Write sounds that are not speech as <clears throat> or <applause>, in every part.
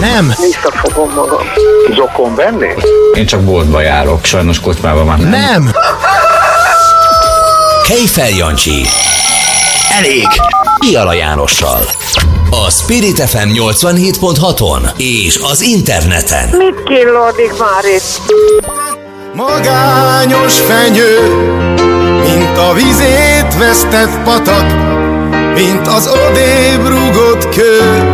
Nem. Visszafogom magam. Zokon venni? Én csak boltba járok, sajnos kocsmában már nem. Nem. Kejfel Jancsi. Elég. Iala Jánossal. A Spirit FM 87.6-on és az interneten. Mit killódik már itt? Magányos fenyő, mint a vizét vesztett patak, mint az odébb rúgott kő.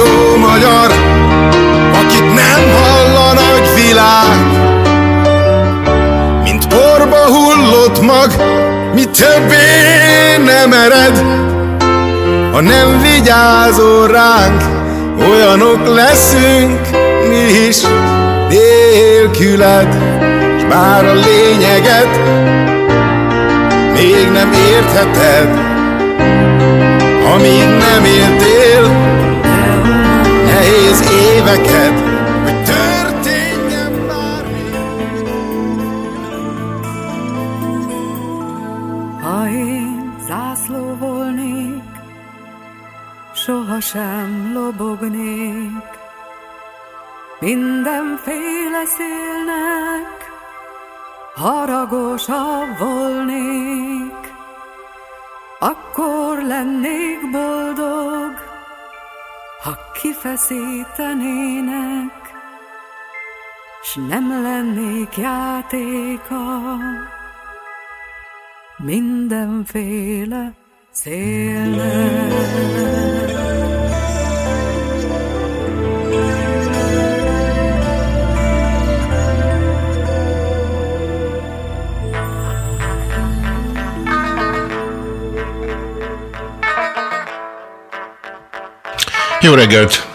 Millió magyar, akit nem hall a nagy világ. Mint porba hullott mag, mi többé nem ered, ha nem vigyázol ránk, olyanok leszünk mi is nélküled, s bár a lényeget még nem értheted, amíg nem nehéz éveket, hogy történjen bármi. Ha én zászló volnék, sohasem lobognék. Mindenféle szélnek haragosabb volnék, akkor lennék boldog, ha kifeszítenének, s nem lennék játéka mindenféle szélnek. Jó reggelt!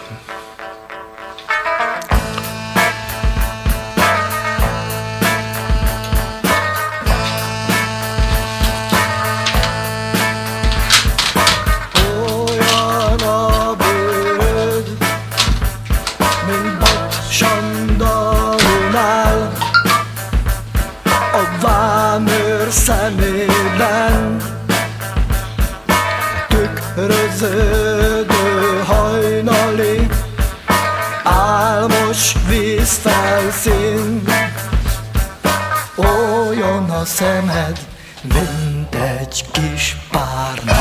Szemed, mint egy kis párna.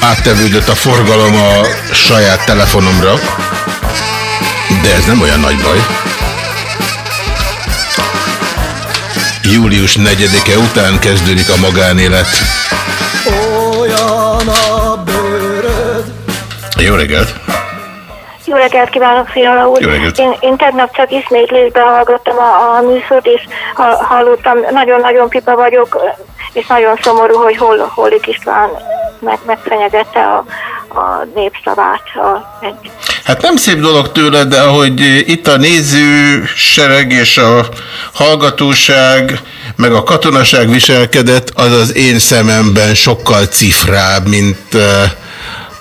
Áttevődött a forgalom a saját telefonomra, de ez nem olyan nagy baj. Július 4-e után kezdődik a magánélet. Olyan a bőröd, Jó reggelt! Jó reggelt kívánok, Fiala úr! Jó reggelt. Én, én tegnap csak ismétlésben hallgattam a, a műsort, és ha, hallottam, nagyon-nagyon pipa vagyok, és nagyon szomorú, hogy hol, Holik István meg, megfenyegette a, a népszavát. A, Hát nem szép dolog tőle, de ahogy itt a nézősereg és a hallgatóság, meg a katonaság viselkedett, az az én szememben sokkal cifrább, mint eh,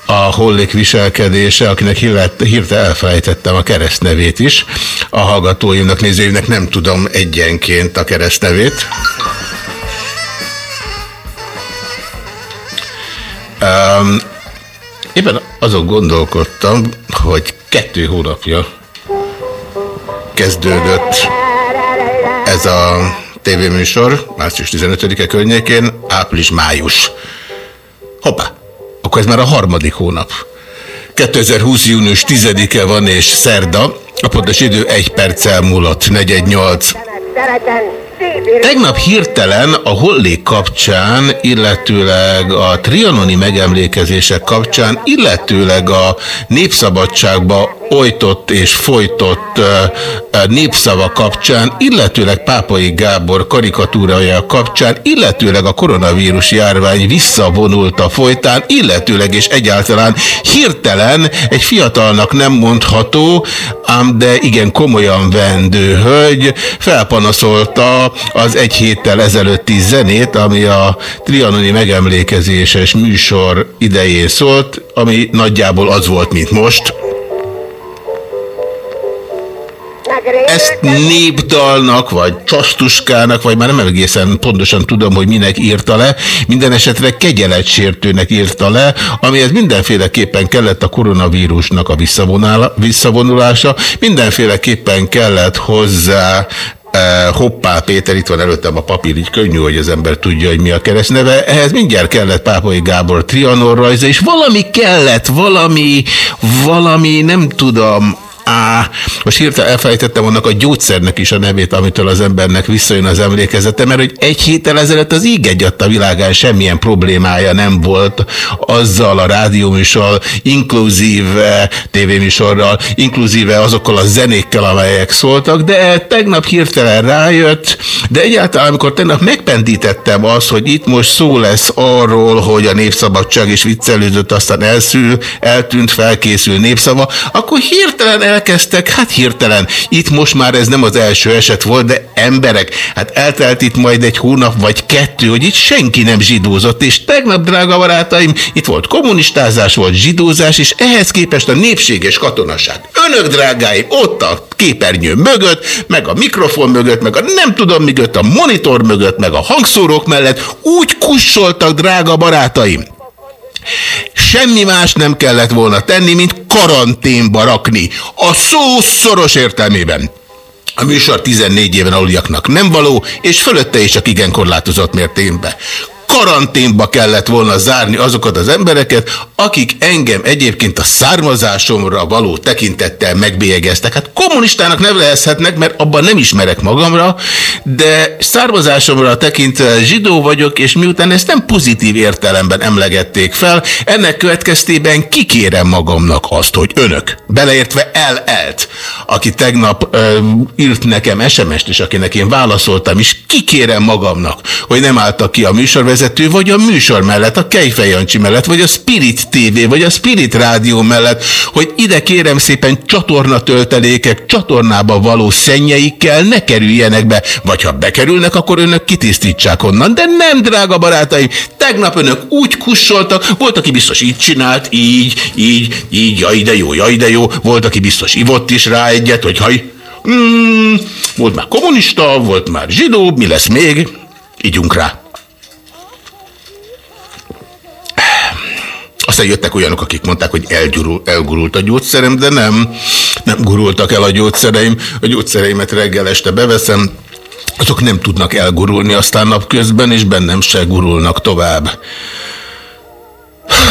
a hollék viselkedése, akinek hirte elfelejtettem a keresztnevét is. A hallgatóimnak, nézőimnek nem tudom egyenként a keresztnevét. Um, éppen azon gondolkodtam, hogy kettő hónapja kezdődött ez a tévéműsor, március 15-e környékén, április-május. Hoppá, akkor ez már a harmadik hónap. 2020. június 10-e van és szerda, a pontos idő egy perccel múlott, 418. Tegnap hirtelen a Hollék kapcsán, illetőleg a trianoni megemlékezések kapcsán, illetőleg a népszabadságba ojtott és folytott népszava kapcsán, illetőleg Pápai Gábor karikatúrája kapcsán, illetőleg a koronavírus járvány visszavonult a folytán, illetőleg és egyáltalán hirtelen egy fiatalnak nem mondható, ám de igen komolyan vendő hölgy felpanaszolta az egy héttel ezelőtti zenét, ami a trianoni megemlékezéses műsor idején szólt, ami nagyjából az volt, mint most. Ezt népdalnak, vagy csasztuskának, vagy már nem egészen pontosan tudom, hogy minek írta le, minden esetre kegyeletsértőnek írta le, amihez mindenféleképpen kellett a koronavírusnak a visszavonulása, mindenféleképpen kellett hozzá Hoppá Péter, itt van előttem a papír, így könnyű, hogy az ember tudja, hogy mi a keresztneve. Ehhez mindjárt kellett Pápai Gábor Trianor rajza, és valami kellett, valami, valami, nem tudom, Á, most hirtelen elfelejtettem annak a gyógyszernek is a nevét, amitől az embernek visszajön az emlékezete, mert hogy egy héttel ezelőtt az íg egy a világán semmilyen problémája nem volt azzal a rádióműsor, inkluzíve tévéműsorral, inkluzíve azokkal a zenékkel, amelyek szóltak, de tegnap hirtelen rájött, de egyáltalán, amikor tegnap megpendítettem azt, hogy itt most szó lesz arról, hogy a népszabadság is viccelődött, aztán elszül, eltűnt, felkészül népszava, akkor hirtelen el elkezdtek, hát hirtelen, itt most már ez nem az első eset volt, de emberek, hát eltelt itt majd egy hónap vagy kettő, hogy itt senki nem zsidózott, és tegnap, drága barátaim, itt volt kommunistázás, volt zsidózás, és ehhez képest a népséges katonaság. Önök, drágáim, ott a képernyő mögött, meg a mikrofon mögött, meg a nem tudom mögött, a monitor mögött, meg a hangszórók mellett úgy kussoltak, drága barátaim, Semmi más nem kellett volna tenni, mint karanténba rakni. A szó szoros értelmében. A műsor 14 éven aluliaknak nem való, és fölötte is csak igen korlátozott mértékben karanténba kellett volna zárni azokat az embereket, akik engem egyébként a származásomra való tekintettel megbélyegeztek. Hát kommunistának nevezhetnek, mert abban nem ismerek magamra, de származásomra tekintve zsidó vagyok, és miután ezt nem pozitív értelemben emlegették fel, ennek következtében kikérem magamnak azt, hogy önök, beleértve el-elt, aki tegnap ö, írt nekem SMS-t, és akinek én válaszoltam is, kikérem magamnak, hogy nem álltak ki a műsorvezető, vezető, vagy a műsor mellett, a Kejfej Jancsi mellett, vagy a Spirit TV, vagy a Spirit Rádió mellett, hogy ide kérem szépen csatornatöltelékek, csatornába való szennyeikkel ne kerüljenek be, vagy ha bekerülnek, akkor önök kitisztítsák onnan. De nem, drága barátaim, tegnap önök úgy kussoltak, volt, aki biztos így csinált, így, így, így, jaj, de jó, jaj, de jó, volt, aki biztos ivott is rá egyet, hogy haj, mm, volt már kommunista, volt már zsidó, mi lesz még? Ígyunk rá. Aztán jöttek olyanok, akik mondták, hogy elgyurul, elgurult a gyógyszerem, de nem, nem gurultak el a gyógyszereim. A gyógyszereimet reggel este beveszem, azok nem tudnak elgurulni aztán napközben, és bennem se gurulnak tovább.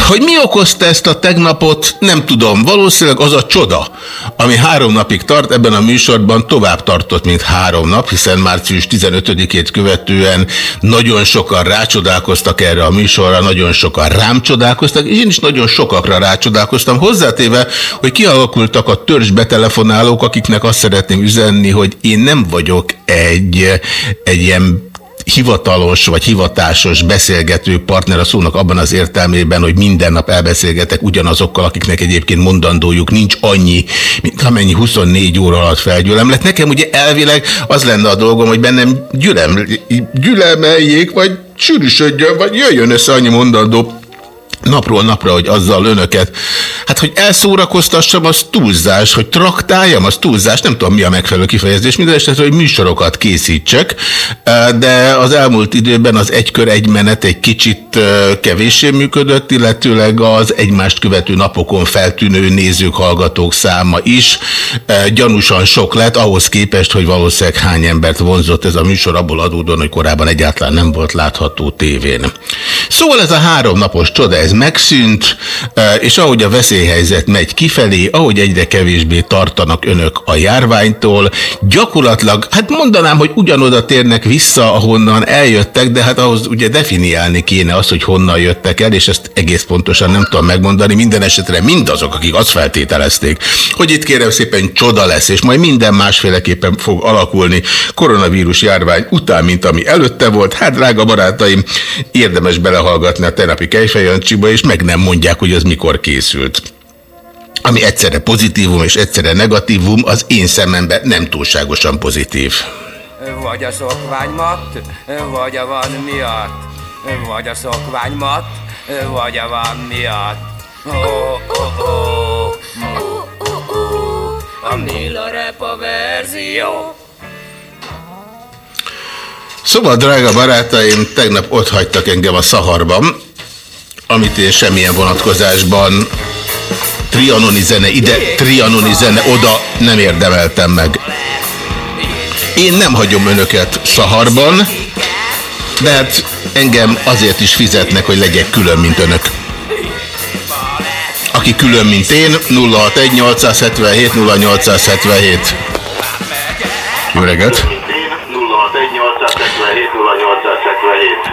Hogy mi okozta ezt a tegnapot, nem tudom. Valószínűleg az a csoda, ami három napig tart, ebben a műsorban tovább tartott, mint három nap, hiszen március 15-ét követően nagyon sokan rácsodálkoztak erre a műsorra, nagyon sokan rám csodálkoztak, és én is nagyon sokakra rácsodálkoztam, hozzátéve, hogy kialakultak a törzs betelefonálók, akiknek azt szeretném üzenni, hogy én nem vagyok egy, egy ilyen hivatalos vagy hivatásos beszélgető partner a szónak abban az értelmében, hogy minden nap elbeszélgetek ugyanazokkal, akiknek egyébként mondandójuk nincs annyi, mint amennyi 24 óra alatt felgyűlem lett. Nekem ugye elvileg az lenne a dolgom, hogy bennem gyülem, gyülemeljék, vagy sűrűsödjön, vagy jöjjön össze annyi mondandó, napról napra, hogy azzal önöket, hát hogy elszórakoztassam, az túlzás, hogy traktáljam, az túlzás, nem tudom mi a megfelelő kifejezés, minden esetre, hogy műsorokat készítsek, de az elmúlt időben az egykör egy menet egy kicsit kevéssé működött, illetőleg az egymást követő napokon feltűnő nézők, hallgatók száma is gyanúsan sok lett, ahhoz képest, hogy valószínűleg hány embert vonzott ez a műsor, abból adódóan, hogy korábban egyáltalán nem volt látható tévén. Szóval ez a három napos csoda, ez megszűnt, és ahogy a veszélyhelyzet megy kifelé, ahogy egyre kevésbé tartanak önök a járványtól, gyakorlatilag, hát mondanám, hogy ugyanoda térnek vissza, ahonnan eljöttek, de hát ahhoz ugye definiálni kéne azt, hogy honnan jöttek el, és ezt egész pontosan nem tudom megmondani. Minden esetre mindazok, akik azt feltételezték, hogy itt kérem szépen csoda lesz, és majd minden másféleképpen fog alakulni koronavírus járvány után, mint ami előtte volt. Hát, drága barátaim, érdemes belehallgatni a tegnapi Kejfejancsiba, és meg nem mondják, hogy az mikor készült. Ami egyszerre pozitívum és egyszerre negatívum, az én szememben nem túlságosan pozitív. Vagy a szokványmat, vagy a van miatt. Vagy a szokványmat, vagy a van miatt. Oh, oh, oh. A Mila Repa verzió. Szóval, drága barátaim, tegnap ott hagytak engem a szaharban, amit én semmilyen vonatkozásban trianoni zene ide, trianoni zene oda nem érdemeltem meg. Én nem hagyom önöket szaharban, de hát engem azért is fizetnek, hogy legyek külön, mint önök. Aki külön, mint én, 061 877 0877. Jó reggelt!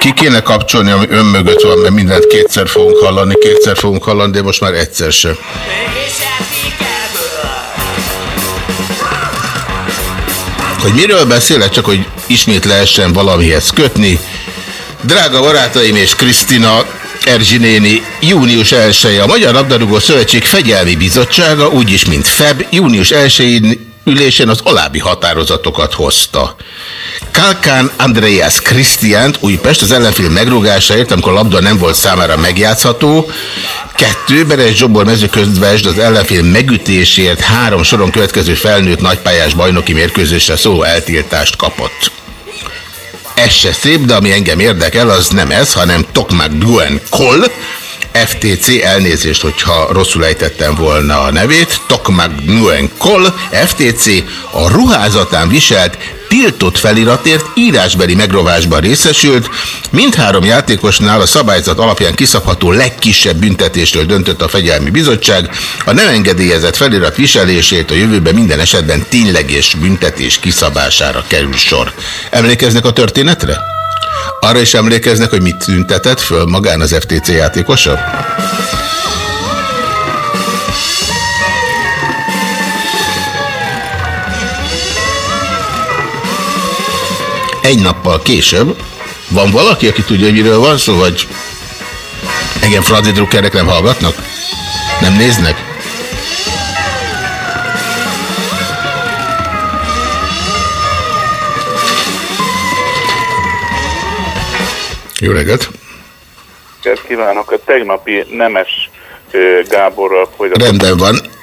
Ki kéne kapcsolni, ami ön mögött van, mert mindent kétszer fogunk hallani, kétszer fogunk hallani, de most már egyszer se. Hogy miről beszélek, csak hogy ismét lehessen valamihez kötni. Drága barátaim és Krisztina Erzsinéni, június 1 a Magyar Labdarúgó Szövetség Fegyelmi Bizottsága, úgyis mint FEB, június 1 ülésen az alábbi határozatokat hozta. Kalkán Andreas Christiant Újpest az ellenfél megrúgásáért, amikor a labda nem volt számára megjátszható. Kettő, Beres Zsobor mezőközvesd az ellenfél megütésért három soron következő felnőtt nagypályás bajnoki mérkőzésre szóló eltiltást kapott. Ez se szép, de ami engem érdekel, az nem ez, hanem Tokmak Duen Kol, FTC, elnézést, hogyha rosszul ejtettem volna a nevét, Tokmak Nguyen Kol, FTC, a ruházatán viselt tiltott feliratért írásbeli megrovásban részesült. Mindhárom játékosnál a szabályzat alapján kiszabható legkisebb büntetésről döntött a Fegyelmi Bizottság. A nem engedélyezett felirat viselését a jövőben minden esetben tényleges büntetés kiszabására kerül sor. Emlékeznek a történetre? Arra is emlékeznek, hogy mit tüntetett föl magán az FTC játékosa? Egy nappal később van valaki, aki tudja, hogy miről van szó, vagy engem Fradi Druckerek nem hallgatnak? Nem néznek? Jó reggelt! Kívánok! A tegnapi Nemes Gáborral folytatott... Rendben van.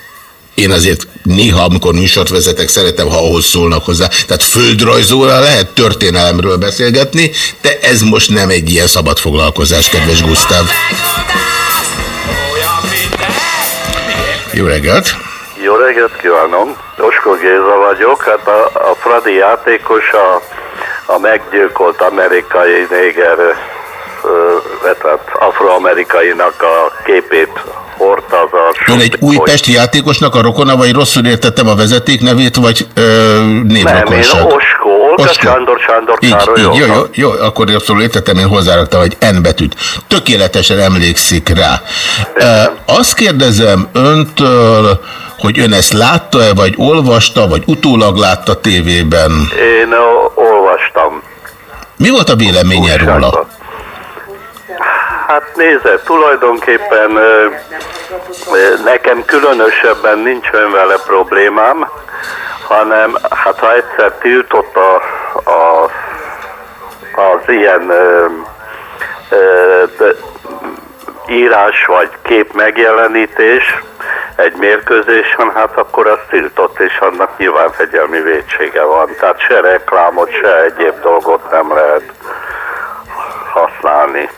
Én azért néha, amikor műsort vezetek, szeretem, ha ahhoz szólnak hozzá. Tehát földrajzóra lehet történelemről beszélgetni, de ez most nem egy ilyen szabad foglalkozás, kedves Gusztáv. Jó reggelt! Jó reggelt kívánom! Oskó Géza vagyok. Hát a, a Fradi játékos a, a meggyilkolt amerikai néger tehát afroamerikainak a képét hordta az a... Ön egy újpesti játékosnak a rokona, vagy rosszul értettem a vezeték nevét, vagy ö, névrokonság? Nem, én Oskó, Olga Oskó. Sándor, Sándor így, Károly. Így, jó, jó, jó, akkor rosszul értettem, én hozzáraktam egy N betűt. Tökéletesen emlékszik rá. E, azt kérdezem öntől, hogy ön ezt látta-e, vagy olvasta, vagy utólag látta tévében? Én olvastam. Mi volt a véleménye róla? Hát nézze, tulajdonképpen nekem különösebben nincsen vele problémám, hanem hát ha egyszer tiltott a, a, az ilyen ö, ö, írás vagy kép megjelenítés egy mérkőzésen, hát akkor az tiltott, és annak nyilván fegyelmi védsége van. Tehát se reklámot, se egyéb dolgot nem lehet használni.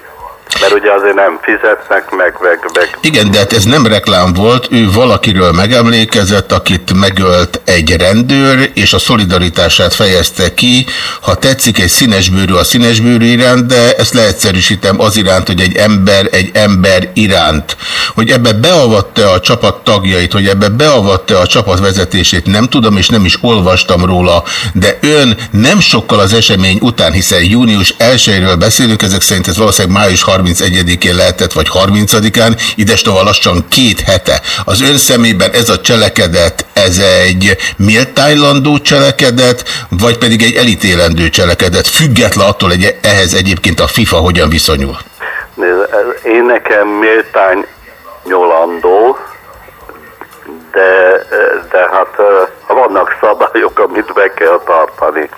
Mert ugye azért nem fizetnek meg, meg, meg. Igen, de hát ez nem reklám volt, ő valakiről megemlékezett, akit megölt egy rendőr, és a szolidaritását fejezte ki. Ha tetszik egy színesbőrű a színesbőrű iránt, de ezt leegyszerűsítem az iránt, hogy egy ember egy ember iránt. Hogy ebbe beavatta a csapat tagjait, hogy ebbe beavatta a csapat vezetését, nem tudom, és nem is olvastam róla, de ön nem sokkal az esemény után, hiszen június 1-ről beszélünk, ezek szerint ez valószínűleg május 31-én lehetett, vagy 30-án, idestova lassan két hete. Az ön szemében ez a cselekedet, ez egy méltánylandó cselekedet, vagy pedig egy elítélendő cselekedet, független attól, hogy ehhez egyébként a FIFA hogyan viszonyul? Én nekem méltány de hát vannak szabályok, amit be kell tartani.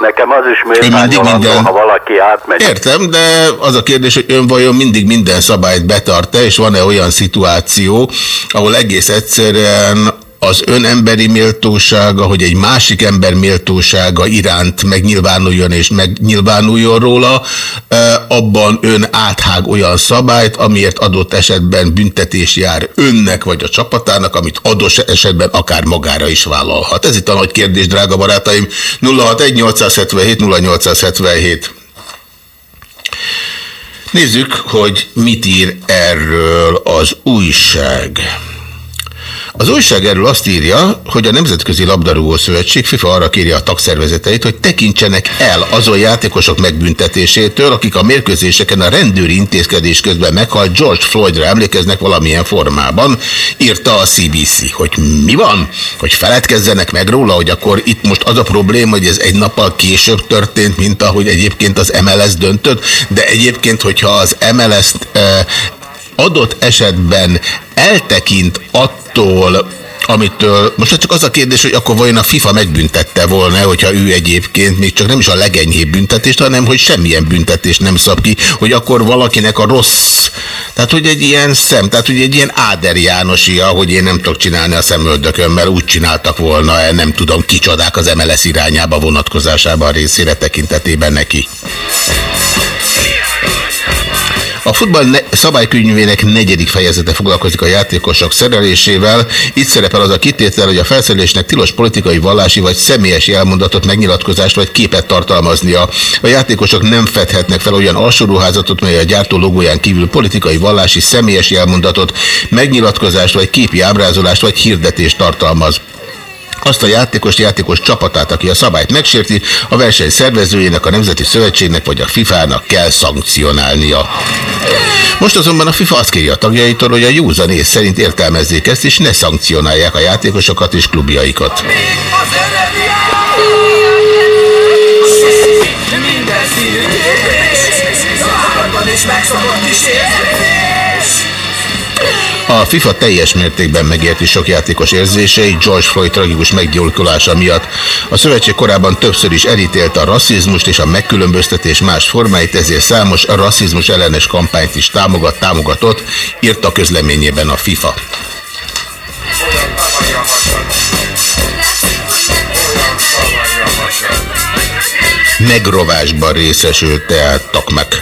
Nekem az is méltányolandó, minden... ha valaki átmegy. Értem, de az a kérdés, hogy ön vajon mindig minden szabályt betart-e, és van-e olyan szituáció, ahol egész egyszerűen az ön emberi méltósága, hogy egy másik ember méltósága iránt megnyilvánuljon és megnyilvánuljon róla, abban ön áthág olyan szabályt, amiért adott esetben büntetés jár önnek vagy a csapatának, amit adott esetben akár magára is vállalhat. Ez itt a nagy kérdés, drága barátaim. 061 877 0877 Nézzük, hogy mit ír erről az újság. Az újság erről azt írja, hogy a Nemzetközi Labdarúgó Szövetség FIFA arra kéri a tagszervezeteit, hogy tekintsenek el azon játékosok megbüntetésétől, akik a mérkőzéseken a rendőri intézkedés közben meghalt George Floydra emlékeznek valamilyen formában, írta a CBC, hogy mi van, hogy feledkezzenek meg róla, hogy akkor itt most az a probléma, hogy ez egy nappal később történt, mint ahogy egyébként az MLS döntött, de egyébként, hogyha az MLS-t eh, adott esetben eltekint attól, amitől, most csak az a kérdés, hogy akkor vajon a FIFA megbüntette volna, hogyha ő egyébként még csak nem is a legenyhébb büntetést, hanem hogy semmilyen büntetést nem szab ki, hogy akkor valakinek a rossz, tehát hogy egy ilyen szem, tehát hogy egy ilyen Áder Jánosia, hogy én nem tudok csinálni a szemöldökömmel, úgy csináltak volna, nem tudom kicsodák az MLS irányába vonatkozásában részére tekintetében neki. A futball ne szabálykönyvének negyedik fejezete foglalkozik a játékosok szerelésével. Itt szerepel az a kitétel, hogy a felszerelésnek tilos politikai, vallási vagy személyes elmondatot, megnyilatkozást vagy képet tartalmaznia. A játékosok nem fedhetnek fel olyan alsóruházatot, mely a gyártó logóján kívül politikai, vallási, személyes elmondatot, megnyilatkozást vagy képi ábrázolást vagy hirdetést tartalmaz azt a játékos játékos csapatát, aki a szabályt megsérti, a verseny szervezőjének, a Nemzeti Szövetségnek vagy a FIFA-nak kell szankcionálnia. Most azonban a FIFA azt kéri a tagjaitól, hogy a józan ész szerint értelmezzék ezt, és ne szankcionálják a játékosokat és klubjaikat. És megszokott is a FIFA teljes mértékben megérti sok játékos érzései George Floyd tragikus meggyilkolása miatt. A szövetség korábban többször is elítélte a rasszizmust és a megkülönböztetés más formáit, ezért számos a rasszizmus ellenes kampányt is támogat, támogatott, írta közleményében a FIFA. Megrovásban részesült tehát Takmek.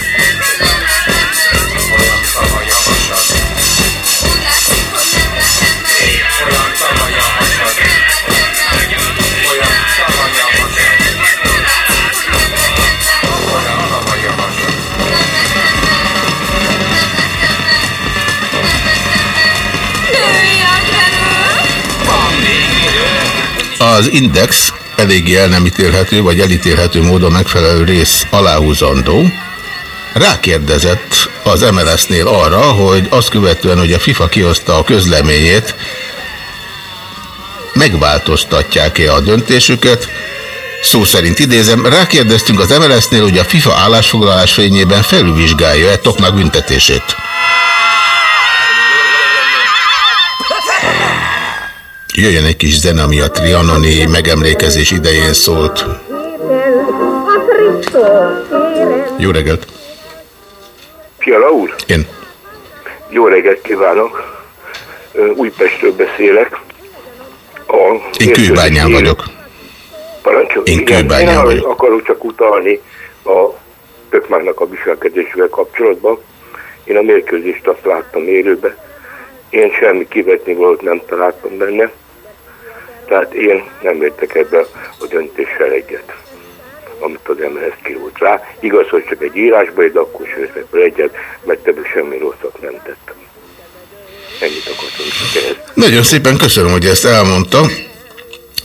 Az Index eléggé el nem ítélhető, vagy elítélhető módon megfelelő rész aláhúzandó. Rákérdezett az MLS-nél arra, hogy azt követően, hogy a FIFA kihozta a közleményét, megváltoztatják-e a döntésüket, Szó szerint idézem, rákérdeztünk az MLS-nél, hogy a FIFA állásfoglalás fényében felülvizsgálja-e Toknak büntetését. Jöjjön egy kis zene, ami a trianoni megemlékezés idején szólt. Jó reggelt! Fiala úr? Én. Jó reggelt kívánok! Újpestről beszélek. A Én kőbányán vagyok. Parancsol. Én Igen, kőbányán én vagyok. akarok csak utalni a Tökmának a viselkedésével kapcsolatban. Én a mérkőzést azt láttam élőbe. Én semmi kivetni volt nem találtam benne. Tehát én nem értek ebbe a döntéssel egyet amit az MLS kirót rá. Igaz, hogy csak egy írásba, de akkor sem egyet, mert ebből semmi rosszat nem tettem. Ennyit akartam ehhez. Nagyon szépen köszönöm, hogy ezt elmondta.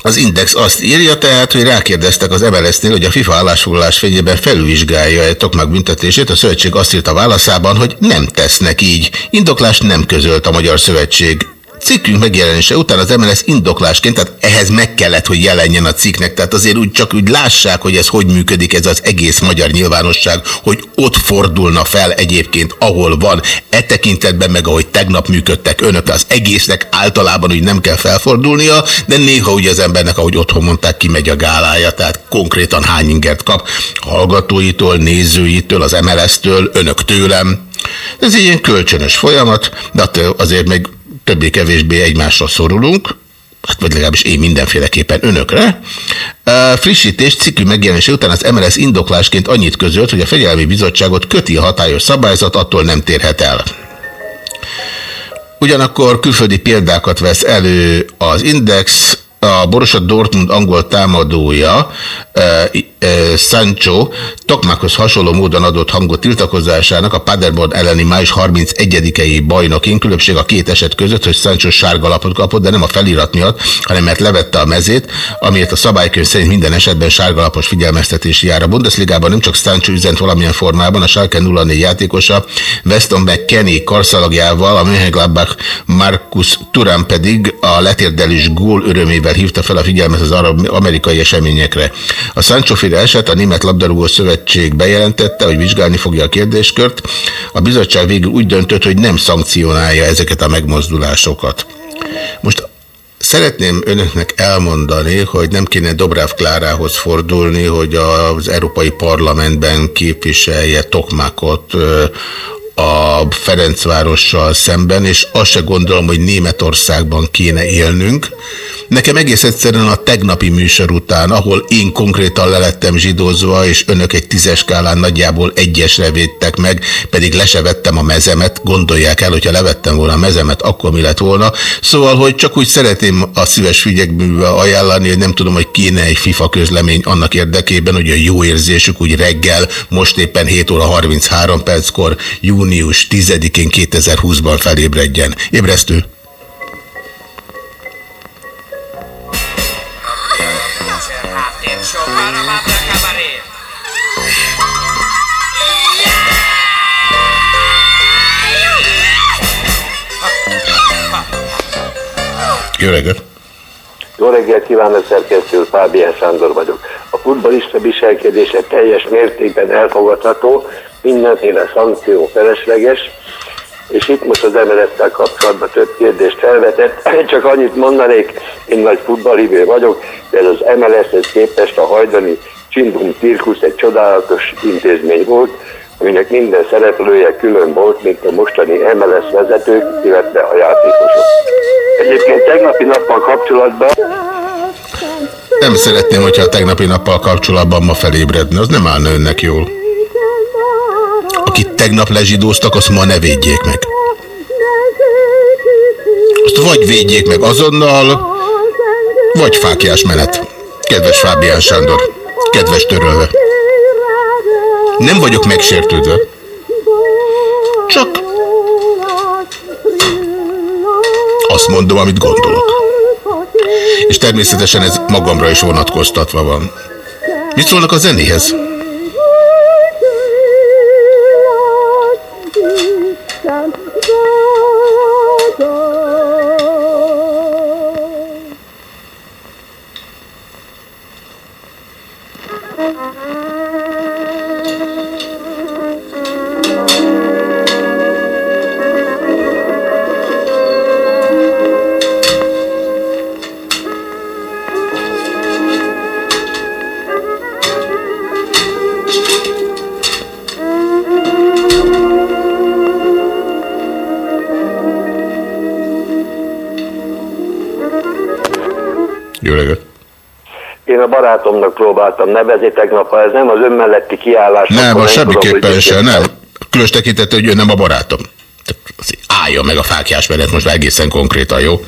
Az Index azt írja tehát, hogy rákérdeztek az MLS-nél, hogy a FIFA állásfoglalás fényében felülvizsgálja egy tokmak büntetését. A szövetség azt írta válaszában, hogy nem tesznek így. Indoklást nem közölt a Magyar Szövetség. Cikkünk megjelenése után az MLS indoklásként, tehát ehhez meg kellett, hogy jelenjen a cikknek, tehát azért úgy csak úgy lássák, hogy ez hogy működik ez az egész magyar nyilvánosság, hogy ott fordulna fel egyébként, ahol van. E tekintetben meg, ahogy tegnap működtek önök, az egésznek általában úgy nem kell felfordulnia, de néha ugye az embernek, ahogy otthon mondták, kimegy a gálája, tehát konkrétan hány ingert kap hallgatóitól, nézőitől, az MLS-től, önök tőlem. Ez egy ilyen kölcsönös folyamat, de azért még többé-kevésbé egymásra szorulunk, hát vagy legalábbis én mindenféleképpen önökre. Uh, frissítés cikkű megjelenése után az MLS indoklásként annyit közölt, hogy a fegyelmi bizottságot köti a hatályos szabályzat, attól nem térhet el. Ugyanakkor külföldi példákat vesz elő az Index, a Borussia Dortmund angol támadója, Sancho Tokmákhoz hasonló módon adott hangot tiltakozásának a Paderborn elleni május 31-i bajnokin különbség a két eset között, hogy Sancho sárga lapot kapott, de nem a felirat miatt, hanem mert levette a mezét, amiért a szabálykönyv szerint minden esetben sárga lapos figyelmeztetési jár. A Bundesligában nem csak Sancho üzent valamilyen formában, a Schalke 04 játékosa Weston McKenny karszalagjával, a Mönchengladbach Markus Turan pedig a letérdelés gól örömével hívta fel a figyelmet az arab amerikai eseményekre. A Sancho féle eset a Német Labdarúgó Szövetség bejelentette, hogy vizsgálni fogja a kérdéskört. A bizottság végül úgy döntött, hogy nem szankcionálja ezeket a megmozdulásokat. Most Szeretném önöknek elmondani, hogy nem kéne Dobráv Klárához fordulni, hogy az Európai Parlamentben képviselje Tokmákot a Ferencvárossal szemben, és azt se gondolom, hogy Németországban kéne élnünk. Nekem egész egyszerűen a tegnapi műsor után, ahol én konkrétan lelettem zsidózva, és önök egy tízes skálán nagyjából egyesre védtek meg, pedig le se vettem a mezemet, gondolják el, hogyha levettem volna a mezemet, akkor mi lett volna. Szóval, hogy csak úgy szeretném a szíves figyekbűvel ajánlani, hogy nem tudom, hogy kéne egy FIFA közlemény annak érdekében, hogy a jó érzésük úgy reggel, most éppen 7 óra 33 perckor, június 10-én 2020-ban felébredjen. Ébresztő! Jó reggelt! Jó reggelt kívánok, szerkesztő Fábián Sándor vagyok. A futbalista viselkedése teljes mértékben elfogadható, mindenféle szankció felesleges, és itt most az mls kapcsolatban több kérdést felvetett. <clears throat> Csak annyit mondanék, én nagy futballhívő vagyok, de ez az MLS-hez képest a hajdani Csindum Cirkusz egy csodálatos intézmény volt, aminek minden szereplője külön volt, mint a mostani MLS vezetők, illetve a játékosok. Egyébként tegnapi nappal kapcsolatban... Nem szeretném, hogyha a tegnapi nappal kapcsolatban ma felébredne, az nem állna önnek jól. Akit tegnap lezsidóztak, azt ma ne védjék meg. Azt vagy védjék meg azonnal, vagy fákjás menet. Kedves Fábián Sándor, kedves törölve. Nem vagyok megsértődve. Csak azt mondom, amit gondolok. És természetesen ez magamra is vonatkoztatva van. Mit szólnak a zenéhez? Barátomnak próbáltam nevezni tegnap, ha ez nem az ön melletti kiállás. Nem, a semmiképpen mit nem. Különös tekintető, hogy ő nem a barátom. Álljon meg a fákjás menet most már egészen konkrétan, jó?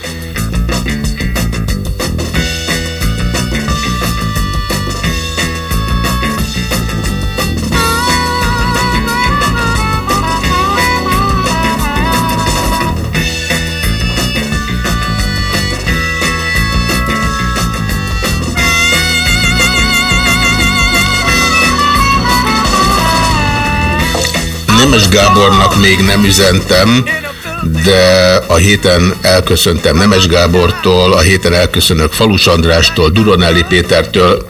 Nemes Gábornak még nem üzentem, de a héten elköszöntem Nemes Gábortól, a héten elköszönök Falus Andrástól, Duronelli Pétertől,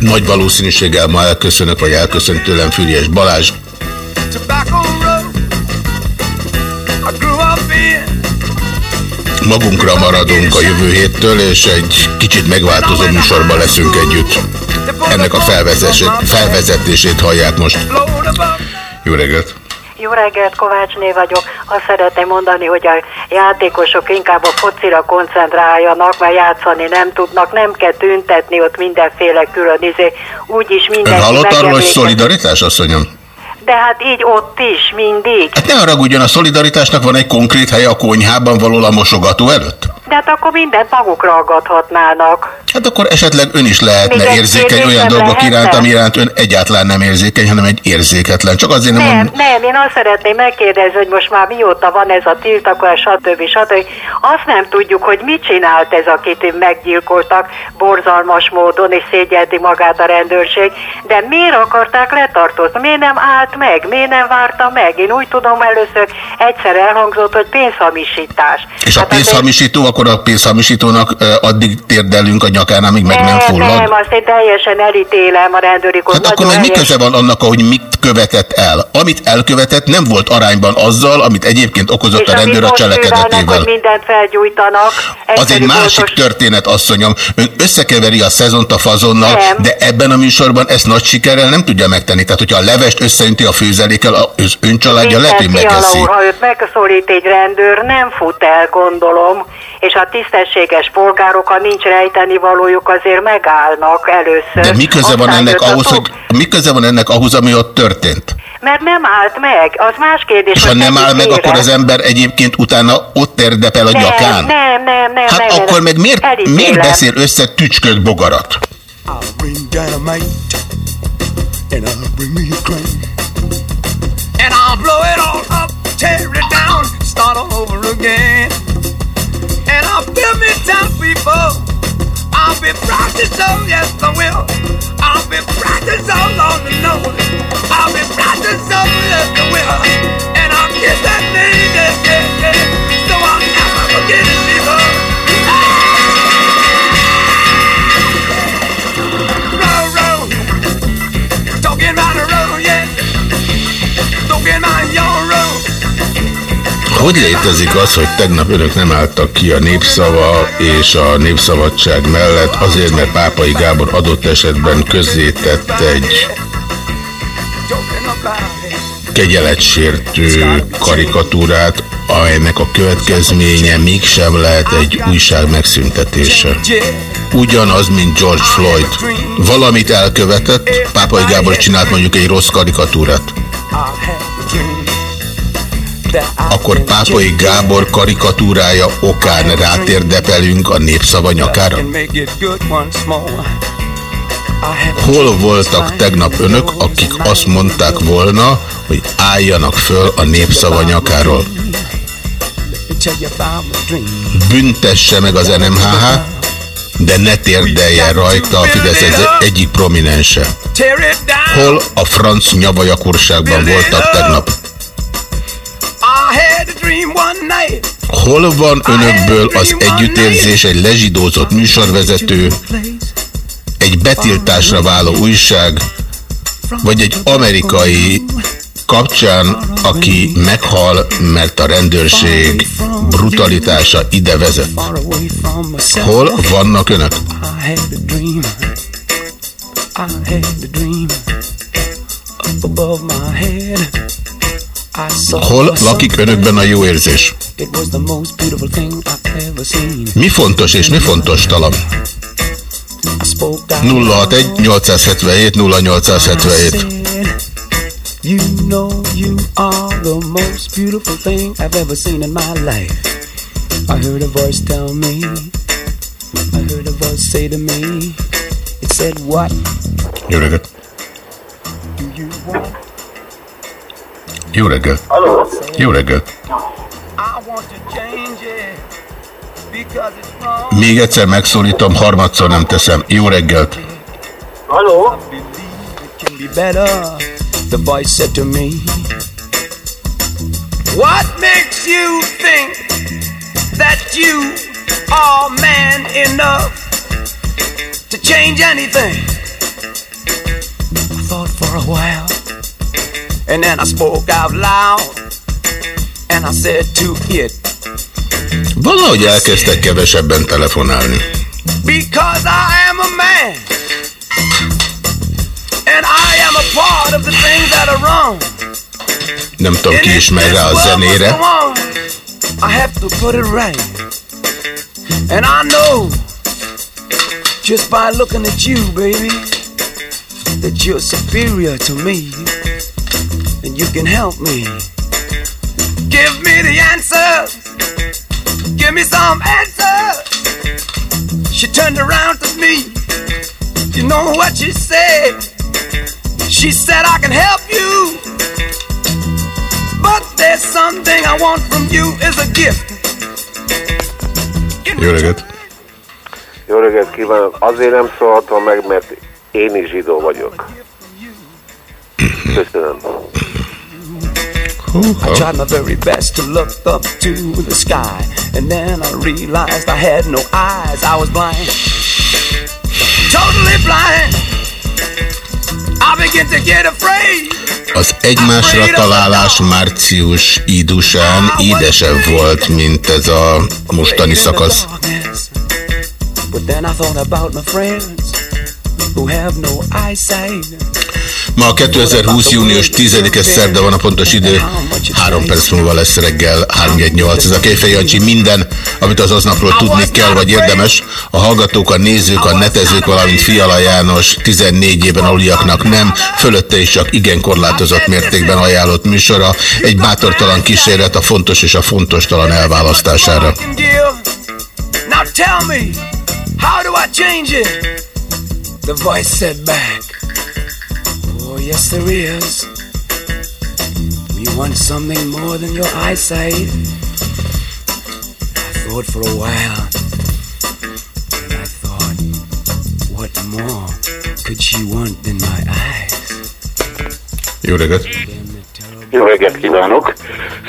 nagy valószínűséggel ma elköszönök, vagy elköszönt tőlem Füriás Balázs. Magunkra maradunk a jövő héttől, és egy kicsit megváltozó műsorban leszünk együtt. Ennek a felvezetését, hallják most. Jó reggelt! Jó reggelt, Kovácsné vagyok. Azt szeretném mondani, hogy a játékosok inkább a focira koncentráljanak, mert játszani nem tudnak, nem kell tüntetni ott mindenféle külön izé. Úgyis Ön mindenki hallott arról, hogy szolidaritás, asszonyom? De hát így ott is, mindig. Hát ne haragudjon, a szolidaritásnak van egy konkrét helye a konyhában való a mosogató előtt? De hát akkor mindent magukra aggathatnának. Hát akkor esetleg ön is lehetne Még érzékeny olyan dolgok iránt, ami iránt ön egyáltalán nem érzékeny, hanem egy érzéketlen. Csak azért nem, Nem, mondom. nem, én azt szeretném megkérdezni, hogy most már mióta van ez a tiltakozás, stb. stb. Azt nem tudjuk, hogy mit csinált ez, akit meggyilkoltak borzalmas módon, és szégyelti magát a rendőrség, de miért akarták letartózni? Miért nem állt meg? Miért nem várta meg? Én úgy tudom először egyszer elhangzott, hogy pénzhamisítás. És a Hát azért- pénzhamisító, akkor a pénzhamisítónak addig térdelünk a nyakán, amíg meg nem nem, fullad? nem, azt én teljesen elítélem a rendőri Hát akkor meg mi köze van annak, hogy mit követett el? Amit elkövetett nem volt arányban azzal, amit egyébként okozott és a rendőr a cselekedetével. hogy mindent felgyújtanak. Az egy másik boltos- történet, asszonyom. Ön összekeveri a szezont a fazonnal, Nem. de ebben a műsorban ezt nagy sikerrel nem tudja megtenni. Tehát, hogyha a levest összeönti a főzelékkel, az ön családja lehet, hogy megeszi. Ha őt megszólít egy rendőr, nem fut el, gondolom, és a tisztességes polgárok, ha nincs rejteni valójuk, azért megállnak először. De mi köze van ennek ahhoz, hogy mi köze van ennek ahhoz, ami ott történt? Mert nem állt meg, az más kérdés. És ha nem áll meg, akkor az ember egyébként utána ott érdepel a nem, nyakán. Nem, nem, nem. Hát nem, akkor nem. meg miért, Elítélem. miért beszél össze tücsköd bogarat? bring dynamite and I'll bring me a crane. And I'll blow it all up, tear it down, start all over again. And I'll build me town people. I'll be proud to show, yes I will. I'll be proud to show, Lord to know. I'll be proud to show, yes I will. And I'll get that name, yeah, yeah, Hogy létezik az, hogy tegnap önök nem álltak ki a népszava és a népszabadság mellett, azért, mert Pápai Gábor adott esetben közzétett egy kegyeletsértő karikatúrát, amelynek a következménye mégsem lehet egy újság megszüntetése. Ugyanaz, mint George Floyd. Valamit elkövetett, Pápai Gábor csinált mondjuk egy rossz karikatúrát. Akkor Pápai Gábor karikatúrája okán rátérdepelünk a népszava nyakára? Hol voltak tegnap önök, akik azt mondták volna, hogy álljanak föl a népszava nyakáról? Büntesse meg az NMHH, de ne térdeljen rajta a Fidesz egy- egyik prominense. Hol a franc nyavajakurságban voltak tegnap? Hol van önökből az együttérzés egy lezsidózott műsorvezető, egy betiltásra váló újság, vagy egy amerikai kapcsán, aki meghal, mert a rendőrség brutalitása ide vezet. Hol vannak önök? I had a dream. I had a dream. Up above my head. Hol lakik önökben a jó érzés? Mi fontos és mi fontos talam? 061 877 0877 You know you are the most beautiful thing I've ever seen in my life. I heard a voice tell me, I heard a voice say to me, it said what? Jó reggelt! Jó reggelt! Halló? Jó reggelt! I want to change it because it's wrong. Még egyszer megszólítom, harmadszor nem teszem. Jó reggelt! Halló? can be better. The voice said to me, What makes you think that you are man enough to change anything? I thought for a while, and then I spoke out loud, and I said to it, Valahogy elkezdtek kevesebben telefonálni. Because I am a man. And I am a part of the things that are wrong. Nem tudom, ki ismer rá a zenére. I have to put it right. And I know just by looking at you, baby, that you're superior to me. And you can help me. Give me the answers. Give me some answers. She turned around to me. You know what she said? She said, I can help you. But there's something I want from you is a gift. Jó reggelt! Jó reggelt kívánok! Azért nem szólhatom meg, mert én is zsidó vagyok. Köszönöm. I tried my very best to look up to the sky, and then I realized I had no eyes. I was blind, totally blind. I began to get afraid. Az egymásra találás március idusán édesebb volt, mint ez a mostani szakasz. Ma a 2020. június 10-e szerda van a pontos idő. Három perc múlva lesz reggel 318. Ez a Kejfej Jancsi minden, amit az aznapról tudni kell, vagy érdemes. A hallgatók, a nézők, a netezők, valamint Fiala János 14 éven aluliaknak nem, fölötte is csak igen korlátozott mértékben ajánlott műsora. Egy bátortalan kísérlet a fontos és a fontostalan elválasztására. Now how do I change it? The voice said back, yes, there is. We want something more than your eyesight. I thought for a while, I thought, what more could she want than my eyes? Jó reggelt! Jó reggelt kívánok!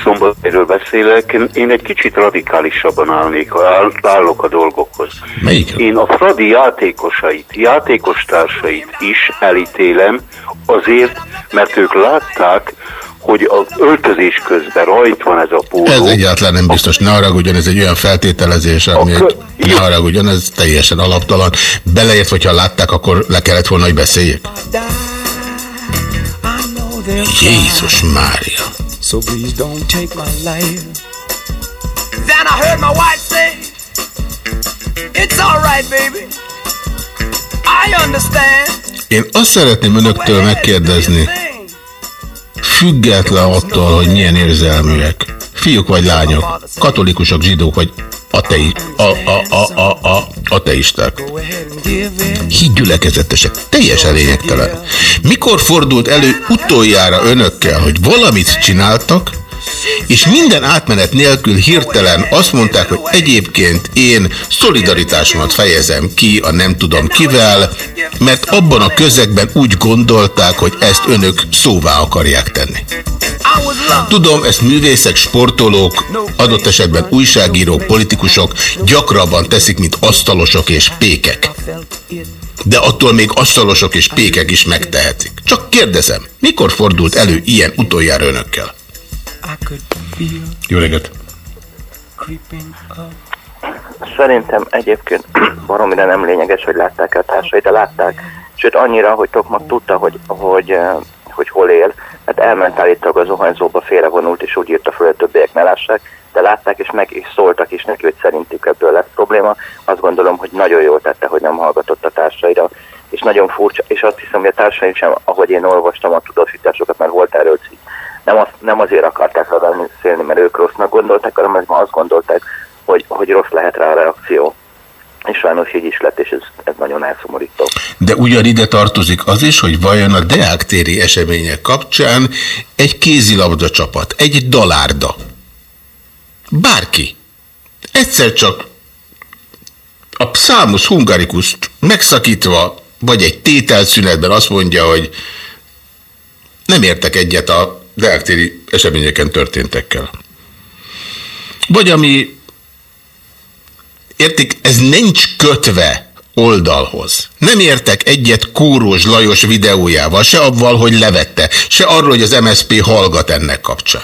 Szombatéről beszélek. Én egy kicsit radikálisabban állnék, áll, állok a dolgokhoz. Melyik? Én a Fradi játékosait, játékostársait is elítélem azért, mert ők látták, hogy az öltözés közben rajt van ez a póló. Ez egyáltalán nem biztos. Ne haragudjon, ez egy olyan feltételezés, ami ne haragudjon, ez teljesen alaptalan. Beleért, hogyha látták, akkor le kellett volna, hogy beszéljék. Jézus Mária! So please don't take my life. Then I heard my wife say, It's alright, baby. I understand. Én azt szeretném önöktől megkérdezni, független attól, hogy milyen érzelműek, fiúk vagy lányok, katolikusok, zsidók vagy atei, a, a, a, a, a, ateisták, hídgyülekezetesek, teljesen lényegtelen. Mikor fordult elő utoljára önökkel, hogy valamit csináltak, és minden átmenet nélkül hirtelen azt mondták, hogy egyébként én szolidaritásomat fejezem ki a nem tudom kivel, mert abban a közegben úgy gondolták, hogy ezt önök szóvá akarják tenni. Tudom, ezt művészek, sportolók, adott esetben újságírók, politikusok gyakrabban teszik, mint asztalosok és pékek. De attól még asztalosok és pékek is megtehetik. Csak kérdezem, mikor fordult elő ilyen utoljára önökkel? Jó reggelt! Szerintem egyébként <clears throat> baromira nem lényeges, hogy látták-e a társai, de látták. Sőt, annyira, hogy Tokmak tudta, hogy, hogy, eh, hogy hol él. Hát elment állítólag a zuhanyzóba, félrevonult, és úgy írta föl, hogy a többiek ne lássák, de látták, és meg is szóltak is neki, hogy szerintük ebből lesz probléma. Azt gondolom, hogy nagyon jól tette, hogy nem hallgatott a társaira, és nagyon furcsa, és azt hiszem, hogy a társaim sem, ahogy én olvastam a tudósításokat, mert volt erről cikk, nem, az, nem azért akarták rá beszélni, mert ők rossznak gondolták, hanem mert azt gondolták, hogy, hogy rossz lehet rá a reakció. És sajnos így is lett, és ez, ez nagyon elszomorító. De ugyanide tartozik az is, hogy vajon a Deák téri események kapcsán egy kézilabda csapat, egy dalárda, bárki, egyszer csak a számos hungarikuszt megszakítva, vagy egy tételszünetben azt mondja, hogy nem értek egyet a Deák téri eseményeken történtekkel. Vagy ami Értik, ez nincs kötve oldalhoz. Nem értek egyet Kóros Lajos videójával, se abval, hogy levette, se arról, hogy az MSP hallgat ennek kapcsán.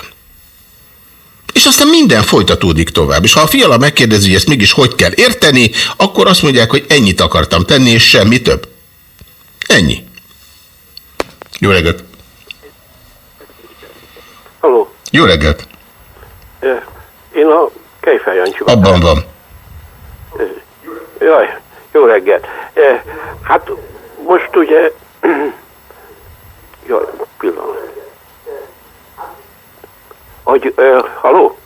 És aztán minden folytatódik tovább. És ha a fiala megkérdezi, hogy ezt mégis hogy kell érteni, akkor azt mondják, hogy ennyit akartam tenni, és semmi több. Ennyi. Jó reggelt! Halló. Jó reggelt! Én a Kejfel Jancsi Abban van. Jaj, jó reggelt. Hát most ugye... <clears throat> Jaj, pillanat. Hogy, uh, haló?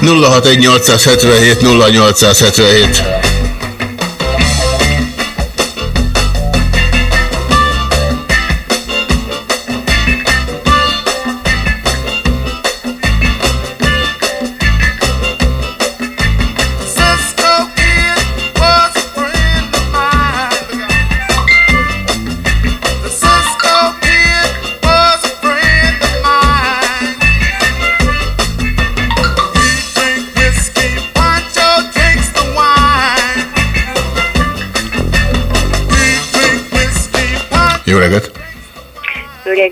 Nulla hat egy 0877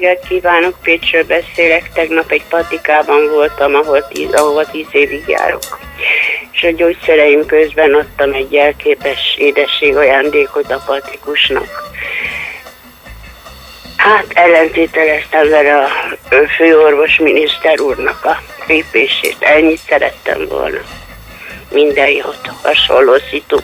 reggelt kívánok, Pécsről beszélek. Tegnap egy patikában voltam, ahol tíz, ahova tíz évig járok. És a gyógyszereim közben adtam egy jelképes édesség ajándékot a patikusnak. Hát ellentételeztem vele a főorvos miniszter úrnak a lépését. Ennyit szerettem volna. Minden jót, hasonló szitu.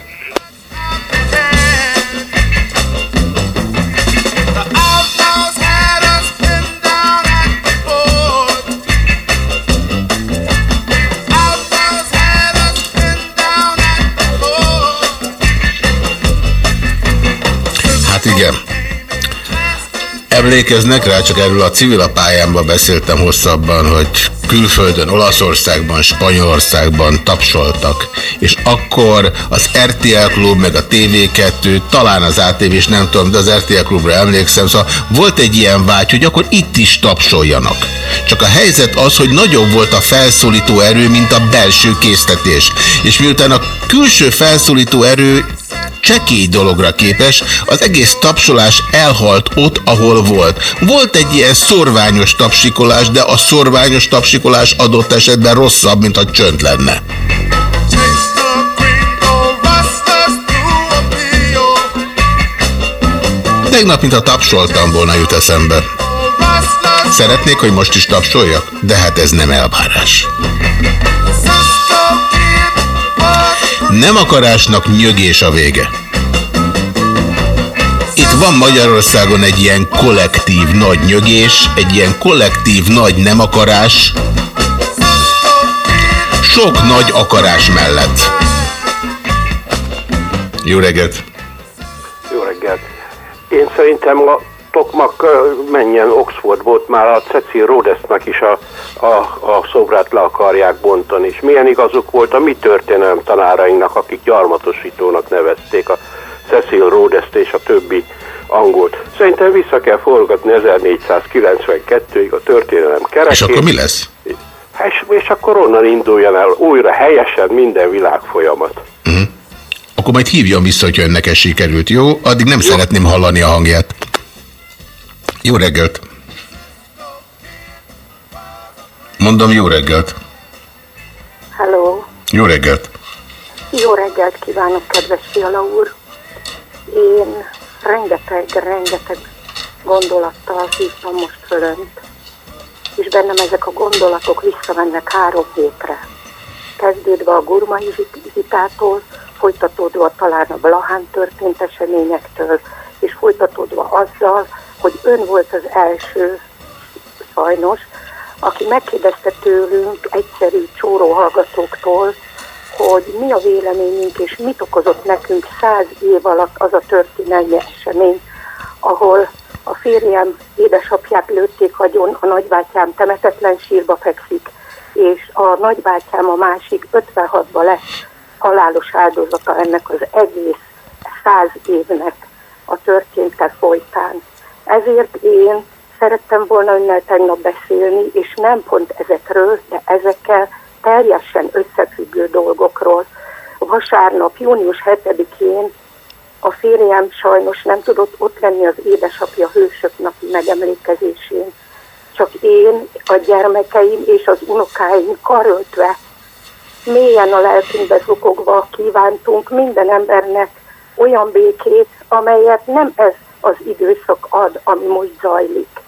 Hát igen. Emlékeznek rá, csak erről a civil pályámban beszéltem hosszabban, hogy külföldön, Olaszországban, Spanyolországban tapsoltak, és akkor az RTL Klub, meg a TV2, talán az ATV, és nem tudom, de az RTL Klubra emlékszem, szóval volt egy ilyen vágy, hogy akkor itt is tapsoljanak. Csak a helyzet az, hogy nagyobb volt a felszólító erő, mint a belső késztetés. És miután a külső felszólító erő csekély dologra képes, az egész tapsolás elhalt ott, ahol volt. Volt egy ilyen szorványos tapsikolás, de a szorványos tapsikolás adott esetben rosszabb, mint a csönd lenne. Tegnap, mint a tapsoltam volna jut eszembe. Szeretnék, hogy most is tapsoljak? De hát ez nem elvárás. Nem akarásnak nyögés a vége. Itt van Magyarországon egy ilyen kollektív nagy nyögés, egy ilyen kollektív nagy nem akarás, sok nagy akarás mellett. Jó reggelt! Jó reggelt. Én szerintem a Tokmak menjen Oxford volt már a Cecil Rhodesnak is a, a, a szobrát le akarják bontani, és milyen igazuk volt a mi történelem tanárainknak, akik gyarmatosítónak nevezték a Cecil Rhodest és a többi angolt. Szerintem vissza kell forgatni 1492-ig a történelem kerekét. És akkor mi lesz? És, és akkor onnan induljon el újra helyesen minden világfolyamat. Akkor majd hívjon vissza, hogyha önnek ez sikerült, jó? Addig nem jó. szeretném hallani a hangját. Jó reggelt! Mondom, jó reggelt! Hello! Jó reggelt! Jó reggelt kívánok, kedves Fiala úr! Én rengeteg, rengeteg gondolattal hívtam most fölönt, és bennem ezek a gondolatok visszamennek három hétre. Kezdődve a gurmai vitától, folytatódva talán a Blahán történt eseményektől, és folytatódva azzal, hogy ön volt az első, sajnos, aki megkérdezte tőlünk egyszerű csóró hallgatóktól, hogy mi a véleményünk, és mit okozott nekünk száz év alatt az a történelmi esemény, ahol a férjem édesapját lőtték agyon, a nagybátyám temetetlen sírba fekszik, és a nagybátyám a másik 56-ba lett halálos áldozata ennek az egész száz évnek a történtek folytán. Ezért én szerettem volna önnel tegnap beszélni, és nem pont ezekről, de ezekkel teljesen összefüggő dolgokról. Vasárnap, június 7-én a férjem sajnos nem tudott ott lenni az édesapja hősök napi megemlékezésén. Csak én, a gyermekeim és az unokáim karöltve, mélyen a lelkünkbe zokogva kívántunk minden embernek olyan békét, amelyet nem ez az időszak ad, ami most zajlik.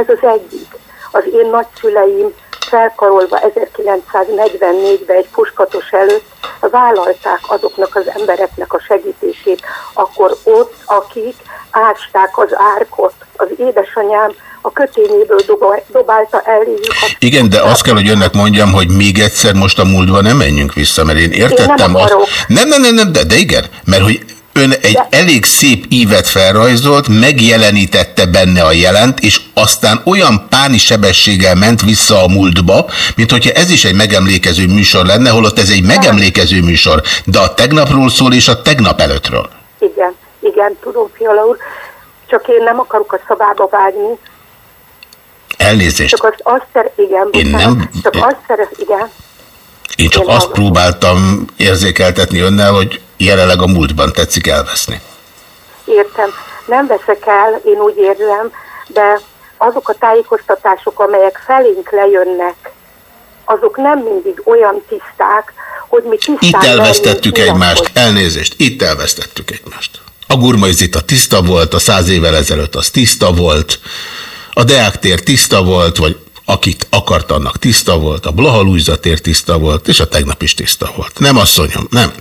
Ez az egyik. Az én nagyszüleim felkarolva 1944-ben egy puskatos előtt vállalták azoknak az embereknek a segítését, akkor ott, akik ásták az árkot, az édesanyám a kötényéből dobálta eléjük. Igen, de azt kell, hogy önnek mondjam, hogy még egyszer most a múltban nem menjünk vissza, mert én értettem én nem azt. Nem, nem, nem, nem, de, de igen, mert hogy ön egy De... elég szép ívet felrajzolt, megjelenítette benne a jelent, és aztán olyan páni sebességgel ment vissza a múltba, mint hogyha ez is egy megemlékező műsor lenne, holott ez egy megemlékező műsor, de a tegnapról szól és a tegnap előttről. Igen, igen, tudom, Fiala úr, csak én nem akarok a szabába vágni. Elnézést. Csak azt, azt igen, én nem... Csak azt szeret, igen. Én csak én azt hallgatom. próbáltam érzékeltetni önnel, hogy jelenleg a múltban tetszik elveszni. Értem. Nem veszek el, én úgy érzem, de azok a tájékoztatások, amelyek felénk lejönnek, azok nem mindig olyan tiszták, hogy mi tisztán... Itt elvesztettük egymást, elnézést, itt elvesztettük egymást. A Gurmai Zita tiszta volt, a száz évvel ezelőtt az tiszta volt, a Deák tér tiszta volt, vagy akit akart, annak tiszta volt, a Blaha tér tiszta volt, és a tegnap is tiszta volt. Nem asszonyom, nem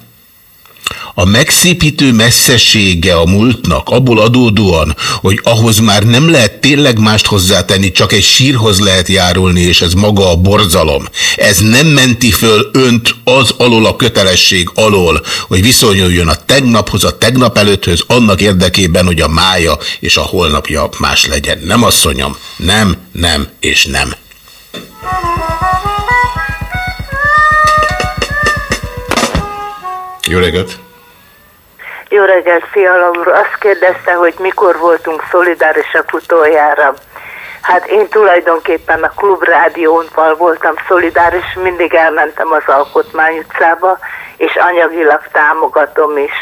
a megszépítő messzessége a múltnak abból adódóan, hogy ahhoz már nem lehet tényleg mást hozzátenni, csak egy sírhoz lehet járulni, és ez maga a borzalom. Ez nem menti föl önt az alól a kötelesség alól, hogy viszonyuljon a tegnaphoz, a tegnap előtthöz, annak érdekében, hogy a mája és a holnapja más legyen. Nem asszonyom, nem, nem és nem. Jó reggelt! Jó reggelt, Fiala úr! Azt kérdezte, hogy mikor voltunk szolidárisak utoljára. Hát én tulajdonképpen a klubrádiónval voltam szolidáris, mindig elmentem az Alkotmány utcába, és anyagilag támogatom is.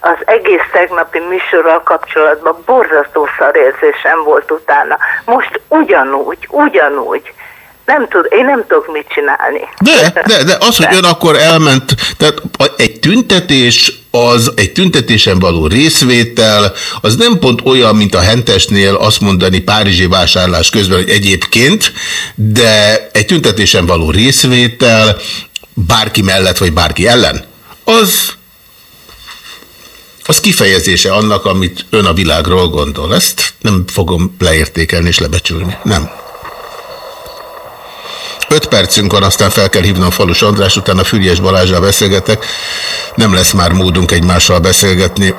Az egész tegnapi műsorral kapcsolatban borzasztó szarérzésem volt utána. Most ugyanúgy, ugyanúgy nem tud, én nem tudok mit csinálni. De, de, de az, hogy ön akkor elment, tehát egy tüntetés, az egy tüntetésen való részvétel, az nem pont olyan, mint a Hentesnél azt mondani Párizsi vásárlás közben, hogy egyébként, de egy tüntetésen való részvétel, bárki mellett vagy bárki ellen, az az kifejezése annak, amit ön a világról gondol. Ezt nem fogom leértékelni és lebecsülni. Nem. Öt percünk van, aztán fel kell hívnom Falus András, utána Füriás Balázsral beszélgetek. Nem lesz már módunk egymással beszélgetni.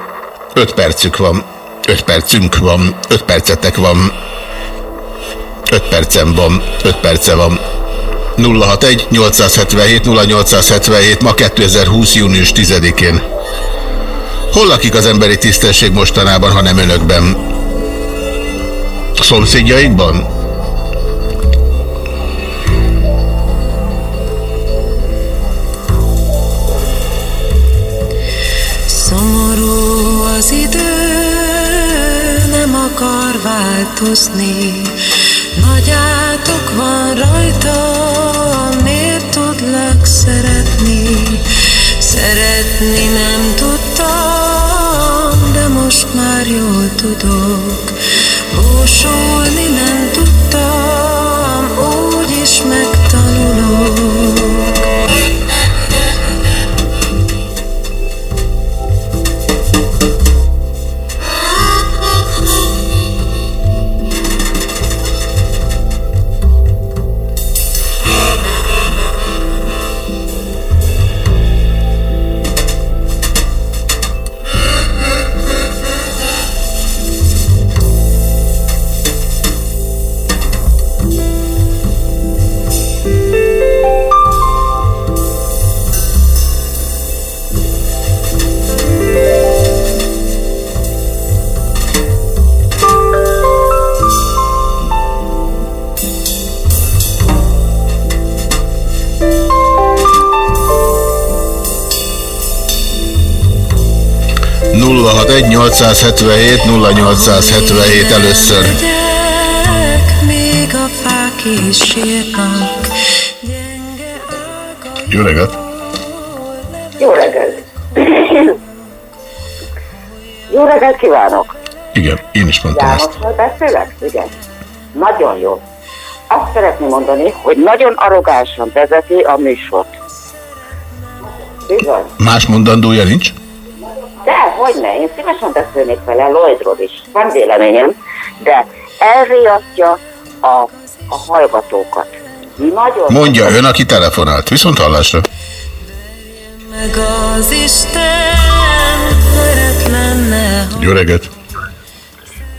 Öt percük van. Öt percünk van. Öt percetek van. Öt percem van. Öt perce van. 061 877 0877 ma 2020. június 10-én. Hol lakik az emberi tisztesség mostanában, ha nem önökben? Szomszédjaikban? Az idő, nem akar változni. Nagy átok van rajta, miért tudlak szeretni? Szeretni nem tudtam, de most már jól tudok. Búsulni nem tudtam, 061 877 0877 először. Jó reggelt! Jó reggelt! Jó reggelt kívánok! Igen, én is mondtam Jánosról ezt. beszélek? Igen. Nagyon jó. Azt szeretném mondani, hogy nagyon arrogánsan vezeti a műsort. Bizony. Más mondandója nincs? Hogy ne, én szívesen beszélnék vele Lloydról is, van véleményem, de elriasztja a, a hallgatókat. Nagyon Mondja ön, aki telefonált. Viszont hallásra. Meg az Isten veretlenne. Jó reggelt!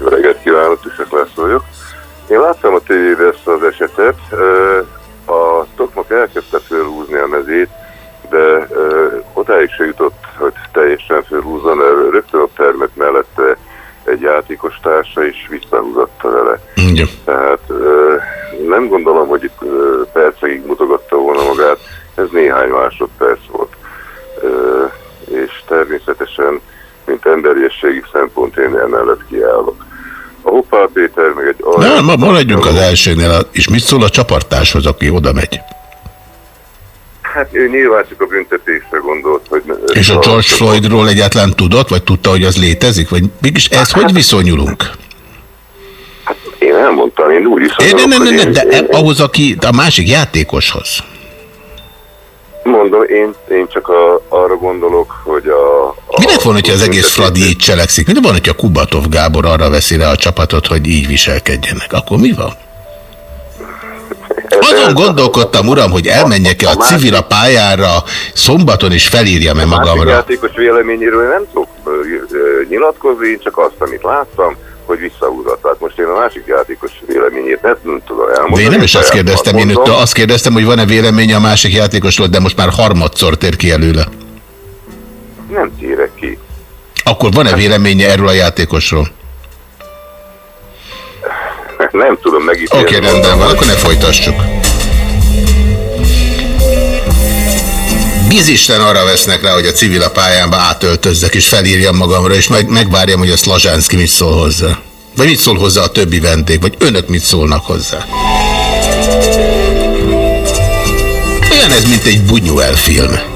Jó reggelt kívánok, Tüssek László vagyok. Én láttam a tévében ezt az esetet. A Tokmak elkezdte fölhúzni a mezét, de ö, odáig se jutott, hogy teljesen fölhúzza, mert rögtön a termet mellette egy játékos társa is visszahúzatta vele. Igen. Tehát ö, nem gondolom, hogy itt ö, percekig mutogatta volna magát, ez néhány másodperc volt. Ö, és természetesen, mint emberiességi szempont én emellett kiállok. A Hoppá Péter meg egy... Nem, ma maradjunk az elsőnél. És mit szól a csapattárshoz, aki oda megy? Hát ő nyilván csak a büntetésre gondolt, hogy... És a George Floydról egyáltalán tudott, vagy tudta, hogy az létezik? Vagy mégis ez hogy viszonyulunk? Én elmondtam, én úgy is Én, nem, nem, nem, de e- ahhoz, aki a másik játékoshoz. Mondom, én, én csak a, arra gondolok, hogy a... a Mi lett volna, hogyha az egész Fradi így cselekszik? Mi lett volna, hogyha Kubatov Gábor arra veszi le a csapatot, hogy így viselkedjenek? Akkor mi van? Azon gondolkodtam, uram, hogy elmenjek-e a civil a pályára szombaton és felírjam-e A magamra. játékos véleményéről én nem tudok nyilatkozni, én csak azt, amit láttam, hogy visszahúzott. Tehát most én a másik játékos véleményét nem, nem tudom elmondani. De én nem is azt kérdeztem, én mondom. azt kérdeztem, hogy van-e véleménye a másik játékosról, de most már harmadszor tér ki előle. Nem térek ki. Akkor van-e véleménye erről a játékosról? Nem tudom megítélni. Oké, okay, rendben van, akkor ne folytassuk. Bizisten arra vesznek rá, hogy a civil a pályámba átöltözzek, és felírjam magamra, és meg, megvárjam, hogy a Szlazsánszki mit szól hozzá. Vagy mit szól hozzá a többi vendég, vagy önök mit szólnak hozzá. Olyan ez, mint egy Buñuel film.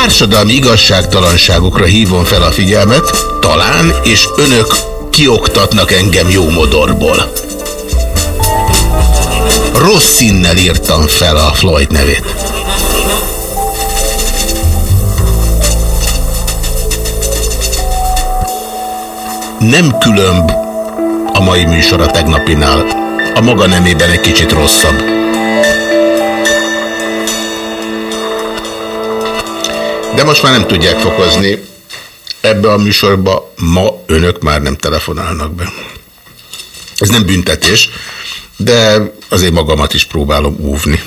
Társadalmi igazságtalanságokra hívom fel a figyelmet, talán, és önök kioktatnak engem jó modorból. Rossz színnel írtam fel a Floyd nevét. Nem különb a mai műsor a tegnapinál. A maga nemében egy kicsit rosszabb. De most már nem tudják fokozni. Ebbe a műsorba ma önök már nem telefonálnak be. Ez nem büntetés, de azért magamat is próbálom óvni.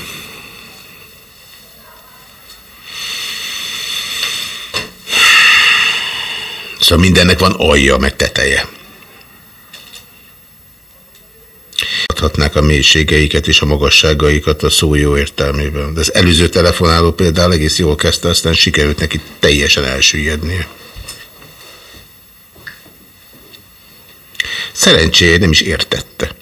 Szóval mindennek van alja, meg teteje. Adhatnák a mélységeiket és a magasságaikat a szó jó értelmében. De az előző telefonáló például egész jól kezdte, aztán sikerült neki teljesen elsüllyednie. Szerencsére nem is értette.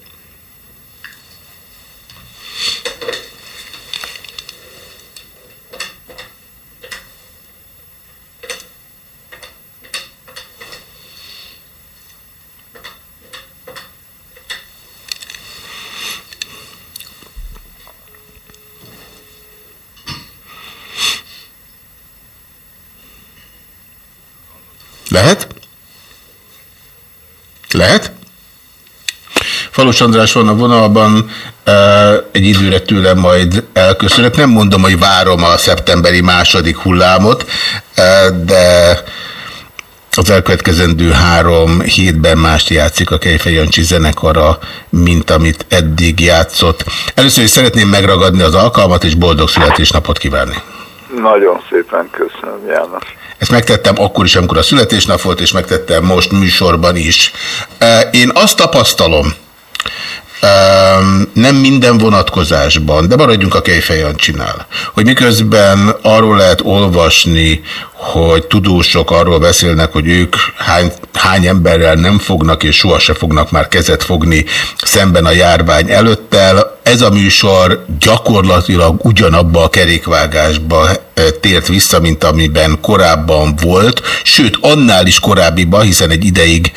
Lehet? Lehet? Falus András van a vonalban, egy időre tőlem majd elköszönök. Nem mondom, hogy várom a szeptemberi második hullámot, de az elkövetkezendő három hétben mást játszik a Kejfej Jancsi zenekara, mint amit eddig játszott. Először is szeretném megragadni az alkalmat, és boldog születésnapot kívánni. Nagyon szépen köszönöm, János. Ezt megtettem akkor is, amikor a születésnap volt, és megtettem most műsorban is. Én azt tapasztalom, nem minden vonatkozásban, de maradjunk a Kejfejancsinál, hogy miközben arról lehet olvasni, hogy tudósok arról beszélnek, hogy ők hány, hány emberrel nem fognak és soha se fognak már kezet fogni szemben a járvány előttel. Ez a műsor gyakorlatilag ugyanabba a kerékvágásba tért vissza, mint amiben korábban volt, sőt annál is korábbiba, hiszen egy ideig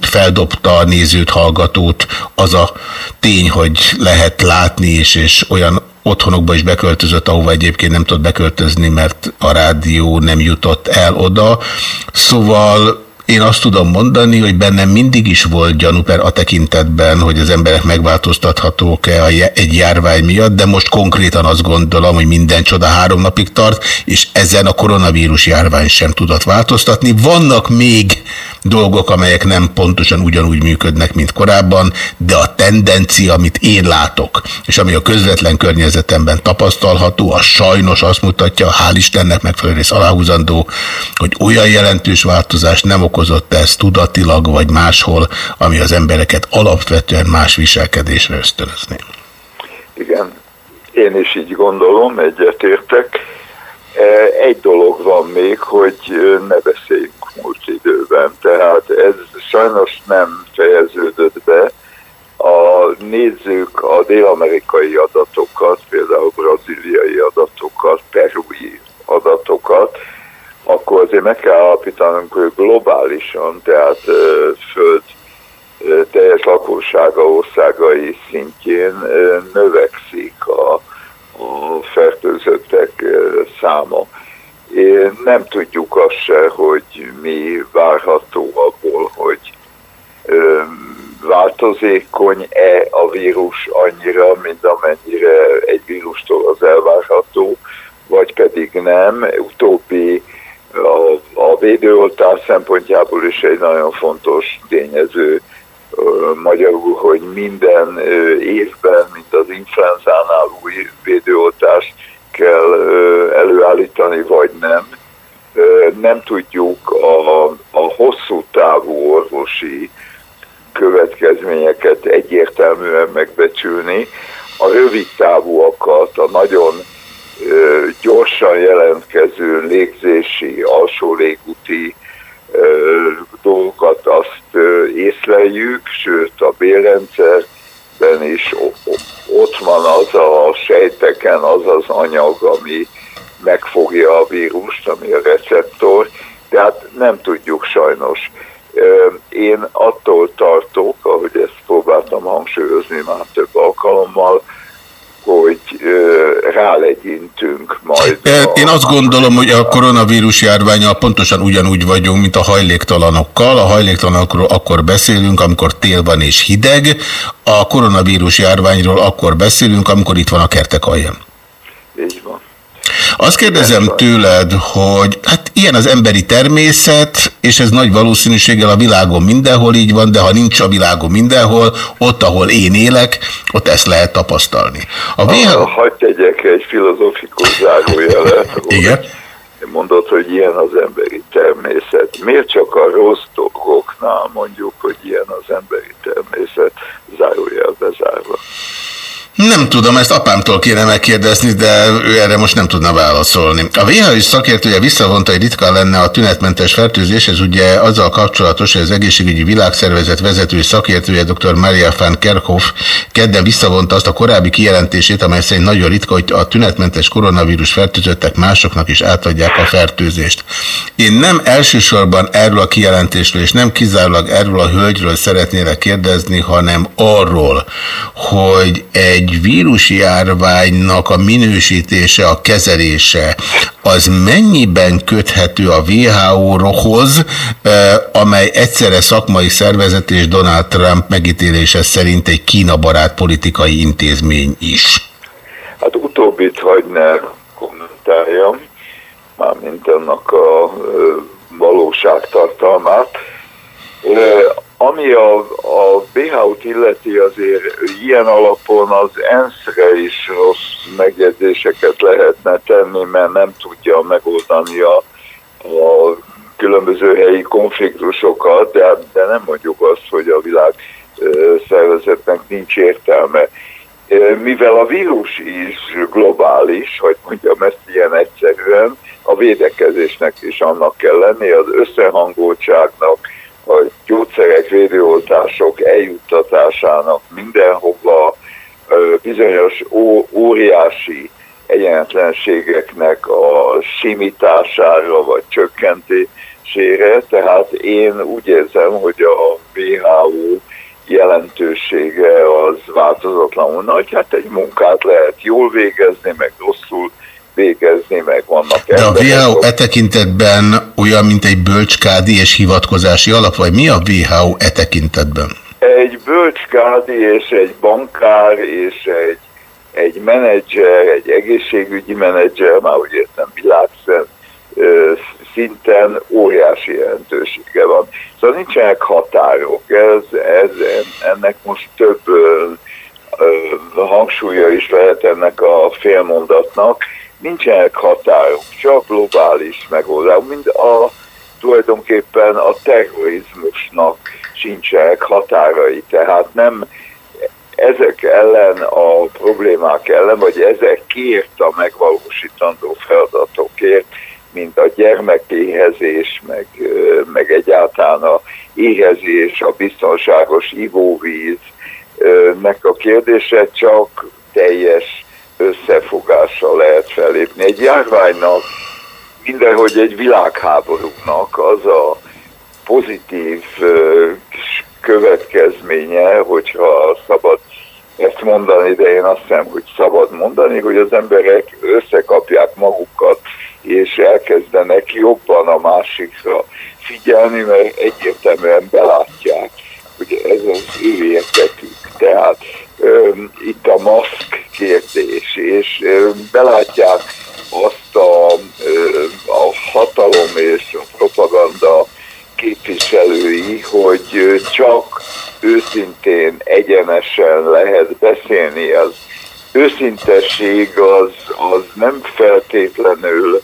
feldobta a nézőt, hallgatót az a tény, hogy lehet látni és, és olyan otthonokba is beköltözött, ahova egyébként nem tudott beköltözni, mert a rádió nem jutott el oda. Szóval én azt tudom mondani, hogy bennem mindig is volt gyanú per a tekintetben, hogy az emberek megváltoztathatók-e egy járvány miatt, de most konkrétan azt gondolom, hogy minden csoda három napig tart, és ezen a koronavírus járvány sem tudott változtatni. Vannak még dolgok, amelyek nem pontosan ugyanúgy működnek, mint korábban, de a tendencia, amit én látok, és ami a közvetlen környezetemben tapasztalható, a sajnos azt mutatja, hál' Istennek megfelelő rész aláhúzandó, hogy olyan jelentős változást nem okozott ez tudatilag, vagy máshol, ami az embereket alapvetően más viselkedésre ösztönözni. Igen, én is így gondolom, egyetértek. Egy dolog van még, hogy ne beszéljünk múlt időben, tehát ez sajnos nem fejeződött be. A nézzük a dél-amerikai adatokat, például braziliai adatokat, perui adatokat, akkor azért meg kell állapítanunk, hogy globálisan, tehát föld teljes lakossága országai szintjén növekszik a, a fertőzöttek száma. Nem tudjuk azt se, hogy mi várható abból, hogy változékony-e a vírus annyira, mint amennyire egy vírustól az elvárható, vagy pedig nem. Utóbbi a, a védőoltás szempontjából is egy nagyon fontos tényező magyarul, hogy minden évben, mint az influenzánál új védőoltást kell előállítani, vagy nem. Nem tudjuk a, a hosszú távú orvosi következményeket egyértelműen megbecsülni. A rövid távúakat, a nagyon gyorsan jelentkező légzési, alsó légúti dolgokat azt észleljük, sőt a bélrendszerben is ott van az a sejteken az az anyag, ami megfogja a vírust, ami a receptor, de hát nem tudjuk sajnos. Én attól tartok, ahogy ezt próbáltam hangsúlyozni már több alkalommal, hogy rálegyintünk majd. Én azt gondolom, hogy a koronavírus járványal pontosan ugyanúgy vagyunk, mint a hajléktalanokkal. A hajléktalanokról akkor beszélünk, amikor tél van és hideg. A koronavírus járványról akkor beszélünk, amikor itt van a kertek alján. Így van. Azt kérdezem tőled, hogy hát ilyen az emberi természet, és ez nagy valószínűséggel a világon mindenhol így van, de ha nincs a világon mindenhol, ott, ahol én élek, ott ezt lehet tapasztalni. A WHO... Hagyj tegyek egy filozofikus zárójelet. Igen. mondod, hogy ilyen az emberi természet. Miért csak a rossz dolgoknál mondjuk, hogy ilyen az emberi természet, viajar, eu ia. Nem tudom, ezt apámtól kéne megkérdezni, de ő erre most nem tudna válaszolni. A WHO szakértője visszavonta, hogy ritka lenne a tünetmentes fertőzés, ez ugye azzal kapcsolatos, hogy az egészségügyi világszervezet vezető szakértője dr. Maria van Kerkhoff kedden visszavonta azt a korábbi kijelentését, amely szerint nagyon ritka, hogy a tünetmentes koronavírus fertőzöttek másoknak is átadják a fertőzést. Én nem elsősorban erről a kijelentésről, és nem kizárólag erről a hölgyről szeretnélek kérdezni, hanem arról, hogy egy egy vírusjárványnak a minősítése, a kezelése, az mennyiben köthető a WHO-hoz, amely egyszerre szakmai szervezet és Donald Trump megítélése szerint egy Kína barát politikai intézmény is? Hát utóbbit hagy ne kommentáljam, mármint annak a valóságtartalmát. Ami a, a BH-t illeti, azért ilyen alapon az ENSZ-re is rossz megjegyzéseket lehetne tenni, mert nem tudja megoldani a, a különböző helyi konfliktusokat, de, de nem mondjuk azt, hogy a világ szervezetnek nincs értelme. Mivel a vírus is globális, hogy mondjam ezt ilyen egyszerűen, a védekezésnek is annak kell lenni, az összehangoltságnak, a gyógyszerek, védőoltások eljuttatásának mindenhova bizonyos ó, óriási egyenletlenségeknek a simítására vagy csökkentésére, tehát én úgy érzem, hogy a WHO jelentősége az változatlanul nagy, hát egy munkát lehet jól végezni, meg rosszul végezni, meg vannak De a WHO e tekintetben olyan, mint egy bölcskádi és hivatkozási alap, vagy mi a WHO e tekintetben? Egy bölcskádi és egy bankár és egy, egy menedzser, egy egészségügyi menedzser, már úgy értem világszem, szinten óriási jelentősége van. Szóval nincsenek határok, ez, ez, ennek most több hangsúlya is lehet ennek a félmondatnak, nincsenek határok, csak globális megoldás. Mind a, tulajdonképpen a terrorizmusnak sincsenek határai, tehát nem ezek ellen a problémák ellen, vagy ezekért a megvalósítandó feladatokért, mint a gyermekéhezés, meg, meg egyáltalán a éhezés, a biztonságos ivóvíz, nek a kérdése csak teljes összefogással lehet felépni. Egy járványnak, mindenhogy egy világháborúnak az a pozitív következménye, hogyha szabad ezt mondani, de én azt hiszem, hogy szabad mondani, hogy az emberek összekapják magukat, és elkezdenek jobban a másikra figyelni, mert egyértelműen belátják, hogy ez az ő érdekük. Tehát itt a maszk kérdés, és belátják azt a, a hatalom és a propaganda képviselői, hogy csak őszintén, egyenesen lehet beszélni. Az őszintesség az, az nem feltétlenül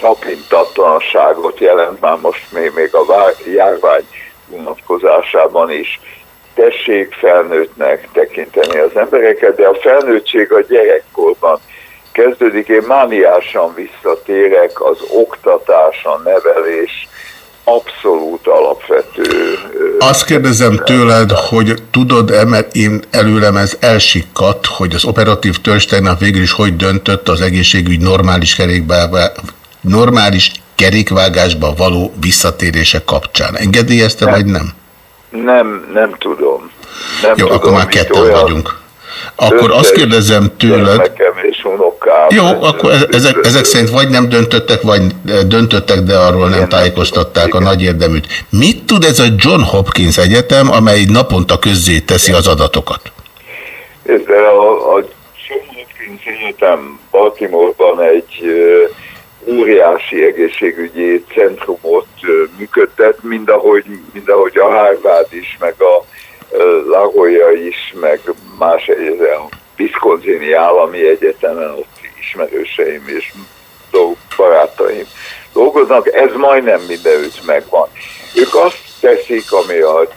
tapintatlanságot jelent már most még, még a járvány vonatkozásában is tessék felnőttnek tekinteni az embereket, de a felnőttség a gyerekkorban kezdődik. Én mániásan visszatérek az oktatás, a nevelés, abszolút alapvető. Azt kérdezem tőled, hogy tudod-e, mert én előlem ez elsikkat, hogy az operatív törzs tegnap végül is hogy döntött az egészségügy normális kerékbe, normális kerékvágásba való visszatérése kapcsán. Engedélyezte, vagy nem? Nem, nem tudom. Nem Jó, tudom, akkor már ketten vagyunk. Akkor azt kérdezem tőled... és unokám. Jó, akkor ezek, ezek szerint vagy nem döntöttek, vagy döntöttek, de arról nem tájékoztatták a nagy érdeműt. Mit tud ez a John Hopkins Egyetem, amely naponta közzé teszi az adatokat? Ez a, a John Hopkins Egyetem Baltimore-ban egy óriási egészségügyi centrumot működtet, mind ahogy, mind ahogy a Harvard is, meg a La Jolla is, meg más a Wisconsin állami egyetemen ott ismerőseim és barátaim dolgoznak, ez majdnem mindenütt megvan. Ők azt teszik, ami a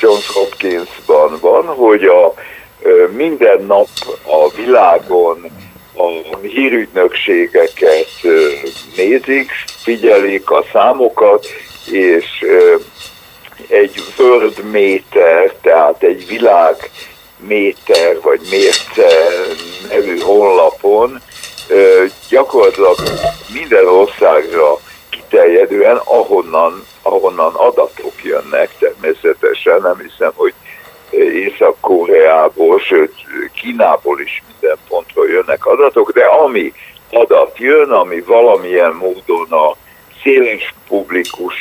Johns Hopkinsban van, hogy a, minden nap a világon a hírügynökségeket nézik, figyelik a számokat, és egy world méter, tehát egy világ méter vagy mérce nevű honlapon gyakorlatilag minden országra kiterjedően, ahonnan, ahonnan adatok jönnek természetesen, nem hiszem, hogy Észak-Koreából, sőt Kínából is minden pontról jönnek adatok, de ami adat jön, ami valamilyen módon a széles publikus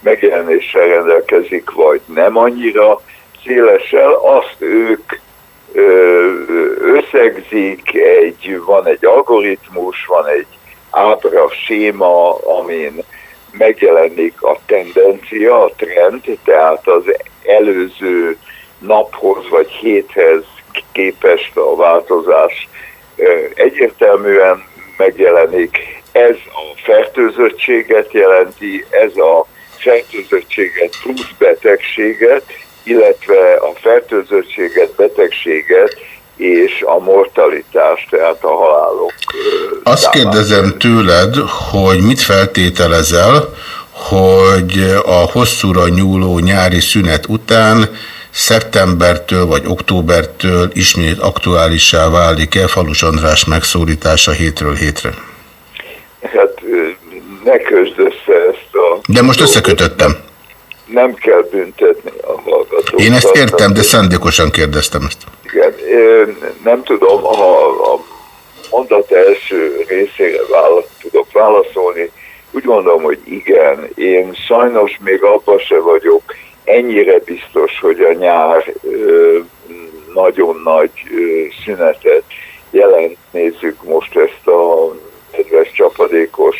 megjelenéssel rendelkezik, vagy nem annyira szélesel, azt ők összegzik, egy, van egy algoritmus, van egy ábra séma, amin megjelenik a tendencia, a trend, tehát az előző naphoz vagy héthez képest a változás egyértelműen megjelenik. Ez a fertőzöttséget jelenti, ez a fertőzöttséget plusz betegséget, illetve a fertőzöttséget, betegséget és a mortalitás, tehát a halálok. Azt kérdezem tőled, hogy mit feltételezel, hogy a hosszúra nyúló nyári szünet után szeptembertől vagy októbertől ismét aktuálissá válik-e Falus András megszólítása hétről hétre? Hát ne közd össze ezt a... De most összekötöttem. Nem kell büntetni a hallgatókat. Én ezt értem, de szándékosan kérdeztem ezt. Igen, nem tudom, ha a mondat első részére válasz, tudok válaszolni, úgy gondolom, hogy igen. Én sajnos még abban se vagyok ennyire biztos, hogy a nyár nagyon nagy ö, szünetet jelent. Nézzük most ezt a nedves csapadékos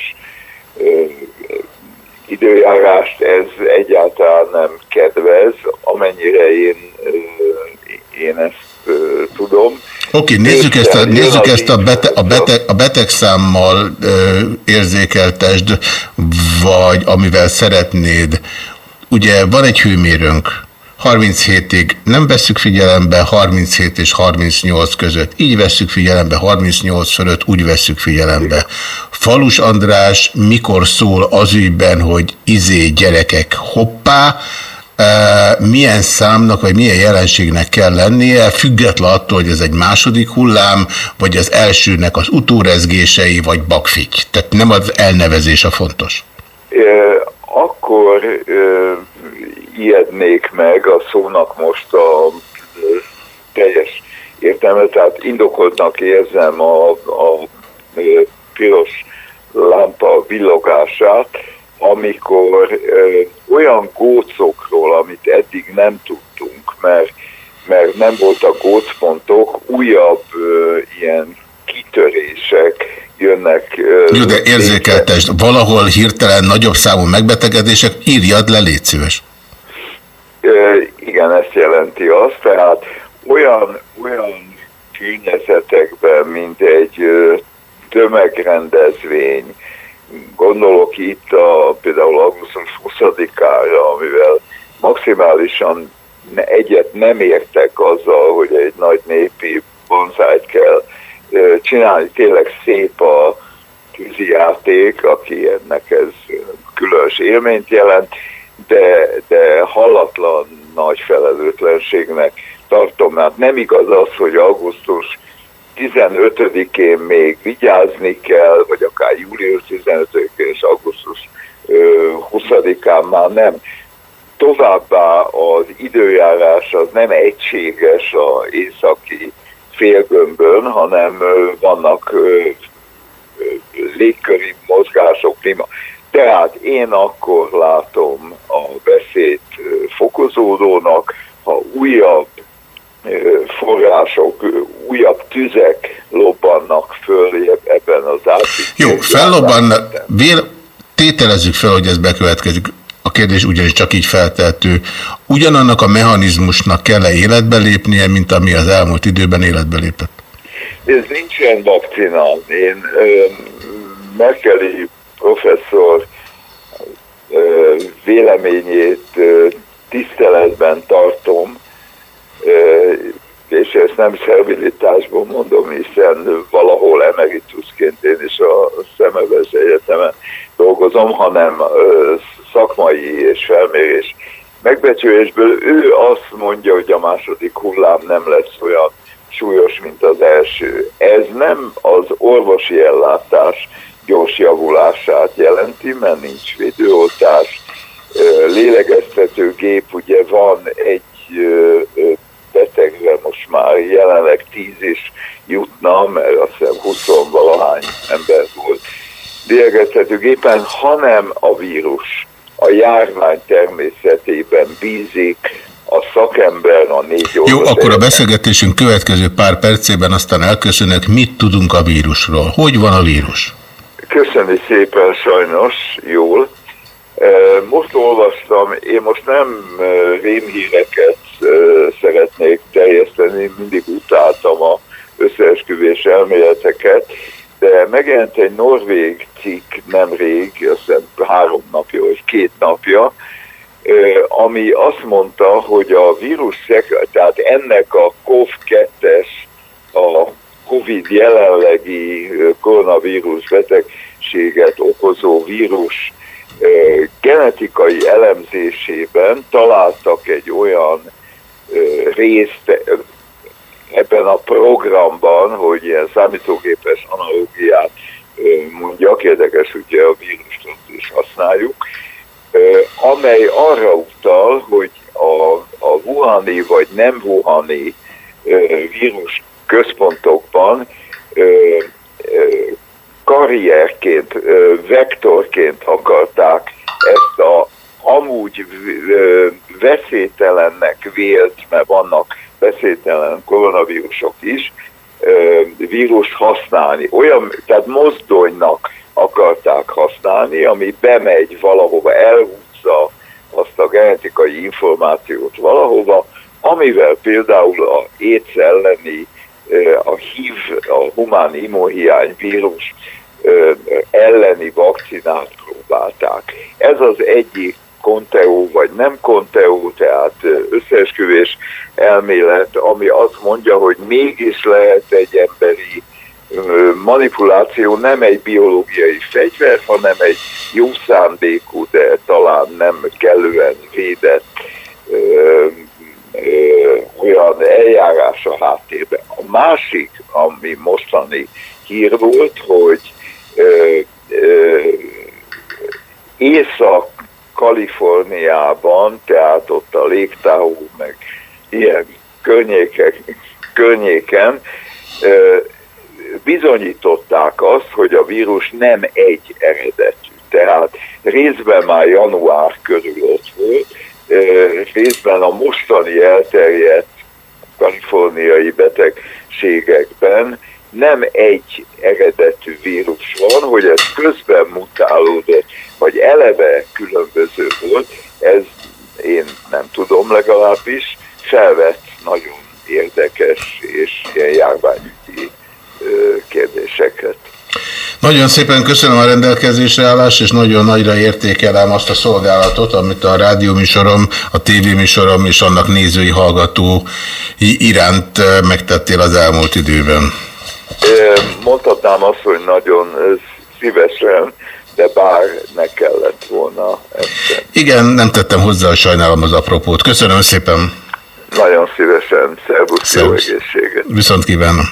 időjárást, ez egyáltalán nem kedvez, amennyire én, én ezt tudom. Oké, okay, nézzük ezt a, nézzük ezt a, bete, a, beteg, a betegszámmal ö, érzékeltesd, vagy amivel szeretnéd. Ugye van egy hőmérőnk, 37-ig nem vesszük figyelembe, 37 és 38 között. Így vesszük figyelembe, 38 fölött úgy vesszük figyelembe. Falus András mikor szól az ügyben, hogy izé gyerekek hoppá, milyen számnak, vagy milyen jelenségnek kell lennie, független attól, hogy ez egy második hullám, vagy az elsőnek az utórezgései, vagy bakfity. Tehát nem az elnevezés a fontos. Akkor ijednék meg a szónak most a teljes értelme, tehát indokoltnak érzem a, a piros lámpa villogását, amikor olyan gócokról, amit eddig nem tudtunk, mert, mert nem voltak gócpontok, újabb ö, ilyen kitörések jönnek. Ö, Jó, de érzékeltesd, valahol hirtelen nagyobb számú megbetegedések, írjad le, légy szíves. Igen, ezt jelenti azt, tehát olyan, olyan kényezetekben, mint egy tömegrendezvény, gondolok itt a, például augusztus 20-ára, amivel maximálisan egyet nem értek azzal, hogy egy nagy népi bonzájt kell csinálni, tényleg szép a tűzijáték, aki ennek ez különös élményt jelent, de, de hallatlan nagy felelőtlenségnek tartom, mert nem igaz az, hogy augusztus 15-én még vigyázni kell, vagy akár július 15-én és augusztus 20-án már nem. Továbbá az időjárás az nem egységes a északi félgömbön, hanem vannak légköri mozgások, klíma. Tehát én akkor látom a veszélyt fokozódónak, ha újabb források, újabb tüzek lobbannak föl ebben az átvitt. Jó, fellobban, vél, tételezzük fel, hogy ez bekövetkezik. A kérdés ugyanis csak így feltehető. Ugyanannak a mechanizmusnak kell-e életbe lépnie, mint ami az elmúlt időben életbe lépett? Ez nincsen vakcina. Én ö, Merkeli professzor véleményét tiszteletben tartom, és ezt nem szervilitásból mondom, hiszen valahol emeritusként én is a Szemeves Egyetemen dolgozom, hanem szakmai és felmérés megbecsülésből ő azt mondja, hogy a második hullám nem lesz olyan súlyos, mint az első. Ez nem az orvosi ellátás gyors javulását jelenti, mert nincs védőoltás, lélegeztető gép, ugye van egy most már jelenleg tíz is jutna, mert azt hiszem 20 valahány ember volt lélegeztető gépen, hanem a vírus a járvány természetében bízik, a szakember, a négy Jó, akkor a beszélgetésünk következő pár percében aztán elköszönök. Mit tudunk a vírusról? Hogy van a vírus? Köszönöm szépen, sajnos, jól. Most olvastam, én most nem rémhíreket szeretnék terjeszteni, mindig utáltam a összeesküvés elméleteket, de megjelent egy norvég cikk nemrég, azt hiszem három napja vagy két napja, ami azt mondta, hogy a vírus, tehát ennek a COV-2-es, a COVID jelenlegi koronavírus betegséget okozó vírus genetikai elemzésében találtak egy olyan részt ebben a programban, hogy ilyen számítógépes analógiát mondjak, érdekes, ugye a vírust is használjuk, amely arra utal, hogy a, a Wuhani vagy nem Wuhani vírus központokban karrierként, vektorként akarták ezt a amúgy veszélytelennek vélt, mert vannak veszélytelen koronavírusok is, vírus használni. Olyan, tehát mozdonynak akarták használni, ami bemegy valahova, elhúzza azt a genetikai információt valahova, amivel például a AIDS elleni, a HIV, a humán immunhiány vírus elleni vakcinát próbálták. Ez az egyik konteó vagy nem konteó, tehát összeesküvés elmélet, ami azt mondja, hogy mégis lehet egy emberi manipuláció nem egy biológiai fegyver, hanem egy jó szándékú, de talán nem kellően védett ö, ö, olyan eljárás a háttérben. A másik, ami mostani hír volt, hogy Észak-Kaliforniában, tehát ott a légtáhú, meg ilyen környékek, környéken bizonyították azt, hogy a vírus nem egy eredetű. Tehát részben már január körül ott volt, részben a mostani elterjedt kaliforniai betegségekben nem egy eredetű vírus van, hogy ez közben mutálódott, vagy eleve különböző volt, ez én nem tudom legalábbis, felvett nagyon érdekes és ilyen járványügyi kérdéseket. Nagyon szépen köszönöm a rendelkezésre állást, és nagyon nagyra értékelem azt a szolgálatot, amit a rádióműsorom, a tévéműsorom és annak nézői, hallgató iránt megtettél az elmúlt időben. Mondhatnám azt, hogy nagyon szívesen, de bár ne kellett volna ezt. Igen, nem tettem hozzá, sajnálom az apropót. Köszönöm szépen. Nagyon szívesen. Szervusz, jó egészséget. Viszont kívánom.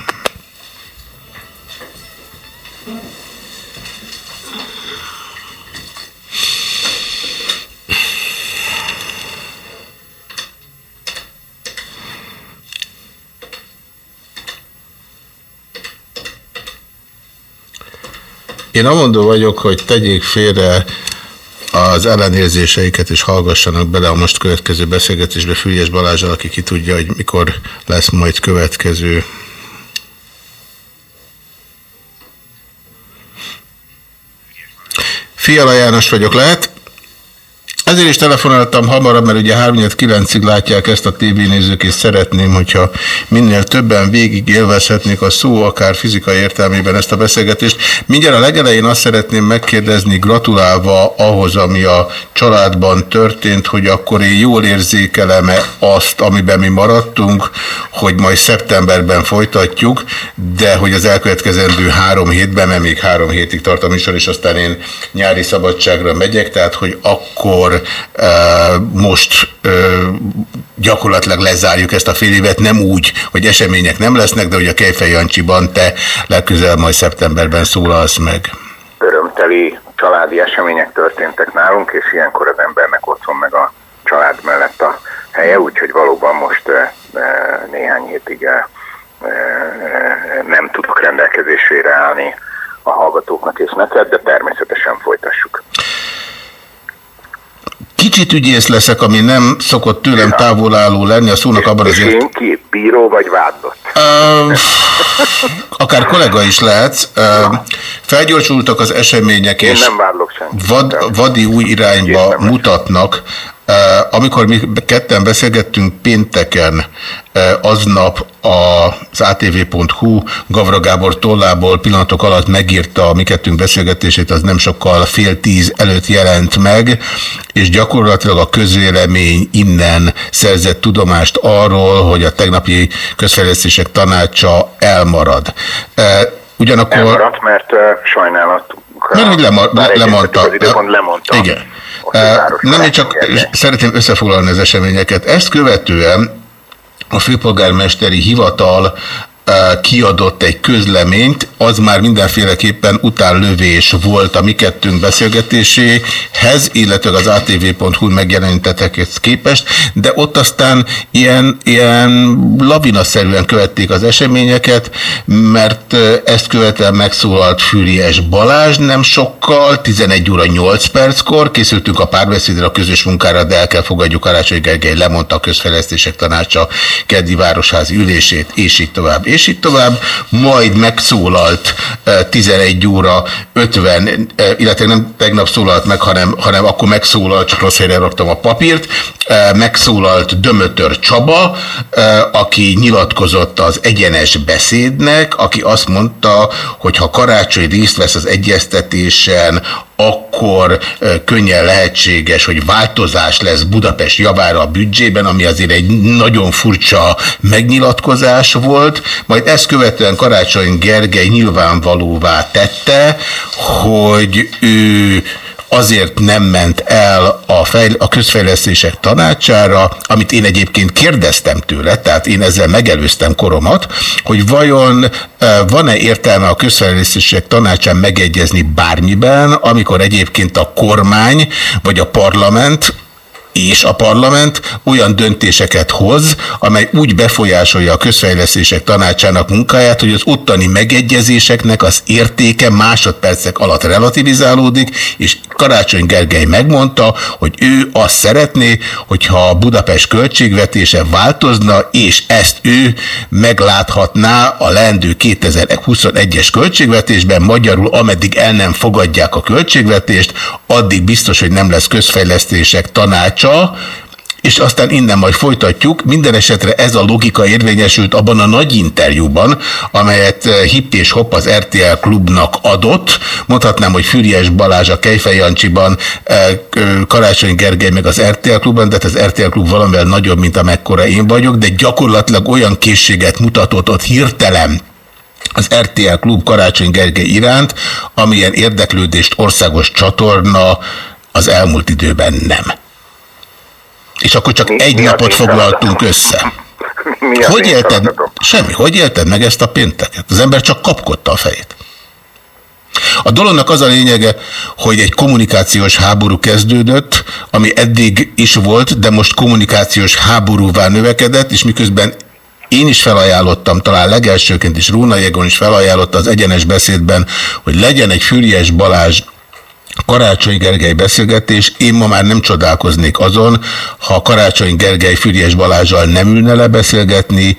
Én amondó vagyok, hogy tegyék félre az ellenérzéseiket, és hallgassanak bele a most következő beszélgetésbe Fülyes Balázsal, aki ki tudja, hogy mikor lesz majd következő. Fiala János vagyok, lehet? Azért is telefonáltam hamarabb, mert ugye 3-9-ig látják ezt a tévénézők, és szeretném, hogyha minél többen végig élvezhetnék a szó, akár fizikai értelmében ezt a beszélgetést. Mindjárt a legelején azt szeretném megkérdezni, gratulálva ahhoz, ami a családban történt, hogy akkor én jól érzékelem-e azt, amiben mi maradtunk, hogy majd szeptemberben folytatjuk, de hogy az elkövetkezendő három hétben, mert még három hétig tart a műsor, és aztán én nyári szabadságra megyek, tehát hogy akkor most gyakorlatilag lezárjuk ezt a fél évet, nem úgy, hogy események nem lesznek, de hogy a Kejfej Jancsiban te legközelebb majd szeptemberben szólalsz meg. Örömteli családi események történtek nálunk, és ilyenkor az embernek otthon meg a család mellett a helye, úgyhogy valóban most néhány hétig nem tudok rendelkezésére állni a hallgatóknak és neked, de természetesen folytassuk. Kicsit ügyész leszek, ami nem szokott tőlem távolálló lenni, a szónak abban azért... Én ki? Bíró vagy vádlott? Uh, akár kollega is lehet. Uh, felgyorsultak az események, Én és nem vádlok vad, vadi új irányba mutatnak. Amikor mi ketten beszélgettünk pénteken, aznap az ATV.hu Gavra Gábor tollából pillanatok alatt megírta a mi kettünk beszélgetését, az nem sokkal fél tíz előtt jelent meg, és gyakorlatilag a közvélemény innen szerzett tudomást arról, hogy a tegnapi közfejlesztések tanácsa elmarad. Ugyanakkor... Elmaradt, mert uh, sajnálat. Mert hogy lemar, le, lemondta. Az időpont lemondta. Igen. Nem, én csak szeretném összefoglalni az eseményeket. Ezt követően a főpolgármesteri hivatal kiadott egy közleményt, az már mindenféleképpen utánlövés volt a mi kettőnk beszélgetéséhez, illetve az atv.hu megjelenítetekhez képest, de ott aztán ilyen, ilyen lavinaszerűen követték az eseményeket, mert ezt követően megszólalt Fűries Balázs nem sokkal, 11 óra 8 perckor, készültünk a párbeszédre a közös munkára, de el kell fogadjuk Karácsony Gergely lemondta a közfejlesztések tanácsa keddi városházi ülését, és így tovább és így tovább, majd megszólalt 11 eh, óra 50, eh, illetve nem tegnap szólalt meg, hanem, hanem akkor megszólalt, csak rossz helyre raktam a papírt, eh, megszólalt Dömötör Csaba, aki nyilatkozott az egyenes beszédnek, aki azt mondta, hogy ha karácsony részt vesz az egyeztetésen, akkor könnyen lehetséges, hogy változás lesz Budapest javára a büdzsében, ami azért egy nagyon furcsa megnyilatkozás volt, majd ezt követően Karácsony Gergely nyilvánvalóvá tette, hogy ő azért nem ment el a, fejl a közfejlesztések tanácsára, amit én egyébként kérdeztem tőle, tehát én ezzel megelőztem koromat, hogy vajon e, van-e értelme a közfejlesztések tanácsán megegyezni bármiben, amikor egyébként a kormány vagy a parlament és a parlament olyan döntéseket hoz, amely úgy befolyásolja a közfejlesztések tanácsának munkáját, hogy az ottani megegyezéseknek az értéke másodpercek alatt relativizálódik, és Karácsony Gergely megmondta, hogy ő azt szeretné, hogyha a Budapest költségvetése változna, és ezt ő megláthatná a lendő 2021-es költségvetésben, magyarul ameddig el nem fogadják a költségvetést, addig biztos, hogy nem lesz közfejlesztések tanácsa, tanácsa, és aztán innen majd folytatjuk. Minden esetre ez a logika érvényesült abban a nagy interjúban, amelyet eh, Hipp és Hopp az RTL klubnak adott. Mondhatnám, hogy Füriás Balázs a Kejfej Jancsiban, eh, Karácsony Gergely meg az RTL klubban, de hát az RTL klub valamivel nagyobb, mint amekkora én vagyok, de gyakorlatilag olyan készséget mutatott ott hirtelen, az RTL klub Karácsony Gergely iránt, amilyen érdeklődést országos csatorna az elmúlt időben nem. És akkor csak mi, egy mi napot foglaltunk össze. <laughs> Mi hogy élted? Semmi. Hogy élted meg ezt a pénteket? Az ember csak kapkodta a fejét. A dolognak az a lényege, hogy egy kommunikációs háború kezdődött, ami eddig is volt, de most kommunikációs háborúvá növekedett, és miközben én is felajánlottam, talán legelsőként is Róna Jegon is felajánlotta az egyenes beszédben, hogy legyen egy Füriyes Balázs Karácsony Gergely beszélgetés, én ma már nem csodálkoznék azon, ha Karácsony Gergely Füriás Balázsal nem ülne le beszélgetni,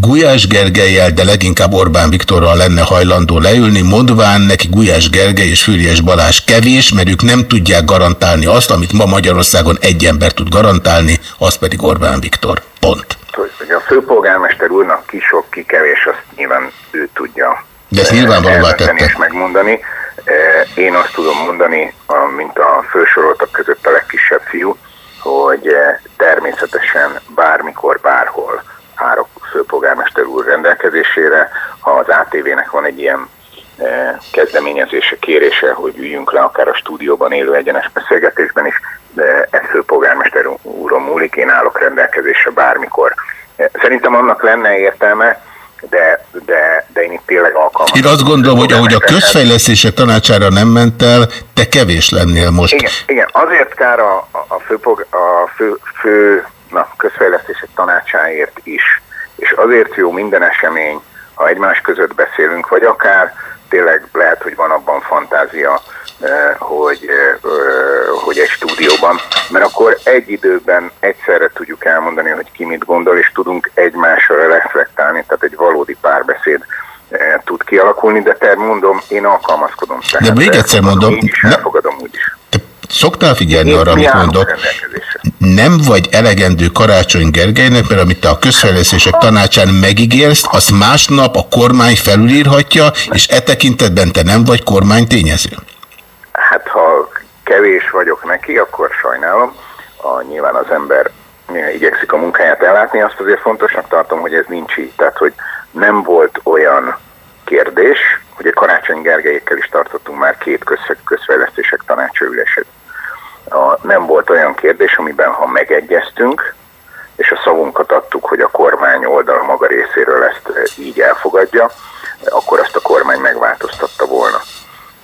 Gulyás Gergelyel, de leginkább Orbán Viktorral lenne hajlandó leülni, mondván neki Gulyás Gergely és Füriyes Balázs kevés, mert ők nem tudják garantálni azt, amit ma Magyarországon egy ember tud garantálni, az pedig Orbán Viktor. Pont. Hogy a főpolgármester úrnak ki sok, ki kevés, azt nyilván ő tudja De ezt nyilvánvalóvá tette. és megmondani. Eh, Én azt tudom mondani, mint a fősoroltak között a legkisebb fiú, hogy eh, természetesen bármikor, bárhol árok főpolgármester úr rendelkezésére, ha az ATV-nek van egy ilyen eh, kezdeményezése, kérése, hogy üljünk le akár a stúdióban élő egyenes beszélgetésben is, de ez főpolgármester úron múlik, én állok rendelkezésre bármikor. Szerintem annak lenne értelme, de, de, de én itt tényleg alkalmas. Én azt gondolom, hogy ahogy a közfejlesztések tanácsára nem ment el, te kevés lennél most. Igen, igen, azért kár a, a, fő, a fő, fő na, közfejlesztések tanácsáért is, és azért jó minden esemény, ha egymás között beszélünk, vagy akár tényleg lehet, hogy van abban fantázia, hogy, eh, eh, hogy egy stúdióban, mert akkor egy időben egyszerre tudjuk elmondani, hogy ki mit gondol, és tudunk egymásra reflektálni, tehát egy valódi párbeszéd eh, tud kialakulni, de te mondom, én alkalmazkodom. De Tehát még egyszer mondom, Így is elfogadom úgy is. Szoktál figyelni Én- arra, mi amit mondok? Nem vagy elegendő Karácsony Gergelynek, mert amit te a közfejlesztések tanácsán megígérsz, azt másnap a kormány felülírhatja, és e tekintetben te nem vagy kormánytényező. Hát ha kevés vagyok neki, akkor sajnálom. A, nyilván az ember igyekszik a munkáját ellátni, azt azért fontosnak tartom, hogy ez nincs így. Tehát, hogy nem volt olyan kérdés, a Karácsony Gergelyékkel is tartottunk már két köz, közfejlesztések tanácsülését. A, nem volt olyan kérdés, amiben ha megegyeztünk, és a szavunkat adtuk, hogy a kormány oldal maga részéről ezt eh, így elfogadja, akkor azt a kormány megváltoztatta volna.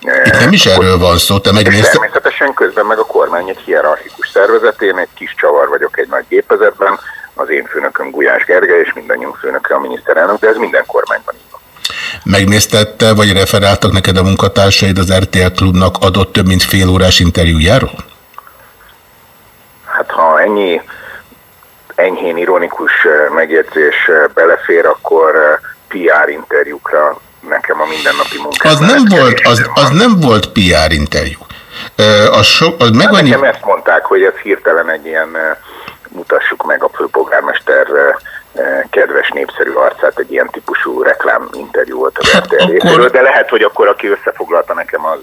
Itt nem is erről van szó, te megnézted. természetesen közben meg a kormány egy hierarchikus szervezet, én egy kis csavar vagyok egy nagy gépezetben, az én főnököm Gulyás Gergely, és mindannyiunk főnöke a miniszterelnök, de ez minden kormányban így van. Megnézted te, vagy referáltak neked a munkatársaid az RTL Klubnak adott több mint fél órás interjújáról? Hát ha ennyi enyhén ironikus eh, megjegyzés eh, belefér, akkor eh, PR interjúkra nekem a mindennapi munkám. Az nem volt, az, az nem volt PR interjú. Az, so, az meg Hát annyi... nekem ezt mondták, hogy ez hirtelen egy ilyen mutassuk meg a főpolgármester kedves, népszerű arcát, egy ilyen típusú reklám interjú volt az Hát részéről, de lehet, hogy akkor aki összefoglalta nekem, az,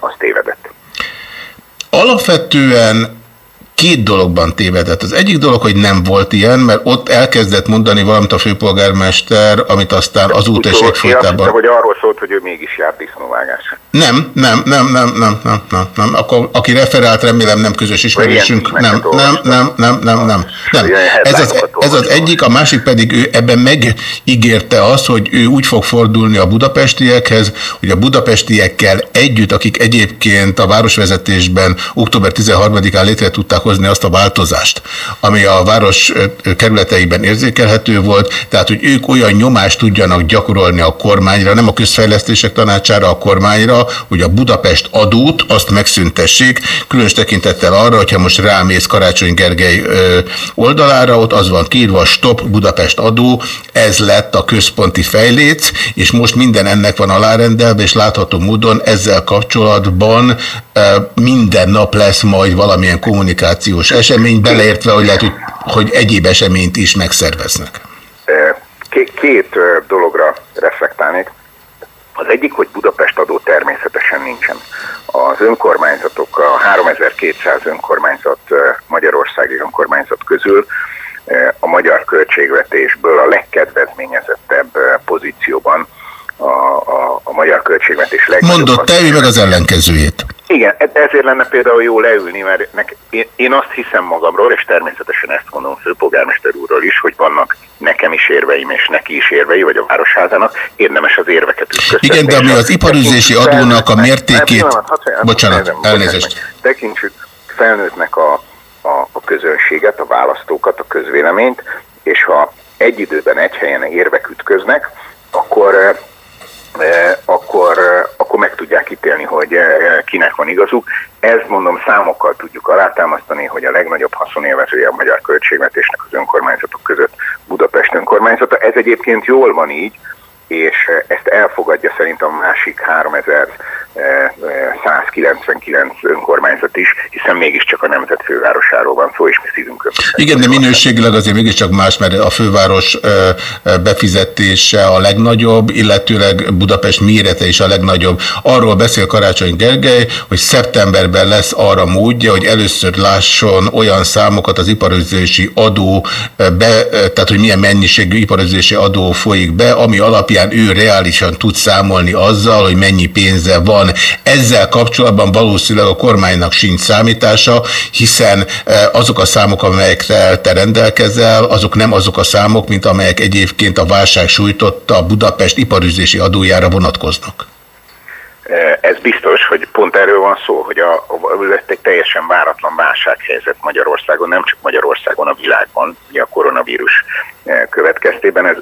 az tévedett. Alapvetően két dologban tévedett. Az egyik dolog, hogy nem volt ilyen, mert ott elkezdett mondani valamit a főpolgármester, amit aztán Én azt hiszem, egyfolytában... hogy arról szólt, hogy ő mégis járt disznóvágásra. Nem, nem, nem, nem, nem, nem, nem, nem. Akkor, aki referált, remélem nem közös ismerősünk. Nem, nem, nem, nem, nem, nem. nem. Ez, az, ez az egyik, a másik pedig ő ebben megígérte azt, hogy ő úgy fog fordulni a budapestiekhez, hogy a budapestiekkel együtt, akik egyébként a városvezetésben október 13-án létre tudták hozni azt a változást, ami a város kerületeiben érzékelhető volt, tehát hogy ők olyan nyomást tudjanak gyakorolni a kormányra, nem a közfejlesztések tanácsára, a kormányra, hogy a Budapest adót azt megszüntessék, különös tekintettel arra, hogyha most rámész Karácsony Gergely oldalára, ott az van kiírva, stop Budapest adó, ez lett a központi fejléc, és most minden ennek van alárendelve, és látható módon ezzel kapcsolatban minden nap lesz majd valamilyen kommunikációs esemény, beleértve, hogy lehet, hogy, egyéb eseményt is megszerveznek. Két, dologra reflektálnék. Az egyik, hogy Budapest adó nincsen. Az önkormányzatok, a 3200 önkormányzat, magyarországi önkormányzat közül a magyar költségvetésből a legkedvezményezettebb pozícióban a, a, a magyar költségvetés legnagyobb Mondott ő meg az ellenkezőjét. Igen, e- ezért lenne például jó leülni, mert nek, én, én azt hiszem magamról, és természetesen ezt mondom főpolgármester úrról is, hogy vannak nekem is érveim, és neki is érvei, vagy a Városházának, érdemes az érveket ütköztetni. Igen, de ami És az iparüzési adónak a mértékét- pillanat, hadd Bocsánat, fejezem, elnézést. Tekintsük felnőttnek a, a, a közönséget, a választókat, a közvéleményt, és ha egy időben egy helyen érvek ütköznek, akkor eh, akkor, eh, akkor meg tudják ítélni, hogy eh, kinek van igazuk. ezt mondom számokkal tudjuk alátámasztani, hogy a legnagyobb haszonélvezője a magyar költségvetésnek az önkormányzatok között Budapest önkormányzata. Ez egyébként jól van így, és ezt elfogadja szerintem a másik 3199 önkormányzat is, hiszen mégiscsak a nemzet fővárosáról van szó, és mi szívünkön. Igen, de minőségileg azért mégiscsak más, mert a főváros befizetése a legnagyobb, illetőleg Budapest mérete is a legnagyobb. Arról beszél Karácsony Gergely, hogy szeptemberben lesz arra módja, hogy először lásson olyan számokat az iparözési adó, be, tehát hogy milyen mennyiségű iparözési adó folyik be, ami alapján ő reálisan tud számolni azzal, hogy mennyi pénze van. Ezzel kapcsolatban valószínűleg a kormánynak sincs számítása, hiszen e, azok a számok, amelyekkel te rendelkezel, azok nem azok a számok, mint amelyek egyébként a válság sújtotta Budapest iparüzési adójára vonatkoznak. E, ez biztos, hogy pont erről van szó, hogy a, a, lett egy teljesen váratlan válsághelyzet Magyarországon, nem csak Magyarországon, a világban, ugye a koronavírus e, következtében. Ez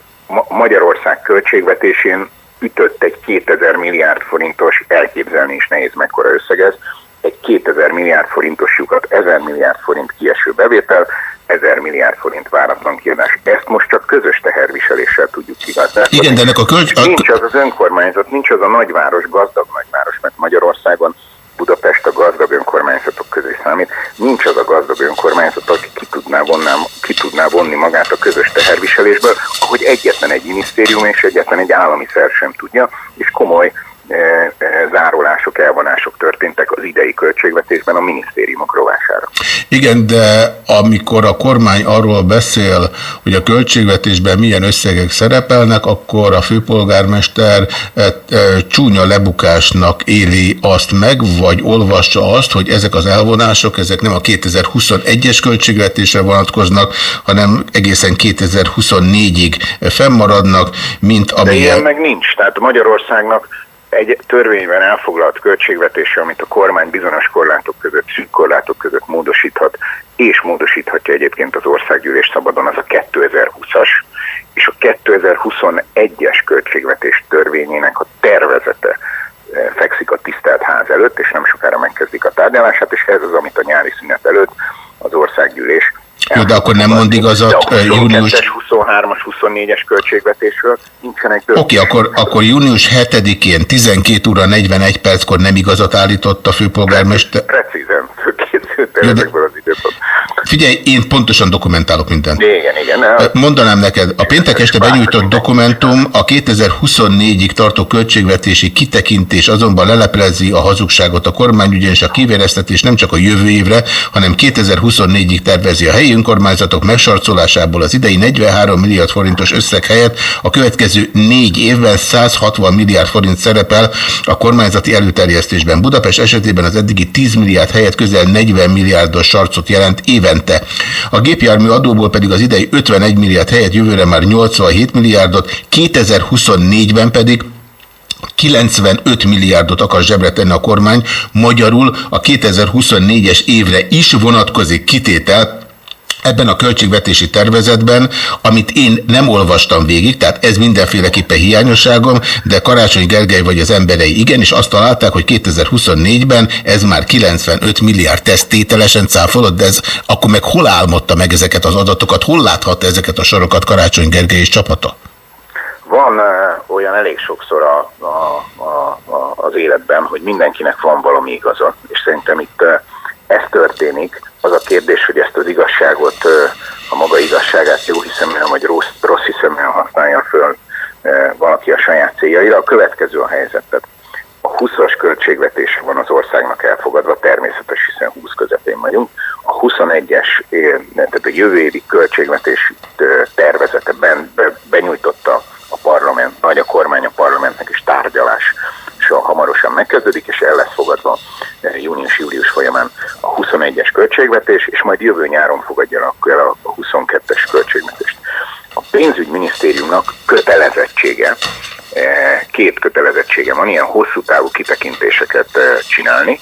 Magyarország költségvetésén ütött egy 2000 milliárd forintos, elképzelni is nehéz mekkora összeg ez, egy 2000 milliárd forintos lyukat, 1000 milliárd forint kieső bevétel, 1000 milliárd forint váratlan kiadás. Ezt most csak közös teherviseléssel tudjuk kigazdálni. Igen, de ennek a kölcs... Nincs az az önkormányzat, nincs az a nagyváros, gazdag nagyváros, mert Magyarországon Budapest a gazdag önkormányzatok közé számít. Nincs az a gazdag önkormányzat, aki ki ki tudná vonni magát a közös teherviselésből, ahogy egyetlen egy minisztérium és egyetlen egy állami szer sem tudja, és komoly zárolások, elvonások történtek az idei költségvetésben a minisztériumok rovására. Igen, de amikor a kormány arról beszél, hogy a költségvetésben milyen összegek szerepelnek, akkor a főpolgármester csúnya lebukásnak éli azt meg, vagy olvassa azt, hogy ezek az elvonások, ezek nem a 2021-es költségvetésre vonatkoznak, hanem egészen 2024-ig fennmaradnak, mint amilyen... De ilyen meg nincs. Tehát Magyarországnak egy törvényben elfoglalt költségvetése, amit a kormány bizonyos korlátok között, szűk korlátok között módosíthat, és módosíthatja egyébként az országgyűlés szabadon, az a 2020-as, és a 2021-es költségvetés törvényének a tervezete eh, fekszik a tisztelt ház előtt, és nem sokára megkezdik a tárgyalását, és ez az, amit a nyári szünet előtt az országgyűlés jó, de akkor nem mond igazat de a június... 23-as, 24-es költségvetésről nincsenek Oké, okay, akkor, akkor június 7-én 12 óra 41 perckor nem igazat állított a főpolgármester? Precízen, készült ezekből az időpont. Figyelj, én pontosan dokumentálok mindent. Igen, igen. Mondanám neked, a péntek este benyújtott dokumentum a 2024-ig tartó költségvetési kitekintés azonban leleplezi a hazugságot a kormány, ugyanis a kivéreztetés nem csak a jövő évre, hanem 2024-ig tervezi a helyi önkormányzatok megsarcolásából az idei 43 milliárd forintos összeg helyett a következő négy évben 160 milliárd forint szerepel a kormányzati előterjesztésben. Budapest esetében az eddigi 10 milliárd helyett közel 40 milliárdos sarcot jelent évente. A gépjármű adóból pedig az idei 51 milliárd helyett jövőre már 87 milliárdot, 2024-ben pedig 95 milliárdot akar zsebre tenni a kormány, magyarul a 2024-es évre is vonatkozik kitétel, ebben a költségvetési tervezetben, amit én nem olvastam végig, tehát ez mindenféleképpen hiányosságom, de Karácsony Gergely vagy az emberei igen, és azt találták, hogy 2024-ben ez már 95 milliárd tesztételesen cáfolott, de ez akkor meg hol álmodta meg ezeket az adatokat, hol láthatta ezeket a sorokat Karácsony Gergely és csapata? Van olyan elég sokszor a, a, a, az életben, hogy mindenkinek van valami igaza, és szerintem itt ez történik, az a kérdés, hogy ezt az igazságot, a maga igazságát jó hiszeműen vagy rossz, rossz hiszeműen használja föl valaki a saját céljaira. A következő a helyzet, tehát a 20-as költségvetése van az országnak elfogadva, természetes, hiszen 20 közepén vagyunk. A 21-es, tehát a jövő évi költségvetés tervezeteben benyújtotta a parlament, vagy a kormány a parlamentnek is tárgyalás hamarosan megkezdődik, és el lesz fogadva eh, június-július folyamán a 21-es költségvetés, és majd jövő nyáron fogadjanak el a 22-es költségvetést. A pénzügyminisztériumnak kötelezettsége, eh, két kötelezettsége van, ilyen hosszú távú kitekintéseket eh, csinálni,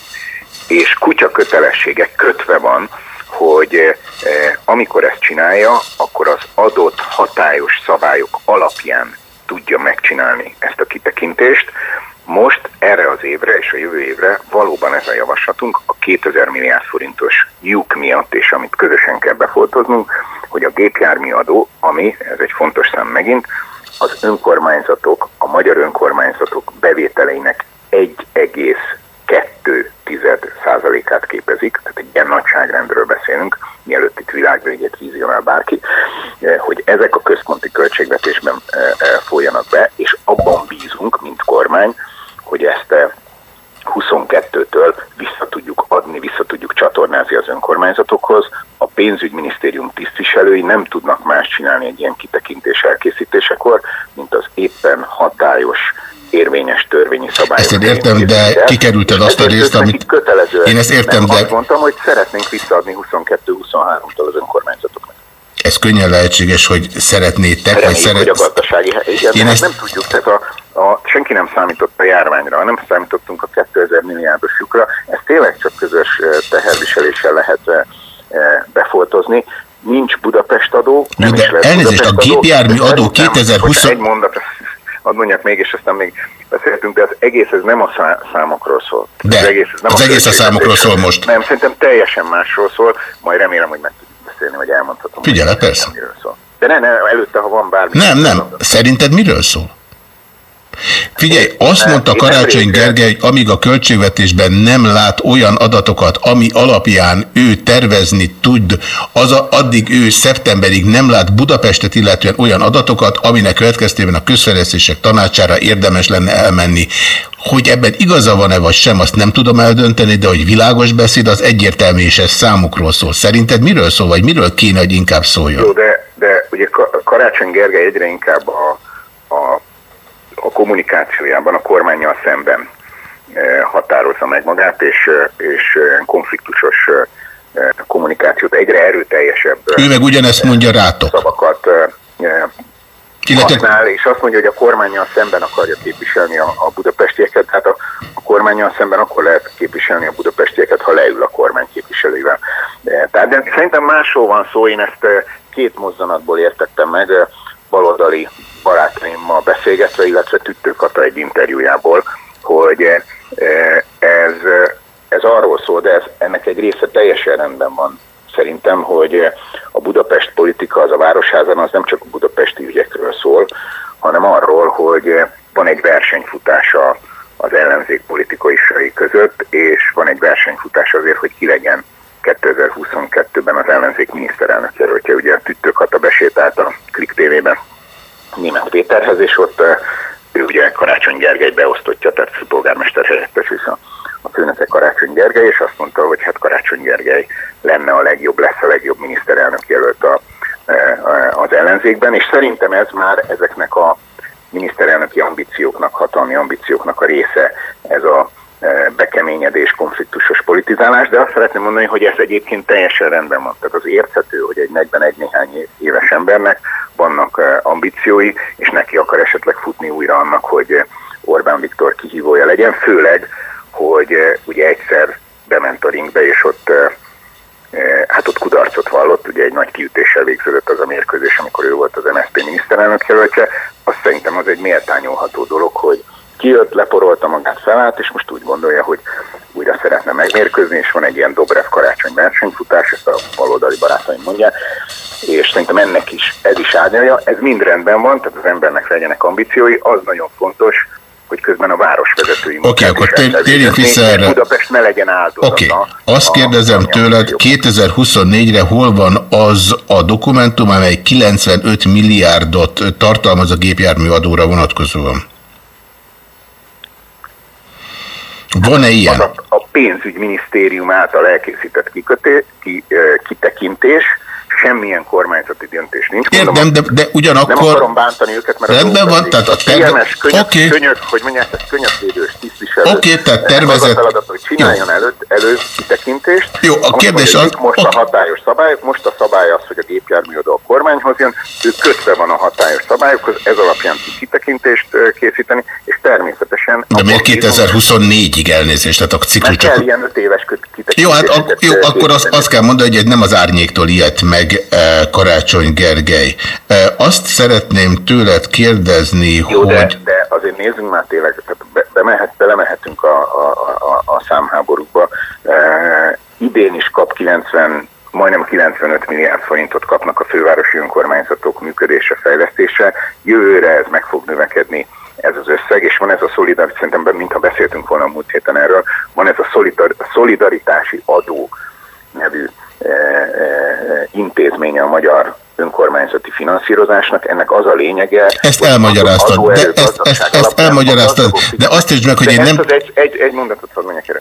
és kutya kötelessége kötve van, hogy amikor ezt csinálja, akkor az adott hatályos szabályok alapján tudja megcsinálni ezt a kitekintést. Most erre az évre és a jövő évre valóban ez a javaslatunk a 2000 milliárd forintos lyuk miatt, és amit közösen kell befoltoznunk, hogy a gépjármű adó, ami, ez egy fontos szám megint, az önkormányzatok, a magyar önkormányzatok bevételeinek 1,2 százalékát képezik, tehát egy ilyen nagyságrendről beszélünk, mielőtt itt világvégét vizionál bárki, eh, hogy ezek a központi költségvetésben eh, eh, folyjanak be, és abban bízunk, mint kormány, hogy ezt 22-től vissza tudjuk adni, vissza tudjuk csatornázni az önkormányzatokhoz. A pénzügyminisztérium tisztviselői nem tudnak más csinálni egy ilyen kitekintés elkészítésekor, mint az éppen hatályos érvényes törvényi szabályok. Ezt én értem, de kikerülted azt a részt, amit... Én ezt értem, de... Azt mondtam, hogy szeretnénk visszaadni 22-23-tól az önkormányzatoknak. Ez könnyen lehetséges, hogy szeretnétek, Reméljük, vagy szeret... hogy a gazdasági igen, Én Én ezt- nem tudjuk, tehát a, a, senki nem számított a járványra, nem számítottunk a 2000 milliárdos lyukra, ezt tényleg csak közös eh, teherviseléssel lehet eh, eh, befoltozni. Nincs Budapest adó, nem de is lesz elnézést, a Budapest adó, gépjármű adó szerintem, 2020 bocsánat, Egy mondat, hadd mondjak még, és aztán még egész ez nem a szá- számokról szól. De, az egész, ez nem az egész a számokról szól most. Nem, szerintem teljesen másról szól, majd remélem, hogy meg tudjuk beszélni, vagy elmondhatom. Figyelek, persze. miről szól. De ne, ne, előtte, ha van bármi. Nem, nem. Szerinted miről szól? Figyelj, azt mondta Karácsony. Gergely, hogy amíg a költségvetésben nem lát olyan adatokat, ami alapján ő tervezni tud, az a, addig ő szeptemberig nem lát Budapestet illetően olyan adatokat, aminek következtében a közfejlesztések tanácsára érdemes lenne elmenni. Hogy ebben igaza van-e vagy sem, azt nem tudom eldönteni, de hogy világos beszéd, az egyértelmű, és ez számukról szól. Szerinted miről szól, vagy miről kéne, hogy inkább szóljon? Jó, de, de ugye Ka- Karácsony Gergely egyre inkább a, a kommunikációjában a kormányjal szemben e, határozza meg magát, és, e, és e, konfliktusos kommunikációt egyre erőteljesebb Ő meg ugyanezt mondja rátok. szavakat használ, és azt mondja, hogy a kormányjal szemben akarja képviselni a, a budapestieket. Hát a, a kormányjal szemben akkor lehet képviselni a budapestieket, ha leül a kormány képviselőivel. De, tehát de szerintem másról van szó, én ezt eh, két mozzanatból értettem meg, eh, baloldali barátaimmal beszélgetve, illetve Tüttőkata egy interjújából, hogy eh, ez, ez arról szól, de ez, ennek egy része teljesen rendben van szerintem, hogy a Budapest politika, az a Városházan, az nem csak a budapesti ügyekről szól, hanem arról, hogy van egy versenyfutása az ellenzék politikaisai között, és van egy versenyfutás azért, hogy ki legyen 2022-ben az ellenzék miniszterelnök jelöltje. Ugye a Tüttők Hata besétált a Klik TV-ben Német Péterhez, és ott ő ugye Karácsony Gergely beosztottja, tehát polgármester helyettes is a, a főnöke Karácsony Gergely, és azt mondta, hogy hát Karácsony Gergely lenne a legjobb, lesz a legjobb miniszterelnök jelölt a, eh, az ellenzékben, és szerintem ez már ezeknek a miniszterelnöki ambícióknak, hatalmi ambícióknak a része, ez a bekeményedés, konfliktusos politizálás, de azt szeretném mondani, hogy ez egyébként teljesen rendben van. Tehát az érthető, hogy egy 41 néhány év- éves embernek vannak e, ambíciói, és neki akar esetleg futni újra annak, hogy e, Orbán Viktor kihívója legyen, főleg, hogy e, ugye egyszer bement a ringbe, és ott e, hát ott kudarcot vallott, ugye egy nagy kiütéssel végződött az a mérkőzés, amikor ő volt az MSZP miniszterelnök jelöltje. Azt szerintem az egy méltányolható dolog, hogy kijött, leporolta magát, felállt, és most úgy gondolja, hogy újra szeretne megmérkőzni, és van egy ilyen Dobrev karácsony versenyfutás, ezt a baloldali barátaim mondják, és szerintem ennek is ez is árnyalja, ez mind rendben van, tehát az embernek legyenek ambíciói, az nagyon fontos, hogy közben a városvezetői Oké, okay, akkor tér- térjünk vissza erre. Budapest ne legyen áldozata. Oké, okay. azt kérdezem tőled, 2024-re hol van az a dokumentum, amely 95 milliárdot tartalmaz a gépjárműadóra vonatkozóan? Van-e ilyen? A, a pénzügyminisztérium által elkészített kiköté, ki, ö, kitekintés, semmilyen kormányzati döntés nincs. Értem, de, de ugyanakkor... Nem akarom bántani őket, mert Rendben van, tehát a terve... TMS könyök, Oké. könyök, hogy mondják, ez könyökvédős tisztviselő. Oké, tehát Ennek az a feladat, hogy csináljon előtt, elő kitekintést. Jó, a kérdés mondja, az- most a hatályos szabályok, most a szabály az, hogy a gépjárműadó a kormányhoz jön, ő kötve van a hatályos szabályokhoz, ez alapján tud kitekintést készíteni, és természetesen... De miért 2024-ig elnézést? Tehát a ciklus Mert kell csak... ilyen öt éves köt- Jó, hát ak- jó, akkor azt, azt kell mondani, hogy nem az árnyéktól ilyet meg eh, Karácsony Gergely. Eh, azt szeretném tőled kérdezni, Jó, hogy... de, de azért nézzünk már tényleg, tehát be, bemehet, belemehetünk a, a, a, a számháborúkba. E, idén is kap 90, majdnem 95 milliárd forintot kapnak a fővárosi önkormányzatok működése, fejlesztése. Jövőre ez meg fog növekedni ez az összeg, és van ez a szolidaritás, szerintem mintha beszéltünk volna a múlt héten erről, van ez a szolidar, szolidaritási adó nevű intézménye a magyar önkormányzati finanszírozásnak. Ennek az a lényege... Ezt elmagyaráztad, de ezt, ezt, ezt elmagyaráztad, de azt is meg, hogy én nem... Egy, egy, egy mondatot hadd mondjak erre.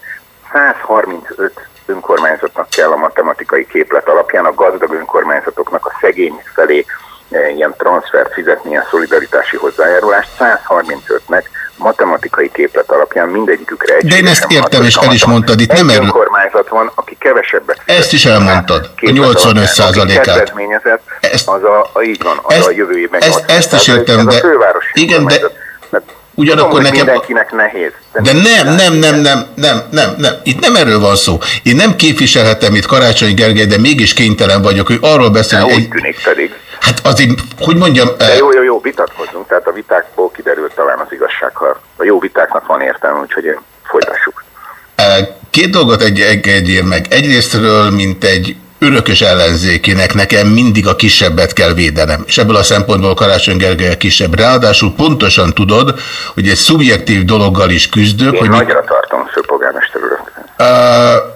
135 önkormányzatnak kell a matematikai képlet alapján a gazdag önkormányzatoknak a szegények felé e, ilyen transfert fizetni, ilyen szolidaritási hozzájárulást. 135-nek matematikai képlet alapján mindegyikükre egy. De én ezt értem, és el is mondtad, itt nem egy erről... önkormányzat van, aki kevesebbet Ezt is elmondtad, a képlet 85 alapján, aki százalékát. kedvezményezett, az a, a, így van, az Ezt- a jövő évben ezt- 80 ezt is értem, ez de- igen, de. Mert ugyanakkor tudom, nekem- mindenkinek nehéz. De nem, nem, nem, nem, nem, nem, nem. Itt nem erről van szó. Én nem képviselhetem itt Karácsony Gergely, de mégis kénytelen vagyok, hogy arról beszél, hogy egy, tűnik pedig. hát azért, hogy mondjam, eh, De jó, jó, jó, vitatkozzunk, tehát a vitákból kiderült talán az igazság, ha a jó vitáknak van értelme, úgyhogy én folytassuk. eh, két dolgot egy, egyél meg. Egyrésztről, mint egy örökös ellenzékinek nekem mindig a kisebbet kell védenem. És ebből a szempontból Karácsony Gergely a kisebb. Ráadásul pontosan tudod, hogy egy szubjektív dologgal is küzdök, Én hogy mi, nagyra tartom főpolgármester urat. Uh,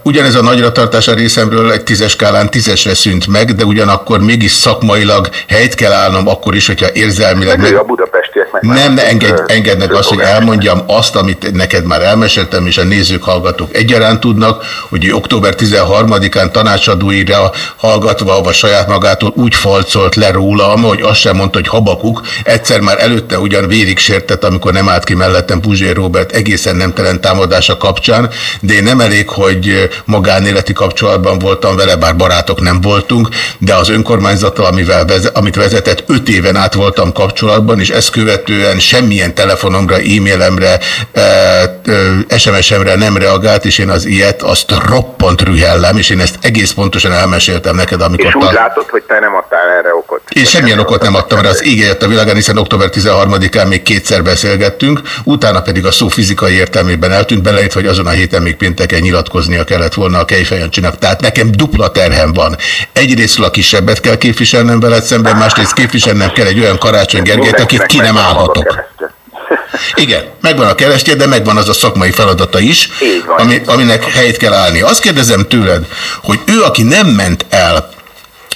ugyanez a nagyra tartás a részemről egy tízes skálán tízesre szűnt meg, de ugyanakkor mégis szakmailag helyt kell állnom akkor is, hogyha érzelmileg... Ő a budapestiek meg Nem, ne engedj, Ö, engedd meg azt, hogy elmondjam azt, amit neked már elmeséltem, és a nézők, hallgatók egyaránt tudnak, hogy október 13-án tanácsadóira hallgatva, vagy saját magától úgy falcolt le rólam, hogy azt sem mondta, hogy habakuk. Egyszer már előtte ugyan vérig sértett, amikor nem állt ki mellettem Puzsér Robert egészen nemtelen támadása kapcsán, de én nem elég, hogy magánéleti kapcsolatban voltam vele, bár barátok nem voltunk, de az önkormányzattal, amivel amit vezetett, öt éven át voltam kapcsolatban, és ezt követően semmilyen telefonomra, e-mailemre, e, e, SMS-emre nem reagált, és én az ilyet azt roppant rühellem, és én ezt egész pontosan elmeséltem neked, amikor... És úgy tal- látod, hogy te nem adtál erre okot. én semmilyen okot nem adtam rá, az jött a világán, hiszen október 13-án még kétszer beszélgettünk, utána pedig a szó fizikai értelmében eltűnt, beleértve, hogy azon a héten még pénteken nyilatkoznia kellett volna a Kejfejancsinak. Tehát nekem dupla terhem van. Egyrésztről a kisebbet kell képviselnem veled szemben, másrészt képviselnem kell egy olyan Karácsony Gergelyt, akit ki nem állhatok. Igen, megvan a keresztje, de megvan az a szakmai feladata is, ami, aminek helyt kell állni. Azt kérdezem tőled, hogy ő, aki nem ment el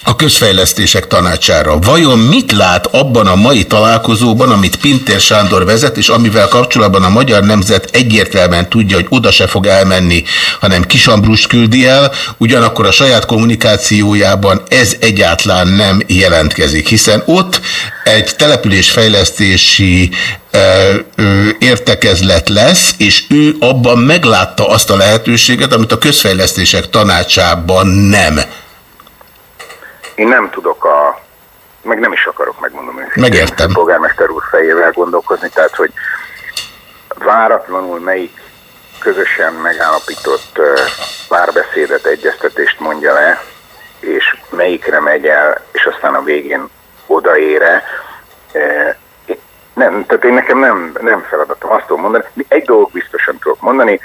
a közfejlesztések tanácsára. Vajon mit lát abban a mai találkozóban, amit Pintér Sándor vezet, és amivel kapcsolatban a magyar nemzet egyértelműen tudja, hogy oda se fog elmenni, hanem Kisambrust küldi el, ugyanakkor a saját kommunikációjában ez egyáltalán nem jelentkezik, hiszen ott egy településfejlesztési értekezlet lesz, és ő abban meglátta azt a lehetőséget, amit a közfejlesztések tanácsában nem. Én nem tudok a, meg nem is akarok megmondom őszintén, Megértem. a polgármester úr fejével gondolkozni, tehát hogy váratlanul melyik közösen megállapított párbeszédet, egyeztetést mondja le, és melyikre megy el, és aztán a végén odaére. Nem, tehát én nekem nem, nem feladatom azt tudom mondani. Egy dolog biztosan tudok mondani,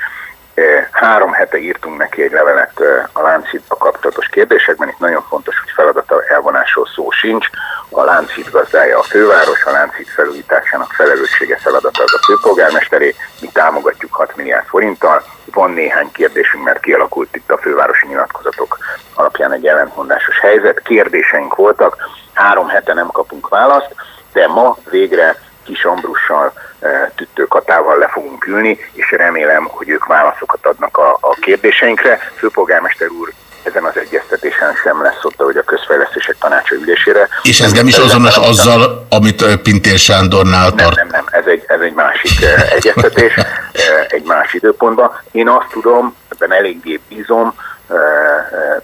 három hete írtunk neki egy levelet e, a Lánchídba kapcsolatos kérdésekben. Itt nagyon fontos, hogy feladata elvonásról szó sincs. A Lánchíd gazdája a főváros, a Lánchíd felújításának felelőssége feladata az a főpolgármesteré. Mi támogatjuk 6 milliárd forinttal. Van néhány kérdésünk, mert kialakult itt a fővárosi nyilatkozatok alapján egy ellentmondásos helyzet. Kérdéseink voltak, három hete nem kapunk választ, de ma végre Kis Ambrussal, e, Tüttő Katával le fogunk ülni, és remélem, hogy ők válaszokat adnak a, a kérdéseinkre. Főpolgármester úr ezen az egyeztetésen sem lesz ott, hogy a közfejlesztések tanácsa ülésére. És ez nem is azonos azzal, amit Pintér Sándornál tart. Nem, nem, ez egy, ez egy másik egyeztetés, egy más időpontban. Én azt tudom, ebben eléggé bízom,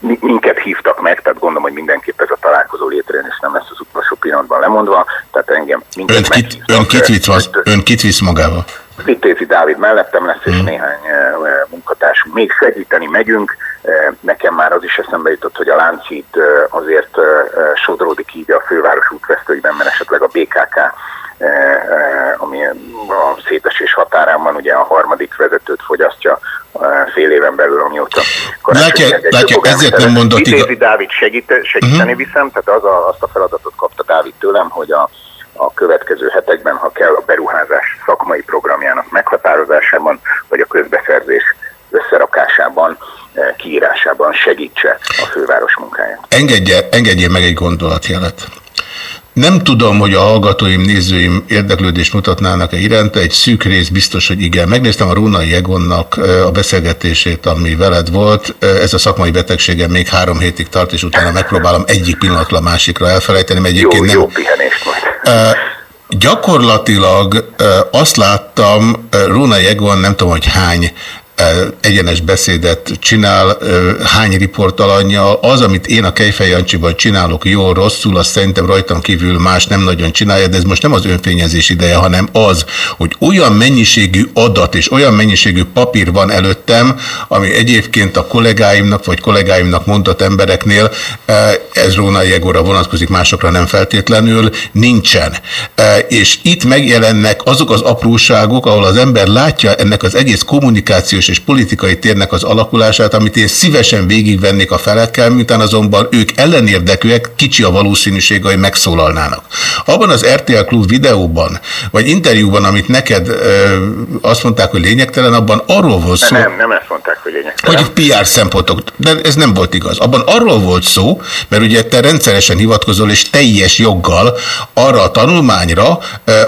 minket hívtak meg, tehát gondolom, hogy mindenképp ez a találkozó létrejön, és nem lesz az utolsó pillanatban lemondva, tehát engem ön kit, ön, kit visz, ön kit visz magával? Vitézi Dávid mellettem lesz, és hmm. néhány munkatársunk. Még segíteni megyünk, nekem már az is eszembe jutott, hogy a Láncít azért sodródik így a főváros útvesztőiben, mert esetleg a BKK ami a szétesés határán van, ugye a harmadik vezetőt fogyasztja fél éven belül, amióta Látja, látja ezért nem mondott igaz. Dávid segít, segíteni uh-huh. viszem, tehát az a, azt a feladatot kapta Dávid tőlem, hogy a, a következő hetekben, ha kell, a beruházás szakmai programjának meghatározásában, vagy a közbeszerzés összerakásában, kiírásában segítse a főváros munkáját. Engedje, engedje meg egy gondolatjelet. Nem tudom, hogy a hallgatóim, nézőim érdeklődést mutatnának-e iránta, egy szűk rész biztos, hogy igen. Megnéztem a Rónai Egonnak a beszélgetését, ami veled volt. Ez a szakmai betegségem még három hétig tart, és utána megpróbálom egyik pillanatra másikra elfelejteni. Egyébként jó, nem... jó pihenést majd. Gyakorlatilag azt láttam, Rónai Egon nem tudom, hogy hány egyenes beszédet csinál, hány riportalanyjal. Az, amit én a Kejfej Jancsiban csinálok jól, rosszul, azt szerintem rajtam kívül más nem nagyon csinálja, de ez most nem az önfényezés ideje, hanem az, hogy olyan mennyiségű adat és olyan mennyiségű papír van előttem, ami egyébként a kollégáimnak vagy kollégáimnak mondott embereknél, ez Róna Jegóra vonatkozik, másokra nem feltétlenül, nincsen. És itt megjelennek azok az apróságok, ahol az ember látja ennek az egész kommunikációs és politikai térnek az alakulását, amit én szívesen végigvennék a felekkel, miután azonban ők ellenérdekűek, kicsi a valószínűség, hogy megszólalnának. Abban az RTL Klub videóban, vagy interjúban, amit neked ö, azt mondták, hogy lényegtelen, abban arról volt szó... Nem, nem ezt mondták, hogy lényegtelen. Hogy PR szempontok, de ez nem volt igaz. Abban arról volt szó, mert ugye te rendszeresen hivatkozol, és teljes joggal arra a tanulmányra,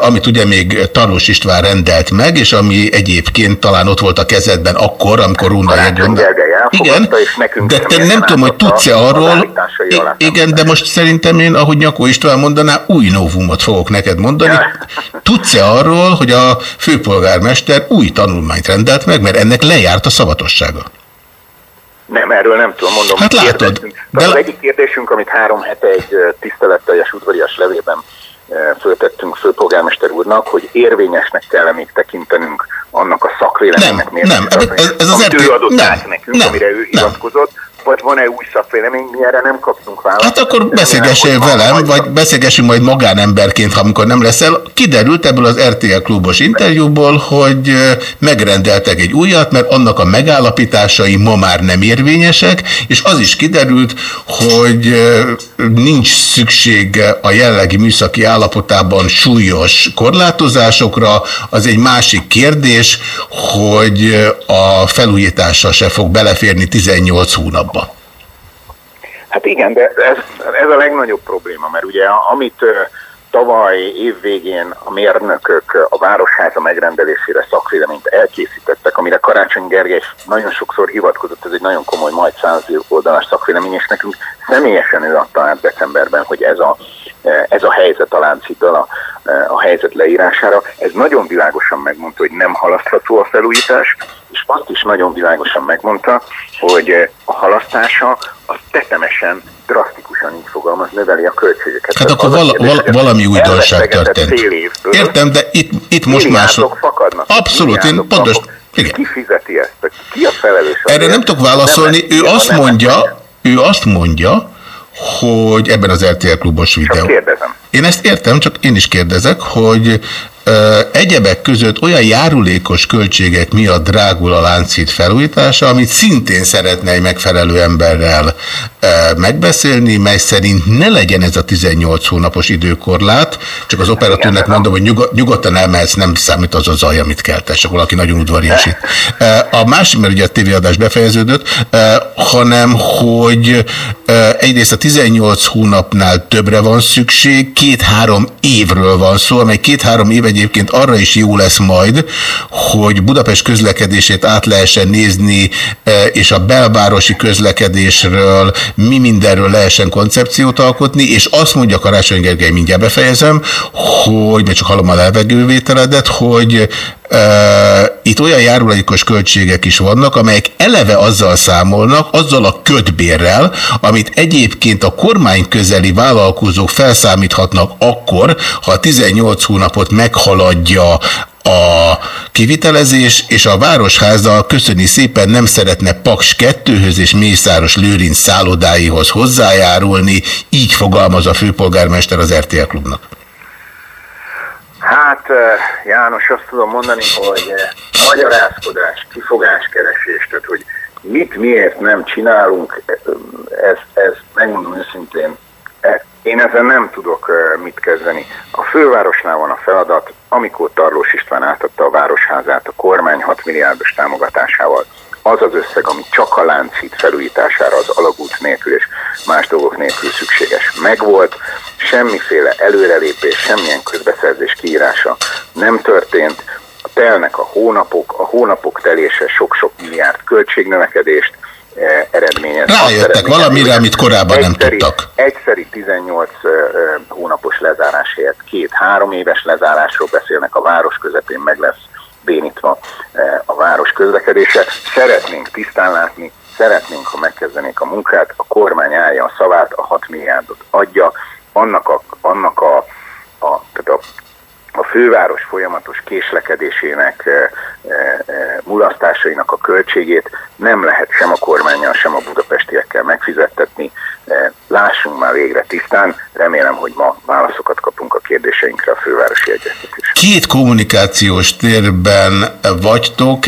amit ugye még Tarlós István rendelt meg, és ami egyébként talán ott volt a kezed esetben akkor, amikor Runa Jegond... Igen, de te nem tudom, hogy tudsz-e arról... Igen, de most szerintem én, ahogy Nyakó István mondaná, új novumot fogok neked mondani. Tudsz-e arról, hogy a főpolgármester új tanulmányt rendelt meg, mert ennek lejárt a szabatossága? Nem, erről nem tudom, mondom. Hát látod. De... Az egyik kérdésünk, amit három hete egy tiszteletteljes udvarias levében föltettünk főpolgármester úrnak, hogy érvényesnek kell -e még tekintenünk annak a szakvéleménynek. Nem, nem, ez, ez, ez az RT... nekünk, nem, amire ő hivatkozott, vagy van-e új szakvélemény, mi erre nem kaptunk választ. Hát akkor beszélgessél velem, vagy beszélgessünk majd magánemberként, ha amikor nem leszel. Kiderült ebből az RTL klubos interjúból, hogy megrendeltek egy újat, mert annak a megállapításai ma már nem érvényesek, és az is kiderült, hogy nincs szükség a jellegi műszaki állapotában súlyos korlátozásokra. Az egy másik kérdés, hogy a felújítása se fog beleférni 18 hónapban. Hát igen, de ez, ez a legnagyobb probléma, mert ugye amit tavaly évvégén a mérnökök a Városháza megrendelésére szakvéleményt elkészítettek, amire Karácsony Gergely nagyon sokszor hivatkozott, ez egy nagyon komoly, majd száz oldalas szakvélemény, és nekünk személyesen ő adta át decemberben, hogy ez a, ez a helyzet a láncítól a, a helyzet leírására. Ez nagyon világosan megmondta, hogy nem halasztható a felújítás, és azt is nagyon világosan megmondta, hogy a halasztása az tetemesen, drasztikusan így fogalmaz, növeli a költségeket. Hát akkor vala, vala, valami újdonság történt. Értem, de itt, itt most más... fakadnak. Abszolút, én pontos... Igen. Ki fizeti ezt? Ki a felelős? Erre nem tudok válaszolni. Nem ő azt mondja, ő azt mondja, hogy ebben az RTL klubos videó. Csak kérdezem. Én ezt értem, csak én is kérdezek, hogy Egyebek között olyan járulékos költségek miatt drágul a láncít felújítása, amit szintén szeretne egy megfelelő emberrel megbeszélni, mely szerint ne legyen ez a 18 hónapos időkorlát, csak az operatőrnek mondom, hogy nyugodtan elmehetsz, nem számít az a zaj, amit keltesz, csak valaki nagyon udvariasít. A másik, mert ugye a tévéadás befejeződött, hanem, hogy egyrészt a 18 hónapnál többre van szükség, két-három évről van szó, amely két-három év egy egyébként arra is jó lesz majd, hogy Budapest közlekedését át lehessen nézni, és a belvárosi közlekedésről mi mindenről lehessen koncepciót alkotni, és azt mondja Karácsony Gergely, mindjárt befejezem, hogy, mert csak hallom a levegővételedet, hogy itt olyan járulékos költségek is vannak, amelyek eleve azzal számolnak, azzal a ködbérrel, amit egyébként a kormány közeli vállalkozók felszámíthatnak akkor, ha a 18 hónapot meghaladja a kivitelezés, és a Városháza köszöni szépen nem szeretne Paks 2-höz és Mészáros Lőrinc szállodáihoz hozzájárulni, így fogalmaz a főpolgármester az RTL klubnak. Hát János, azt tudom mondani, hogy magyarázkodás, kifogáskeresés, tehát hogy mit miért nem csinálunk, ez, ez megmondom őszintén, én ezzel nem tudok mit kezdeni. A fővárosnál van a feladat, amikor Tarlós István átadta a városházát a kormány 6 milliárdos támogatásával, az az összeg, ami csak a Lánchíd felújítására az alagút nélkül és más dolgok nélkül szükséges. Megvolt, semmiféle előrelépés, semmilyen közbeszerzés kiírása nem történt, telnek a hónapok, a hónapok telése sok-sok milliárd költségnövekedést eh, eredményez. Rájöttek valamire, amit korábban egyszeri, nem tudtak. Egyszeri 18 eh, hónapos lezárás helyett két-három éves lezárásról beszélnek, a város közepén meg lesz bénítva eh, a város közlekedése. Szeretnénk tisztán látni, szeretnénk, ha megkezdenék a munkát, a kormány állja a szavát, a 6 milliárdot adja, annak a, annak a, a, tehát a a főváros folyamatos késlekedésének, mulasztásainak a költségét nem lehet sem a kormányjal, sem a budapestiekkel megfizettetni. E, lássunk már végre tisztán, remélem, hogy ma válaszokat kapunk a kérdéseinkre a fővárosi egyeztetés. Két kommunikációs térben vagytok,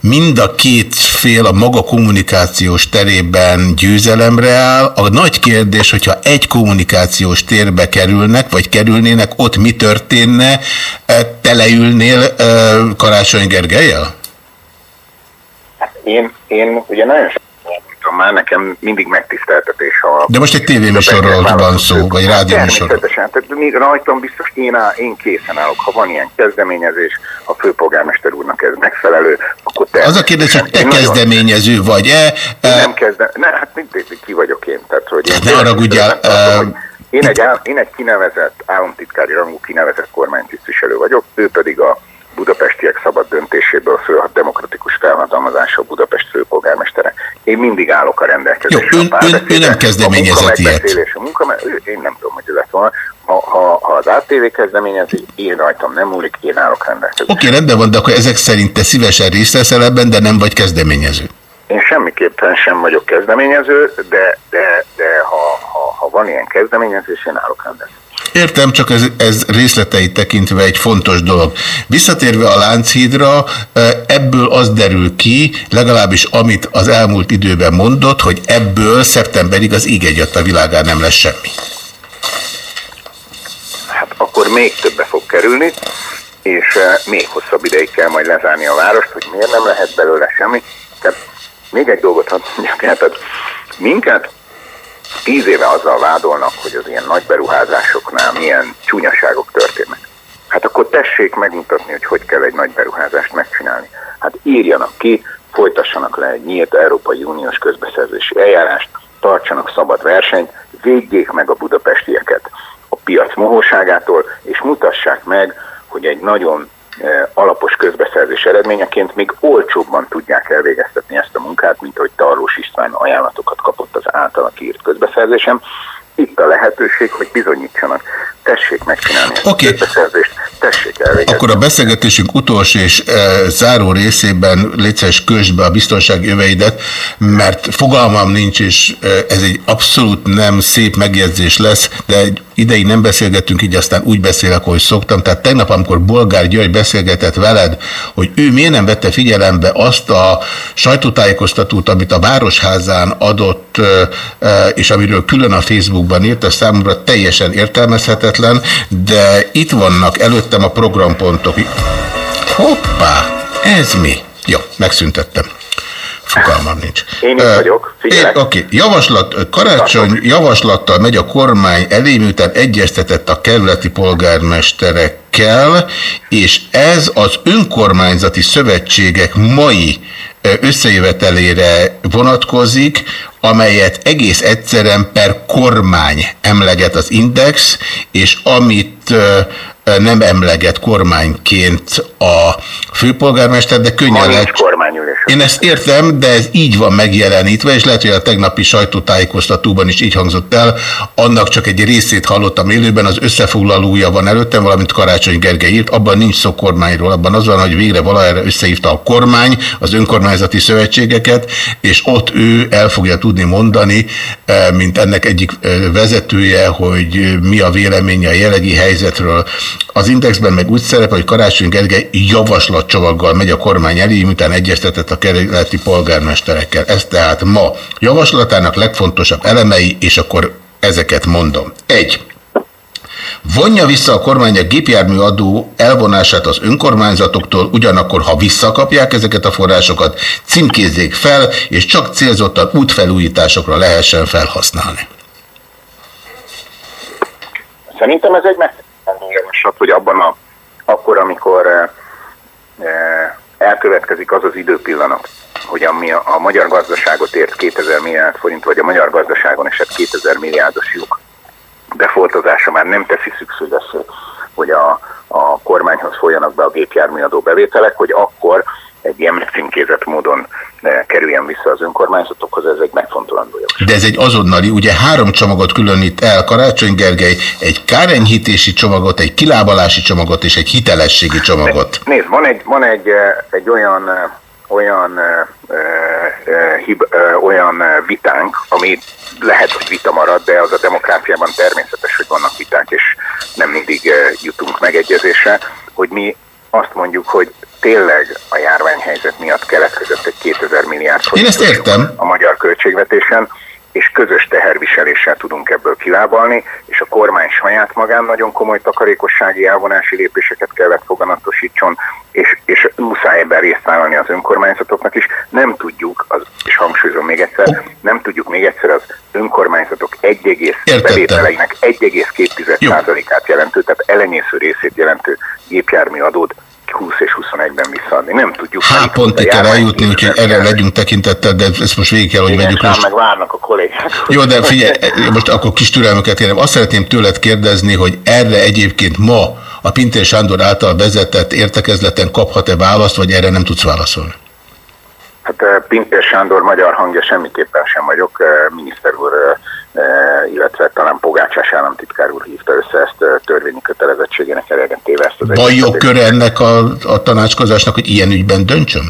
mind a két fél a maga kommunikációs terében győzelemre áll. A nagy kérdés, hogyha egy kommunikációs térbe kerülnek, vagy kerülnének, ott mi történne? Te leülnél Karácsony Gergelyel? Én, én ugye nagyon mondtam már, nekem mindig megtiszteltetés, ha... De most egy tévéműsorról van szó, vagy rádióműsorról. Természetesen, tehát rajtam biztos én, áll, én készen állok, ha van ilyen kezdeményezés, a főpolgármester úrnak ez megfelelő, akkor te... Az a kérdés, hogy te kezdeményező vagy-e? Nem kezdem, ne, hát mindig ki vagyok én, tehát hogy... Én hát ne haragudjál, én egy, én egy kinevezett, államtitkári rangú kinevezett kormánytisztviselő vagyok, ő pedig a budapestiek szabad döntéséből fölhat demokratikus felhatalmazása a Budapest főpolgármestere. Én mindig állok a rendelkezésre. Jó, ön, ön, ön nem kezdeményezett ilyet. A munka, én nem tudom, hogy lett volna. Ha, ha, ha az ATV kezdeményezi, én rajtam nem múlik, én állok rendelkezésre. Oké, okay, rendben van, de akkor ezek szerint te szívesen részt veszel ebben, de nem vagy kezdeményező. Én semmiképpen sem vagyok kezdeményező, de, de, de ha, ha, van ilyen kezdeményezés, én állok rendelkezésre. Értem, csak ez, ez részleteit tekintve egy fontos dolog. Visszatérve a Lánchídra, ebből az derül ki, legalábbis amit az elmúlt időben mondott, hogy ebből szeptemberig az íg a világán nem lesz semmi. Hát akkor még többe fog kerülni, és még hosszabb ideig kell majd lezárni a várost, hogy miért nem lehet belőle semmi. Tehát még egy dolgot hadd mondjak tehát minket tíz éve azzal vádolnak, hogy az ilyen nagy beruházásoknál milyen csúnyaságok történnek. Hát akkor tessék megmutatni, hogy hogy kell egy nagy beruházást megcsinálni. Hát írjanak ki, folytassanak le egy nyílt Európai Uniós közbeszerzési eljárást, tartsanak szabad versenyt, védjék meg a budapestieket a piac mohóságától, és mutassák meg, hogy egy nagyon alapos közbeszerzés eredményeként még olcsóbban tudják elvégeztetni ezt a munkát, mint hogy Tarlós István ajánlatokat kapott az általa kiírt közbeszerzésem. Itt a lehetőség, hogy bizonyítsanak. Tessék megcsinálni okay. a közbeszerzést, tessék elvégezni. Akkor a beszélgetésünk utolsó és e, záró részében létszeres közbe a biztonsági öveidet, mert fogalmam nincs, és e, ez egy abszolút nem szép megjegyzés lesz, de egy ideig nem beszélgettünk, így aztán úgy beszélek, hogy szoktam. Tehát tegnap, amikor Bolgár György beszélgetett veled, hogy ő miért nem vette figyelembe azt a sajtótájékoztatót, amit a Városházán adott, és amiről külön a Facebookban írt, ez számomra teljesen értelmezhetetlen, de itt vannak előttem a programpontok. Hoppá, ez mi? Jó, megszüntettem. Fogalmam nincs. Én is vagyok, figyelek. Oké, okay. javaslat, karácsony javaslattal megy a kormány elé, miután egyeztetett a kerületi polgármesterekkel, és ez az önkormányzati szövetségek mai összejövetelére vonatkozik, amelyet egész egyszerűen per kormány emleget az Index, és amit nem emleget kormányként a főpolgármester, de könnyen lehet... Én ezt értem, de ez így van megjelenítve, és lehet, hogy a tegnapi sajtótájékoztatóban is így hangzott el. Annak csak egy részét hallottam élőben, az összefoglalója van előttem, valamint Karácsony Gergely írt, abban nincs szó kormányról, abban az van, hogy végre valahára összehívta a kormány, az önkormányzati szövetségeket, és ott ő el fogja tudni mondani, mint ennek egyik vezetője, hogy mi a véleménye a jelenlegi helyzetről, az Indexben meg úgy szerepel, hogy Karácsony Gergely javaslatcsomaggal megy a kormány elé, miután egyeztetett a kerületi polgármesterekkel. Ez tehát ma javaslatának legfontosabb elemei, és akkor ezeket mondom. Egy. Vonja vissza a kormány a gépjárműadó elvonását az önkormányzatoktól, ugyanakkor, ha visszakapják ezeket a forrásokat, címkézzék fel, és csak célzottan útfelújításokra lehessen felhasználni. Szerintem ez egy javaslat, hogy abban a, akkor, amikor e, e, elkövetkezik az az időpillanat, hogy ami a, a magyar gazdaságot ért 2000 milliárd forint, vagy a magyar gazdaságon esett 2000 milliárdos lyuk befoltozása már nem teszi szükségesé, hogy a, a kormányhoz folyanak be a gépjárműadó bevételek, hogy akkor egy ilyen megcímkézett módon eh, kerüljen vissza az önkormányzatokhoz, ez egy megfontolandó javaslat. De ez egy azonnali, ugye három csomagot különít el Karácsony Gergely, egy kárenyhítési csomagot, egy kilábalási csomagot és egy hitelességi csomagot. Nézd, van egy, van egy, eh, egy olyan eh, olyan, ö, ö, hib, ö, olyan vitánk, ami lehet, hogy vita marad, de az a demokráciában természetes, hogy vannak viták, és nem mindig jutunk megegyezésre, hogy mi azt mondjuk, hogy tényleg a járványhelyzet miatt keletkezett egy 2000 milliárd Én ezt értem. a magyar költségvetésen, és közös teherviseléssel tudunk ebből kilábalni, és a kormány saját magán nagyon komoly takarékossági elvonási lépéseket kellett foganatosítson, és, és muszáj ebben részt vállalni az önkormányzatoknak is. Nem tudjuk, az, és hangsúlyozom még egyszer, nem tudjuk még egyszer az önkormányzatok 1, bevételeinek 1,2%-át jelentő, tehát elenyésző részét jelentő gépjármű adót 20 és 21-ben visszaadni. Nem tudjuk. Hát pontig kell eljutni, úgyhogy erre legyünk tekintettel, de ezt most végig kell, hogy Igen, vegyük. most. meg várnak a kollégák. Jó, de figyelj, most akkor kis türelmüket kérem. Azt szeretném tőled kérdezni, hogy erre egyébként ma a Pintér Sándor által vezetett értekezleten kaphat-e választ, vagy erre nem tudsz válaszolni? Hát eh, Pintér Sándor magyar hangja semmiképpen sem vagyok. Eh, miniszter úr eh, illetve talán Pogácsás államtitkár úr hívta össze ezt törvényi kötelezettségének elegentéve ezt az Van jogköre ennek a, a tanácskozásnak, hogy ilyen ügyben döntsön?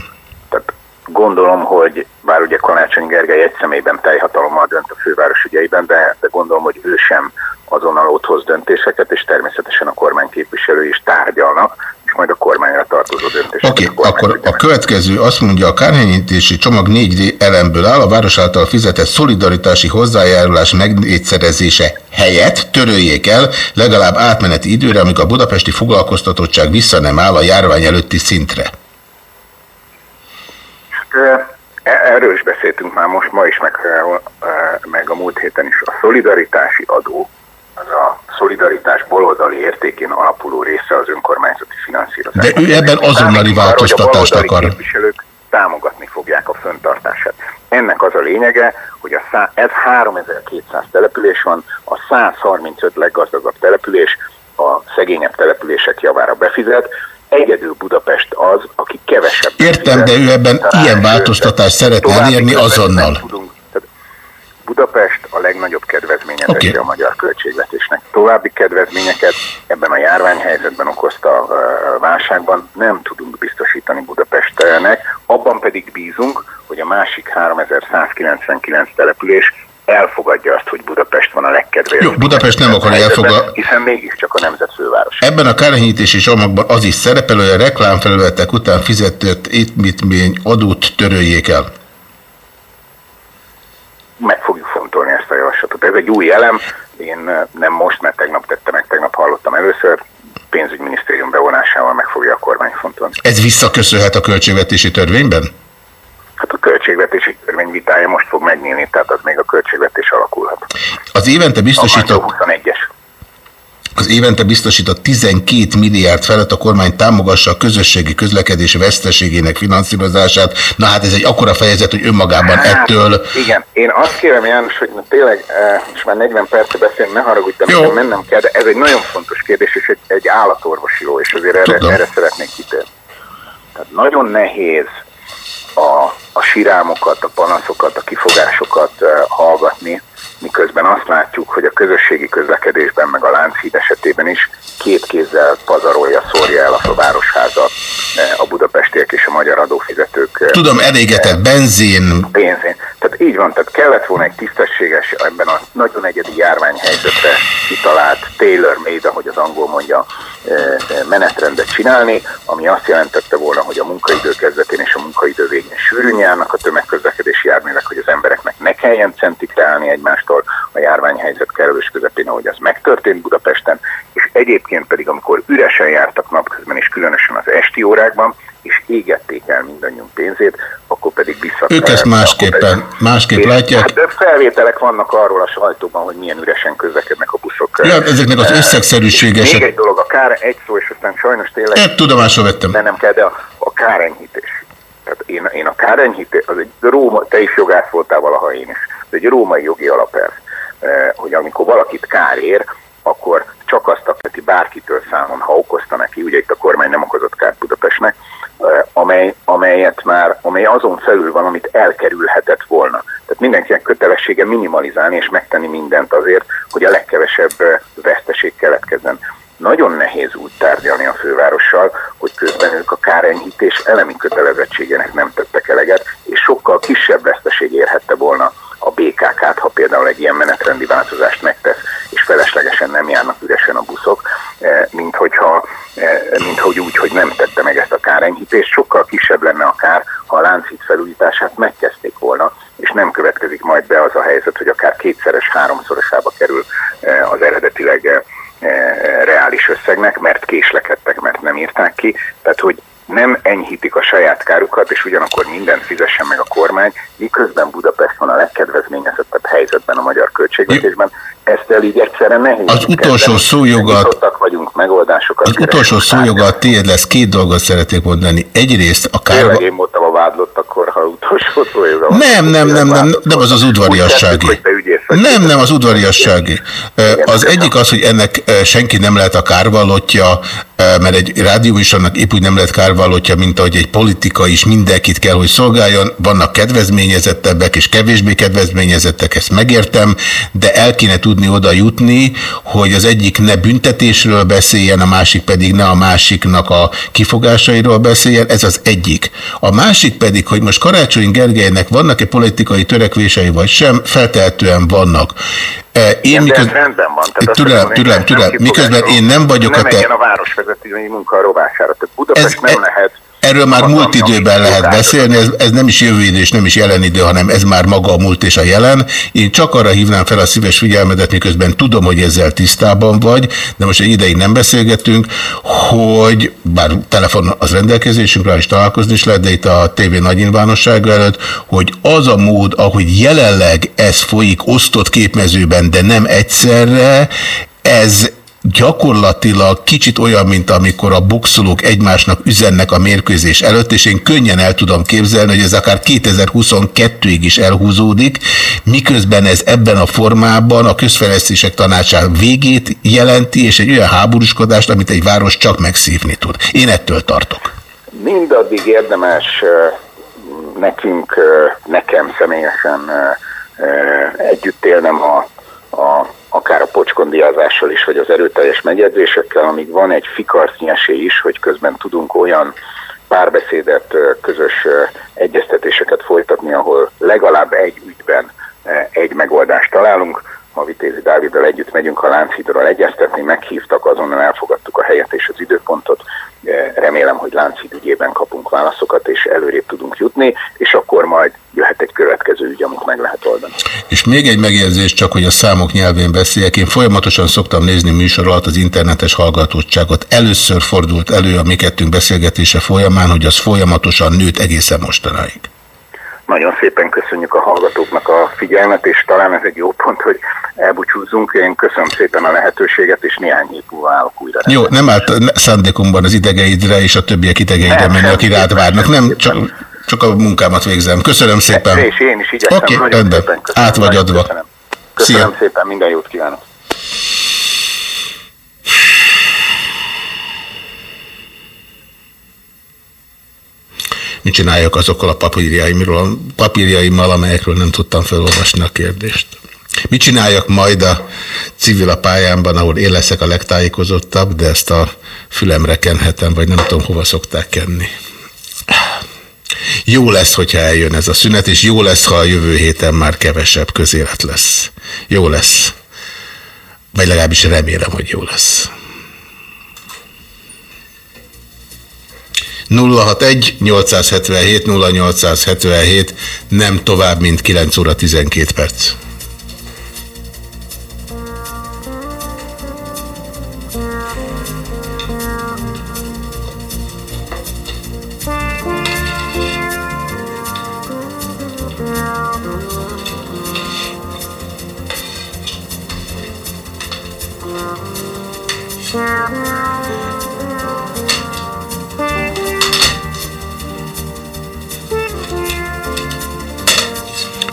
Tehát gondolom, hogy bár ugye Kanácsony Gergely egy személyben teljhatalommal dönt a főváros ügyeiben, de, de gondolom, hogy ő sem azonnal ott hoz döntéseket, és természetesen a kormány képviselő is tárgyalnak, majd a kormányra tartozó döntéseket. Oké, okay, akkor a következő azt mondja, a kárhelyítési csomag négy elemből áll, a város által fizetett szolidaritási hozzájárulás megnégyszerezése helyett töröljék el legalább átmeneti időre, amíg a budapesti foglalkoztatottság vissza nem áll a járvány előtti szintre. Hát, erről is beszéltünk már most, ma is, meg, meg a múlt héten is. A szolidaritási adó az a szolidaritás baloldali értékén alapuló része az önkormányzati finanszírozás. De ő ebben azonnali változtatást akar. A képviselők támogatni fogják a föntartását. Ennek az a lényege, hogy a szá- ez 3200 település van, a 135 leggazdagabb település a szegényebb települések javára befizet, egyedül Budapest az, aki kevesebb. Értem, de ő ebben ilyen változtatást szeretne elérni azonnal. Tudunk Budapest a legnagyobb kedvezményezettje okay. a magyar költségvetésnek. További kedvezményeket ebben a járványhelyzetben okozta a válságban nem tudunk biztosítani Budapestnek, abban pedig bízunk, hogy a másik 3199 település elfogadja azt, hogy Budapest van a legkedvezőbb. Jó, Budapest nem akar elfogadni. Hiszen mégiscsak a nemzet főváros. Ebben a kárhányítési csomagban az is szerepel, hogy a reklámfelületek után fizetett étmitmény adót töröljék el meg fogjuk fontolni ezt a javaslatot. Ez egy új elem, én nem most, mert tegnap tettem meg, tegnap hallottam először, pénzügyminisztérium bevonásával meg fogja a kormány fontolni. Ez visszaköszönhet a költségvetési törvényben? Hát a költségvetési törvény vitája most fog megnyílni, tehát az még a költségvetés alakulhat. Az évente biztosított... A 21-es. Az évente biztosított 12 milliárd felett a kormány támogassa a közösségi közlekedés veszteségének finanszírozását. Na hát ez egy akkora fejezet, hogy önmagában hát, ettől... Igen, én azt kérem János, hogy tényleg, és már 40 percre beszélni, ne haragudj, de mennem kell, de ez egy nagyon fontos kérdés, és egy, egy állatorvosi jó, és azért erre, erre szeretnék kitérni. Tehát nagyon nehéz a, a sirámokat, a panaszokat, a kifogásokat uh, hallgatni, miközben azt látjuk, hogy a közösségi közlekedésben, meg a Lánchíd esetében is két kézzel pazarolja, szórja el a városházat eh, a budapestiek és a magyar adófizetők. Eh, Tudom, elégetett benzin. Benzin. Tehát így van, tehát kellett volna egy tisztességes, ebben a nagyon egyedi járványhelyzetre kitalált tailor-made, ahogy az angol mondja, eh, menetrendet csinálni, ami azt jelentette volna, hogy a munkaidő kezdetén és a munkaidő végén sűrűn járnak a tömegközlekedési járművek, hogy az embereknek ne kelljen centikre állni egymást egymástól a járványhelyzet kerülős közepén, ahogy az megtörtént Budapesten, és egyébként pedig, amikor üresen jártak napközben, és különösen az esti órákban, és égették el mindannyiunk pénzét, akkor pedig vissza. Ők ezt másképpen, pedig, másképp látják. Hát de felvételek vannak arról a sajtóban, hogy milyen üresen közlekednek a buszok. Ja, ezeknek az összegszerűséges. Még egy dolog, a kár, egy szó, és aztán sajnos tényleg... Egy tudomásra vettem. De nem kell, de a, a kárenyhítés. Tehát én, én a kárenyhítés, az egy Róma, te is jogász voltál valaha én is ez egy római jogi alapelv, eh, hogy amikor valakit kár ér, akkor csak azt aketi bárkitől számon, ha okozta neki, ugye itt a kormány nem okozott kárt Budapestnek, eh, amely, amelyet már, amely azon felül van, amit elkerülhetett volna. Tehát mindenkinek kötelessége minimalizálni és megtenni mindent azért, hogy a legkevesebb eh, veszteség keletkezzen. Nagyon nehéz úgy tárgyalni a fővárossal, hogy közben ők a kárenyhítés elemi kötelezettségének nem tettek eleget, és sokkal kisebb veszteség érhette volna a BKK-t, ha például egy ilyen menetrendi változást megtesz, és feleslegesen nem járnak üresen a buszok, eh, mint, hogyha, eh, mint hogy úgy, hogy nem tette meg ezt a kárenyhítést. Sokkal kisebb lenne a kár, ha a láncít felújítását megkezdték volna, és nem következik majd be az a helyzet, hogy akár kétszeres, háromszorosába kerül eh, az eredetileg reális összegnek, mert késlekedtek, mert nem írták ki. Tehát, hogy nem enyhítik a saját kárukat, és ugyanakkor mindent fizessen meg a kormány, miközben Budapest van a legkedvezményezettebb helyzetben a magyar költségvetésben. Ezt el így egyszerre nehéz. Az utolsó szójogat... vagyunk megoldásokat. Az utolsó szójogat tiéd lesz, két dolgot szeretnék mondani. Egyrészt a kár... én voltam a vádlott akkor, ha utolsó szójoga. Nem, nem, nem, nem, nem az az udvariassági. Nem, nem az udvariassági. Az egyik az, hogy ennek senki nem lehet a kárvalotja, mert egy rádióműsornak épp úgy nem lehet kárvalotja, mint ahogy egy politika is mindenkit kell, hogy szolgáljon. Vannak kedvezményezettebbek és kevésbé kedvezményezettek, ezt megértem, de el kéne tudni oda jutni, hogy az egyik ne büntetésről beszéljen, a másik pedig ne a másiknak a kifogásairól beszéljen. Ez az egyik. A másik pedig, hogy most Karácsony Gergelynek vannak-e politikai törekvései vagy sem, feltehetően vannak. Én miközben, rendben van. Tehát türelem, türelem, türelem. Miközben én nem vagyok nem a te... a városvezetői munka rovására. Tehát Budapest ez, nem lehet Erről már múlt időben lehet beszélni, ez, ez nem is jövő idő és nem is jelen idő, hanem ez már maga a múlt és a jelen. Én csak arra hívnám fel a szíves figyelmedet, miközben tudom, hogy ezzel tisztában vagy, de most egy ideig nem beszélgetünk, hogy bár telefon az rendelkezésünkre is találkozni is lehet, de itt a tévé nagy nyilvánossága előtt, hogy az a mód, ahogy jelenleg ez folyik osztott képmezőben, de nem egyszerre, ez gyakorlatilag kicsit olyan, mint amikor a boxolók egymásnak üzennek a mérkőzés előtt, és én könnyen el tudom képzelni, hogy ez akár 2022-ig is elhúzódik, miközben ez ebben a formában a közfejlesztések tanácsán végét jelenti, és egy olyan háborúskodást, amit egy város csak megszívni tud. Én ettől tartok. Mindaddig érdemes nekünk, nekem személyesen együtt élnem a, a akár a pocskondiázással is, vagy az erőteljes megjegyzésekkel, amíg van egy fikarcnyi esély is, hogy közben tudunk olyan párbeszédet, közös egyeztetéseket folytatni, ahol legalább egy ügyben egy megoldást találunk. Ma Vitézi Dáviddal együtt megyünk a Lánchídról egyeztetni, meghívtak, azonnal elfogadtuk a helyet és az időpontot. Remélem, hogy Lánchíd ügyében kapunk válaszokat, és előrébb tudunk jutni, és akkor majd jöhet egy következő ügy, amit meg lehet oldani. És még egy megjegyzés, csak hogy a számok nyelvén beszéljek. Én folyamatosan szoktam nézni műsor alatt az internetes hallgatottságot. Először fordult elő a mi kettünk beszélgetése folyamán, hogy az folyamatosan nőtt egészen mostanáig. Nagyon szépen köszönjük a hallgatóknak a figyelmet, és talán ez egy jó pont, hogy elbúcsúzzunk. Én köszönöm szépen a lehetőséget, és néhány hét múlva állok újra. Jó, nem állt szándékunkban az idegeidre és a többiek idegeidre menni, aki rád várnak. Nem, csak, csak a munkámat végzem. Köszönöm szépen. És én is igyekszem. Oké, Nagyon rendben. Át vagy adva. Köszönöm, köszönöm Szia. szépen, minden jót kívánok. Mit csináljak azokkal a papírjaimról, papírjaimmal, amelyekről nem tudtam felolvasni a kérdést? Mit csináljak majd a civil a pályámban, ahol én leszek a legtájékozottabb, de ezt a fülemre kenhetem, vagy nem tudom, hova szokták kenni. Jó lesz, hogyha eljön ez a szünet, és jó lesz, ha a jövő héten már kevesebb közélet lesz. Jó lesz. Vagy legalábbis remélem, hogy jó lesz. 061 877 0877 nem tovább, mint 9 óra 12 perc.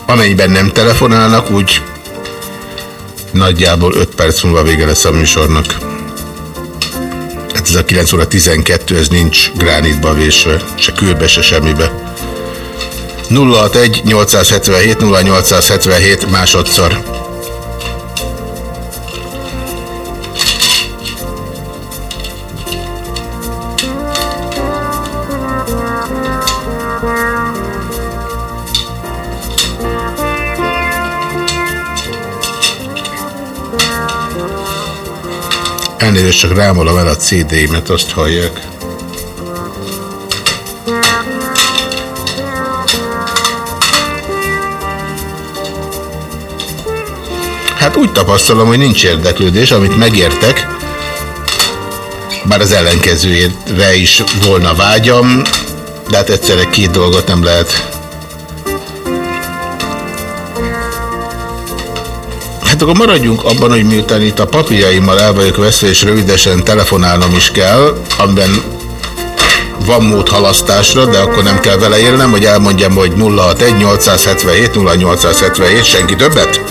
Amennyiben nem telefonálnak, úgy nagyjából 5 perc múlva vége lesz a műsornak. Hát ez a 9 óra 12, ez nincs gránitba vésve, se kőbe, se semmibe. 061 877 0877 másodszor. Elnézést, csak rámolom el a CD-met, azt hallják. Hát úgy tapasztalom, hogy nincs érdeklődés, amit megértek, bár az ellenkezőjére is volna vágyam, de hát egyszerre két dolgot nem lehet. Hát akkor maradjunk abban, hogy miután itt a papírjaimmal el vagyok veszve, és rövidesen telefonálnom is kell, amiben van mód halasztásra, de akkor nem kell vele élnem, hogy elmondjam, hogy 061 877 0877, senki többet?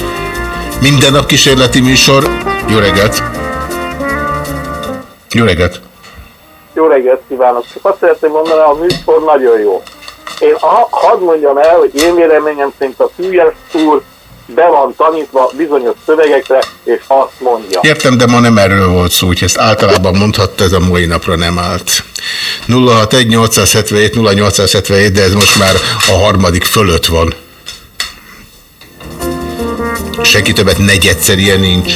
Minden nap kísérleti műsor. Jó reggelt! Jó reggelt! Jó reggelt kívánok! Csak azt szeretném mondani, a műsor nagyon jó. Én ha, hadd mondjam el, hogy én véleményem szerint a Fűjes úr be van tanítva bizonyos szövegekre, és azt mondja. Értem, de ma nem erről volt szó, hogy ezt általában mondhatta, ez a mai napra nem állt. 061 877 0877, de ez most már a harmadik fölött van. Senki többet negyedszer ilyen nincs.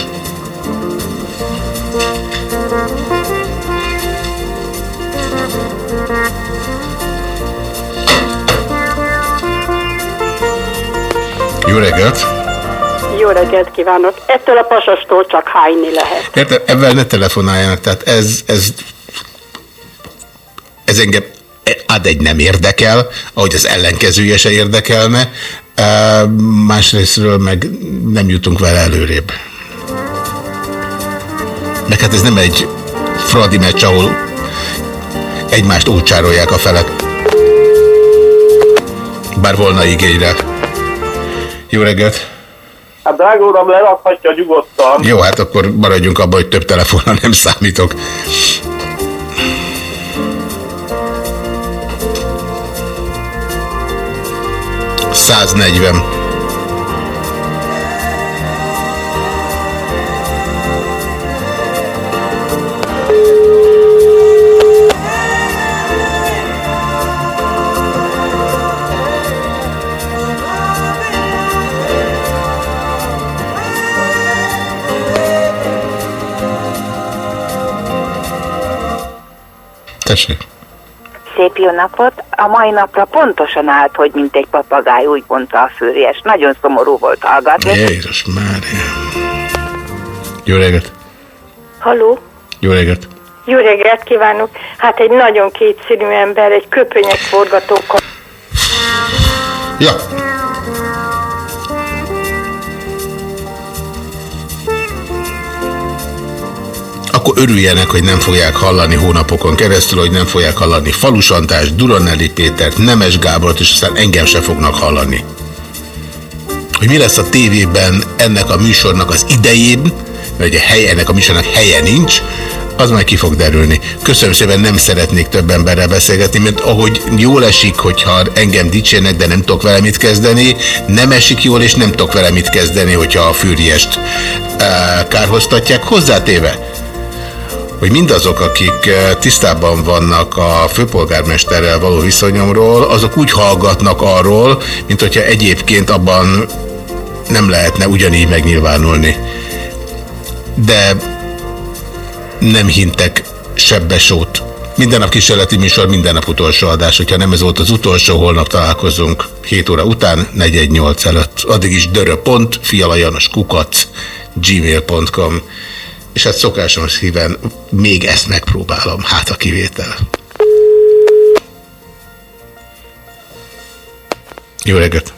Jó reggelt! Jó reggelt kívánok! Ettől a pasastól csak hányni lehet. Érted? Ebben ne telefonáljanak, tehát ez, ez, ez engem ad egy nem érdekel, ahogy az ellenkezője se érdekelne, Uh, másrésztről meg nem jutunk vele előrébb. Meg hát ez nem egy fradi meccs, ahol egymást úcsárolják a felek. Bár volna igény rá. Jó reggelt! Hát drága uram, lerakhatja nyugodtan. Jó, hát akkor maradjunk abban, hogy több telefonnal nem számítok. Száznegyven. Tessék. Szép jó napot! A mai napra pontosan állt, hogy mint egy papagáj, úgy mondta a fűries. Nagyon szomorú volt hallgatni. Jézus Mária. Jó reggelt! Haló? Jó reggelt! Jó reggelt kívánok! Hát egy nagyon kétszínű ember, egy köpönyek forgatókkal. Ja. Akkor örüljenek, hogy nem fogják hallani hónapokon keresztül, hogy nem fogják hallani Falusantást, Duranelli Pétert, Nemes Gábort, és aztán engem se fognak hallani. Hogy mi lesz a tévében ennek a műsornak az idején, mert a hely, ennek a műsornak helye nincs, az majd ki fog derülni. Köszönöm szépen, nem szeretnék több emberrel beszélgetni, mert ahogy jól esik, hogyha engem dicsérnek, de nem tudok vele mit kezdeni, nem esik jól, és nem tudok vele mit kezdeni, hogyha a fűriest uh, kárhoztatják. Hozzátéve, hogy mindazok, akik tisztában vannak a főpolgármesterrel való viszonyomról, azok úgy hallgatnak arról, mint hogyha egyébként abban nem lehetne ugyanígy megnyilvánulni. De nem hintek sebbesót. Minden nap kísérleti műsor, minden nap utolsó adás. Hogyha nem ez volt az utolsó, holnap találkozunk 7 óra után, 418 előtt. Addig is dörö.pont, fialajanos kukac, gmail.com. És hát szokásom szíven még ezt megpróbálom, hát a kivétel. Jó reggelt!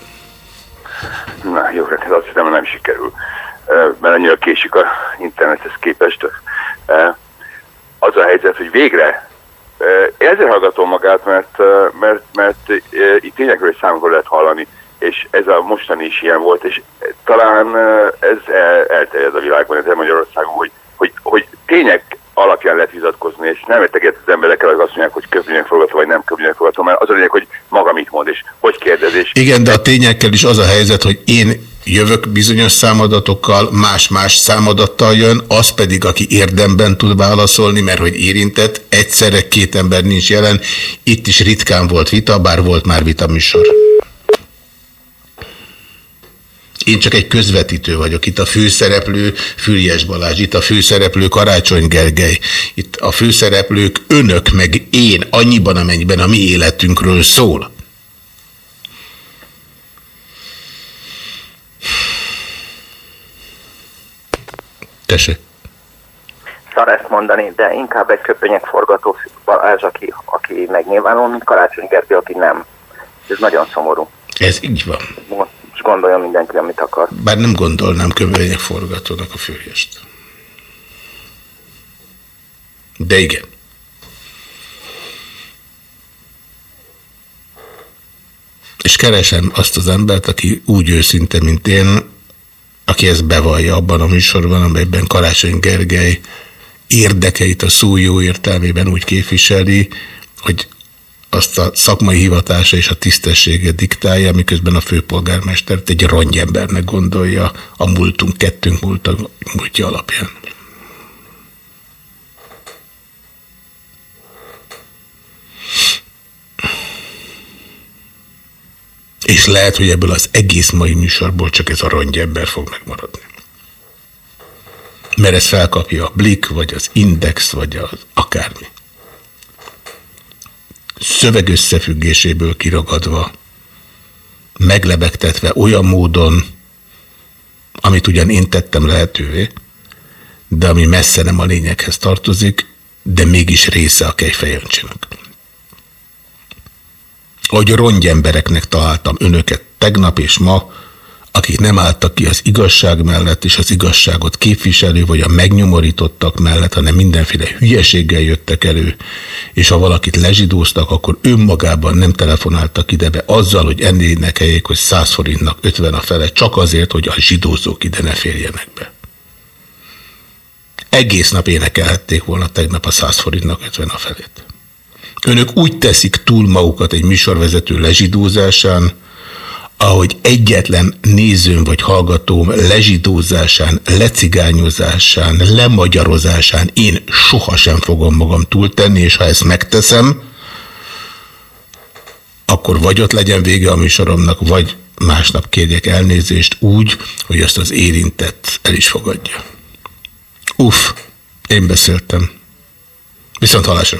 Na, jó reggelt, azt hiszem, nem sikerül, mert annyira késik a internethez képest. Az a helyzet, hogy végre ezért hallgatom magát, mert, mert, mert itt tényleg egy számokról lehet hallani, és ez a mostani is ilyen volt, és talán ez elterjed a világban, ez Magyarországon, hogy, hogy, hogy tények alapján lehet vitatkozni, és nem értek az emberekkel, hogy azt mondják, hogy köpülnek forgató, vagy nem köpülnek forgató, mert az a lényeg, hogy maga mit mond, és hogy kérdezés. Igen, de a tényekkel is az a helyzet, hogy én jövök bizonyos számadatokkal, más-más számadattal jön, az pedig, aki érdemben tud válaszolni, mert hogy érintett, egyszerre két ember nincs jelen. Itt is ritkán volt vita, bár volt már vita műsor. Én csak egy közvetítő vagyok. Itt a főszereplő Füriás Balázs, itt a főszereplő Karácsony Gergely, itt a főszereplők önök, meg én, annyiban, amennyiben a mi életünkről szól. Tessék. Szar ezt mondani, de inkább egy köpönyek forgató Balázs, aki, aki megnyilvánul, mint Karácsony Gergely, aki nem. Ez nagyon szomorú. Ez így van. És gondolja mindenki, amit akar. Bár nem gondolnám köpönyek forgatónak a főjest. De igen. És keresem azt az embert, aki úgy őszinte, mint én, aki ezt bevallja abban a műsorban, amelyben Karácsony Gergely érdekeit a szó jó értelmében úgy képviseli, hogy azt a szakmai hivatása és a tisztessége diktálja, miközben a főpolgármestert egy rongyembernek gondolja a múltunk, kettőnk múltja alapján. És lehet, hogy ebből az egész mai műsorból csak ez a rongyember fog megmaradni. Mert ez felkapja a Blik, vagy az Index, vagy az akármi. Szöveg összefüggéséből kiragadva, meglebegtetve olyan módon, amit ugyan én tettem lehetővé, de ami messze nem a lényeghez tartozik, de mégis része a kejfejöncsének hogy rongyembereknek találtam önöket tegnap és ma, akik nem álltak ki az igazság mellett, és az igazságot képviselő, vagy a megnyomorítottak mellett, hanem mindenféle hülyeséggel jöttek elő, és ha valakit lezsidóztak, akkor önmagában nem telefonáltak ide be azzal, hogy ennél helyék, hogy 100 forintnak 50 a fele, csak azért, hogy a zsidózók ide ne férjenek be. Egész nap énekelhették volna tegnap a 100 forintnak 50 a felét. Önök úgy teszik túl magukat egy műsorvezető lezsidózásán, ahogy egyetlen nézőm vagy hallgatóm lezsidózásán, lecigányozásán, lemagyarozásán én sohasem fogom magam túltenni, és ha ezt megteszem, akkor vagy ott legyen vége a műsoromnak, vagy másnap kérjek elnézést úgy, hogy azt az érintett el is fogadja. Uff, én beszéltem. Viszont halásra.